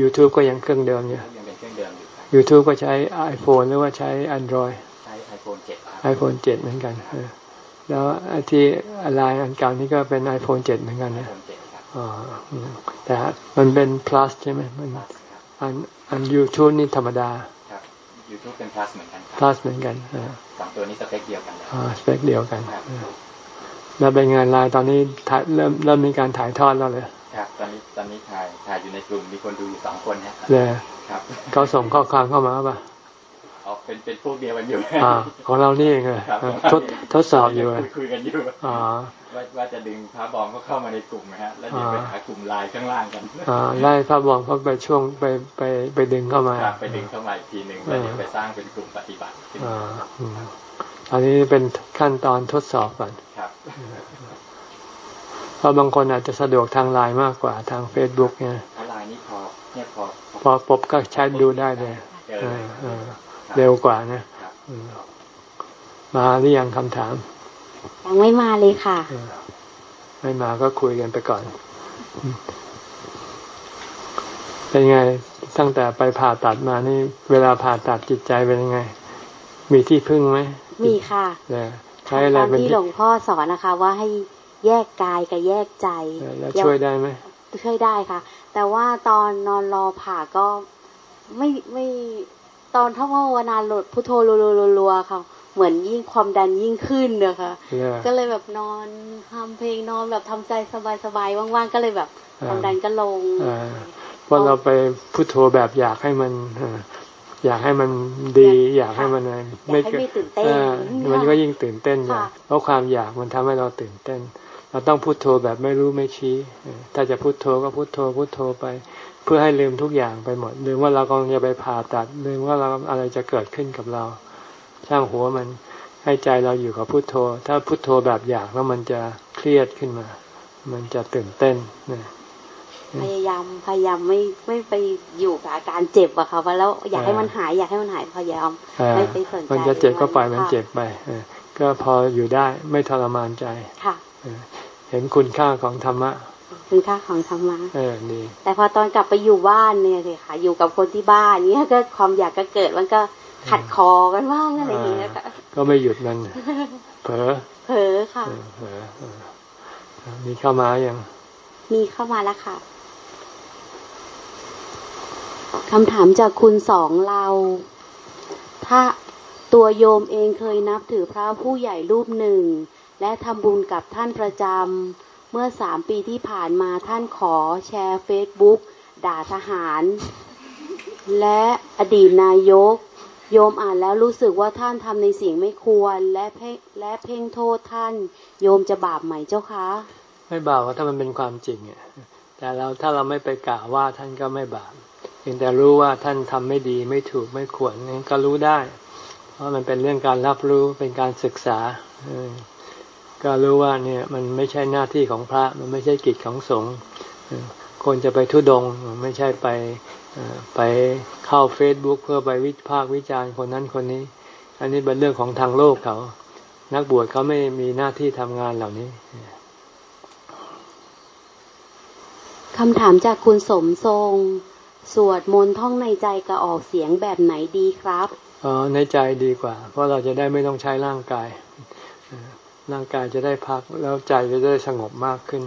ยูทูบก็ยังเครื่องเดิมอยู่ยังเป็นเครื่องเดิมอยู่ YouTube ก็ใช้ iPhone หรือว่าใช้ Android ใช้ iPhone 7 iPhone 7 เหมือนกันแล้วไอ้ที่ไลน์อันเก่านี้ก็เป็น iPhone 7 เหมือนกันนะอ๋อแต่มันเป็น plus ใช่ไหมมันอันอัน YouTube นี่ธรรมดา YouTube เป็น plus เหมือนกัน plus เหมือนกันสองตัวนี้สเปคเดียวกันอ๋อสเปคเดียวกันแล้วเป็นงานไลน์ตอนนี้ถ่ายเริ่มเริ่มมีการถ่ายทอดแล้วเลย ครับตอนนี้ตอนนี้ถ่ายถ่ายอยู่ในกลุ่มมีคนดูอยู่สองคนนะครับเขาส่งข้อความเข้ามาป่ะออกเป็นเป็นพวกเดียวกันอยู่อ่าของเรานี่เองเลยทดทดสอบอยู่คุยกันอยู่อ่าว่าว่าจะดึงพระบอมก็เข้ามาในกลุ่มนะฮะแล้วเดี๋ยวไปหากลุ่มไลน์ข้างล่างกันอ่าไล่พระบอมเขาไปช่วงไปไปไปดึงเข้ามาไปดึงเข้ามาอีกทีหนึ่งแล้วเดี๋ยวไปสร้างเป็นกลุ่มปฏิบัติอ่าอันนี้เป็นขั้นตอนทดสอบก่อนครับ เพราะบางคนอาจจะสะดวกทางไลน์มากกว่าทางเฟซบุ๊กเนี่ยไลน์นี่พอเนี่ยพอพอปบก็ใช้ดูได้เลยเร็วกว่านะมาหรือยังคำถามยังไม่มาเลยค่ะ ไม่มาก็คุยกันไปก่อน เป็นไงตั้งแต่ไปผ่าตัดมานี่ เวลาผ่าตัดจิตใจเป็นยังไง มีที่พึ่งไหม มีค่ะใช้อะไรเป็นที่หลวงพ่อสอนนะคะ ว่าให้ แยกกายกับแยกใจแล้วช่วยได้ไหมช่วยได้ค่ะ แต่ว่าตอนนอนรอผ่าก็ไม่ไม่ตอนท่องภาวนาหลดพุทโธรัวๆค่ะ เหมือนยิ่งความดันยิ่งขึ้นนะคะก็เลยแบบนอนทำเพลงนอนแบบทำใจสบายๆว่างๆก็เลยแบบความดันก็ลงเพราะเราไปพุทโธแบบอยากให้มันอยากให้มันดีอยากให้มันอะไรไม่เกิดมันก็ยิ่งตื่นเต้นใหญ่เพราะความอยากมันทำให้เราตื่นเต้น เราต้องพุโทโธแบบไม่รู้ไม่ชี้ ถ้าจะพุโทโธก็พุโทโธพุโทโธไป เพื่อให้ลืมทุกอย่างไปหมดลืมว่าเรากำลังจะไปผ่าตัดลืมว่าเราอะไรจะเกิดขึ้นกับเรา ช่างหัวมันให้ใจเราอยู่กับพุโทโธ ถ้าพุโทโธแบบอยากแล้วมันจะเครียดขึ้นมา มันจะตื่นเต้นนะพยายามพยายามไม่ไม่ไปอยู่กับอาการเจ็บอะค่ะว่าแล้วอยากให้มันหายอยากให้มันหายพยายามไม่ไปสนใจมันจะเจ็บก็ปล่อยมันเจ็บไปก็พออยู่ได้ไม่ทรมานใจค่ะ เห็นคุณค่าของธรรมะคุณค่าของธรรมะเออดีแต่พอตอนกลับไปอยู่บ้านเนี่ยสิค่ะอยู่กับคนที่บ้านเนี้ยก็ความอยากก็เกิดมันก็ขัดคอกันบ้างอะไรอย่างเงี้ยค่ะก็ไม่หยุดมันเผลอเผลอค่ะเผลอมีเข้ามายัง มีเข้ามาแล้วค่ะคำถามจากคุณสองเรา ถ้าตัวโยมเองเคยนับถือพระผู้ใหญ่รูปหนึ่ง และทำบุญกับท่านประจำ เมื่อสามปีที่ผ่านมาท่านขอแชร์เฟซบุ๊กด่าทหาร และอดีตนายก โยมอ่านแล้วรู้สึกว่าท่านทำในสิ่งไม่ควรและเพ่งและเพ่งโทษท่าน โยมจะบาปไหมเจ้าคะ ไม่บาปถ้ามันเป็นความจริงแต่เราถ้าเราไม่ไปกล่าวว่าท่านก็ไม่บาปเพียงแต่รู้ว่าท่านทำไม่ดีไม่ถูกไม่ควรนี่ก็รู้ได้ เพราะมันเป็นเรื่องการรับรู้เป็นการศึกษา ก็รู้ว่าเนี่ยมันไม่ใช่หน้าที่ของพระ มันไม่ใช่กิจของสงฆ์คนจะไปทุดงไม่ใช่ไปไปเข้าเฟซบุ๊กเพื่อไปวิพากษ์วิจารณ์คนนั้นคนนี้ อันนี้เป็นเรื่องของทางโลกเขา นักบวชเขาไม่มีหน้าที่ทำงานเหล่านี้คำถามจากคุณสมทรง สวดมนต์ท่องในใจกับออกเสียงแบบไหนดีครับอ๋อในใจดีกว่า เพราะเราจะได้ไม่ต้องใช้ร่างกาย ร่างกายจะได้พักแล้วใจจะได้สงบมากขึ้น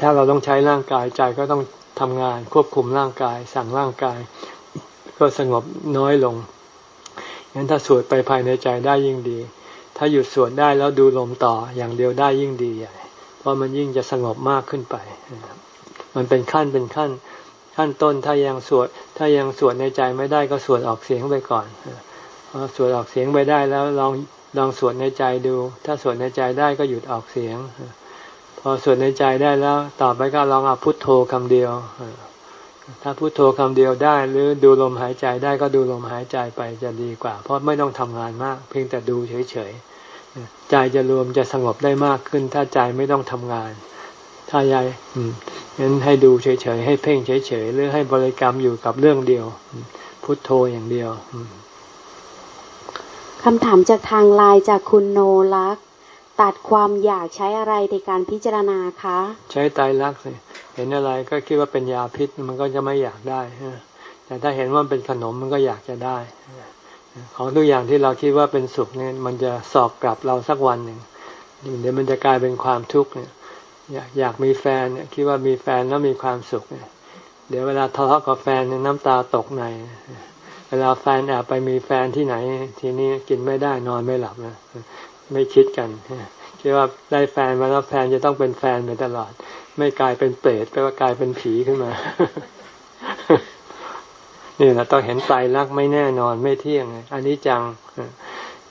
ถ้าเราต้องใช้ร่างกายใจก็ต้องทำงานควบคุมร่างกาย สั่งร่างกาย ก็สงบน้อยลงงั้นถ้าสวดไปภายในใจได้ยิ่งดี ถ้าหยุดสวดได้แล้วดูลมต่ออย่างเดียวได้ยิ่งดีใหญ่เพราะมันยิ่งจะสงบมากขึ้นไป มันเป็นขั้นเป็นขั้น ขั้นต้นถ้ายังสวด ถ้ายังสวดในใจไม่ได้ก็สวดออกเสียงไปก่อนพอสวดออกเสียงไปได้แล้วลอง ลองสวดในใจดู ถ้าสวดในใจได้ก็หยุดออกเสียง พอสวดในใจได้แล้ว ต่อไปก็ลองเอาพุทโธคำเดียว ถ้าพุทโธคำเดียวได้ หรือดูลมหายใจได้ก็ดูลมหายใจไปจะดีกว่า เพราะไม่ต้องทำงานมาก เพียงแต่ดูเฉยๆใจจะรวมจะสงบได้มากขึ้น ถ้าใจไม่ต้องทำงาน ถ้ายายงั้นให้ดูเฉยๆให้เพ่งเฉยๆหรือให้บริกรรมอยู่กับเรื่องเดียว พุทโธอย่างเดียว คำถามจากทางไลน์จากคุณโนลัก ตัดความอยากใช้อะไรในการพิจารณาคะ ใช้ไตรลักษณ์เห็นอะไรก็คิดว่าเป็นยาพิษมันก็จะไม่อยากได้แต่ถ้าเห็นว่าเป็นขนมมันก็อยากจะได้ ของทุกอย่างที่เราคิดว่าเป็นสุขเนี่ยมันจะสอบกลับเราสักวันหนึ่งเดี๋ยวมันจะกลายเป็นความทุกข์เนี่ยอยากอยากมีแฟนเนี่ยคิดว่ามีแฟนแล้วมีความสุขเนี่ยเดี๋ยวเวลาทะเลาะกับแฟนเนี่ยน้ำตาตกใน เวลาแฟนแอบไปมีแฟนที่ไหน ทีนี้กินไม่ได้นอนไม่หลับนะไม่คิดกันคิดว่าได้แฟนมาแล้วแฟนจะต้องเป็นแฟนไปตลอด ไม่กลายเป็นเปรตไปว่ากลายเป็นผีขึ้นมานี่แหละต้องเห็นใจรักไม่แน่นอนไม่เที่ยง อันนี้จัง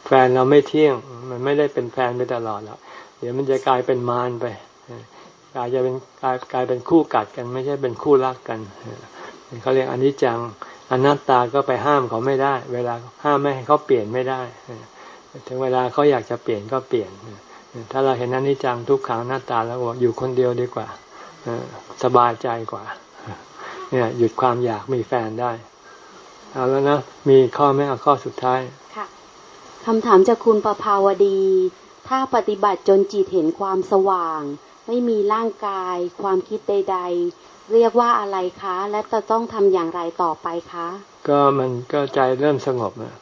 แฟนเราไม่เที่ยง มันไม่ได้เป็นแฟนไปตลอดหรอกเดี๋ยวมันจะกลายเป็นมารไปกลายจะเป็นกลายกลายเป็นคู่กัดกัน ไม่ใช่เป็นคู่รักกันเขาเรียกอันิจจัง อนัตตาก็ไปห้ามเขาไม่ได้ เวลาห้ามไม่ให้เขาเปลี่ยนไม่ได้ถึงเวลาเขาอยากจะเปลี่ยนก็เปลี่ยน ถ้าเราเห็นอนิจจังทุกขังหน้าตาแล้วบอกอยู่คนเดียวดีกว่าสบายใจกว่า เนี่ย หยุดความอยากมีแฟนได้ เอาแล้วนะ มีข้อไหมเอาข้อสุดท้าย ค่ะคำถามจากคุณประภาวดี ถ้าปฏิบัติจนจิตเห็นความสว่าง ไม่มีร่างกาย ความคิดใด ๆ เรียกว่าอะไรคะ และจะต้องทำอย่างไรต่อไปคะ ก็มันก็ใจเริ่มสงบนะ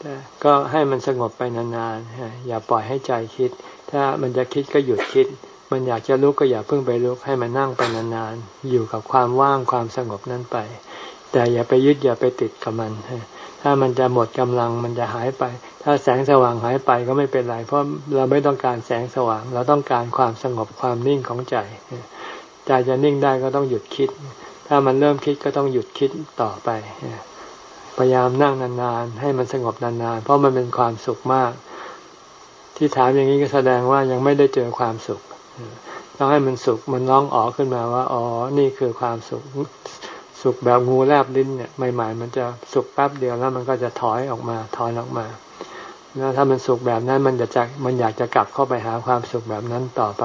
แต่ก็ให้มันสงบไปนานๆ อย่าปล่อยให้ใจคิด ถ้ามันจะคิดก็หยุดคิด มันอยากจะลุกก็อย่าเพิ่งไปลุก ให้มันนั่งไปนานๆ อยู่กับความว่างความสงบนั้นไป แต่อย่าไปยึดอย่าไปติดกับมัน ถ้ามันจะหมดกำลังมันจะหายไป ถ้าแสงสว่างหายไปก็ไม่เป็นไร เพราะเราไม่ต้องการแสงสว่าง เราต้องการความสงบความนิ่งของใจ ใจจะนิ่งได้ก็ต้องหยุดคิด ถ้ามันเริ่มคิดก็ต้องหยุดคิดต่อไป พยายามนั่งนานๆ ให้มันสงบนานๆ เพราะมันเป็นความสุขมาก ที่ถามอย่างนี้ก็แสดงว่ายังไม่ได้เจอความสุข ต้องให้มันสุขมันร้องอ๋อขึ้นมาว่า อ๋อ นี่คือความสุข สุกแบบงูแลบลิ้นเนี่ยใหม่ๆมันจะสุกแป๊บเดียวแล้วมันก็จะถอยออกมา ถอนออกมาแล้วถ้ามันสุกแบบนั้นมันจะจะมันอยากจะกลับเข้าไปหาความสุขแบบนั้นต่อไป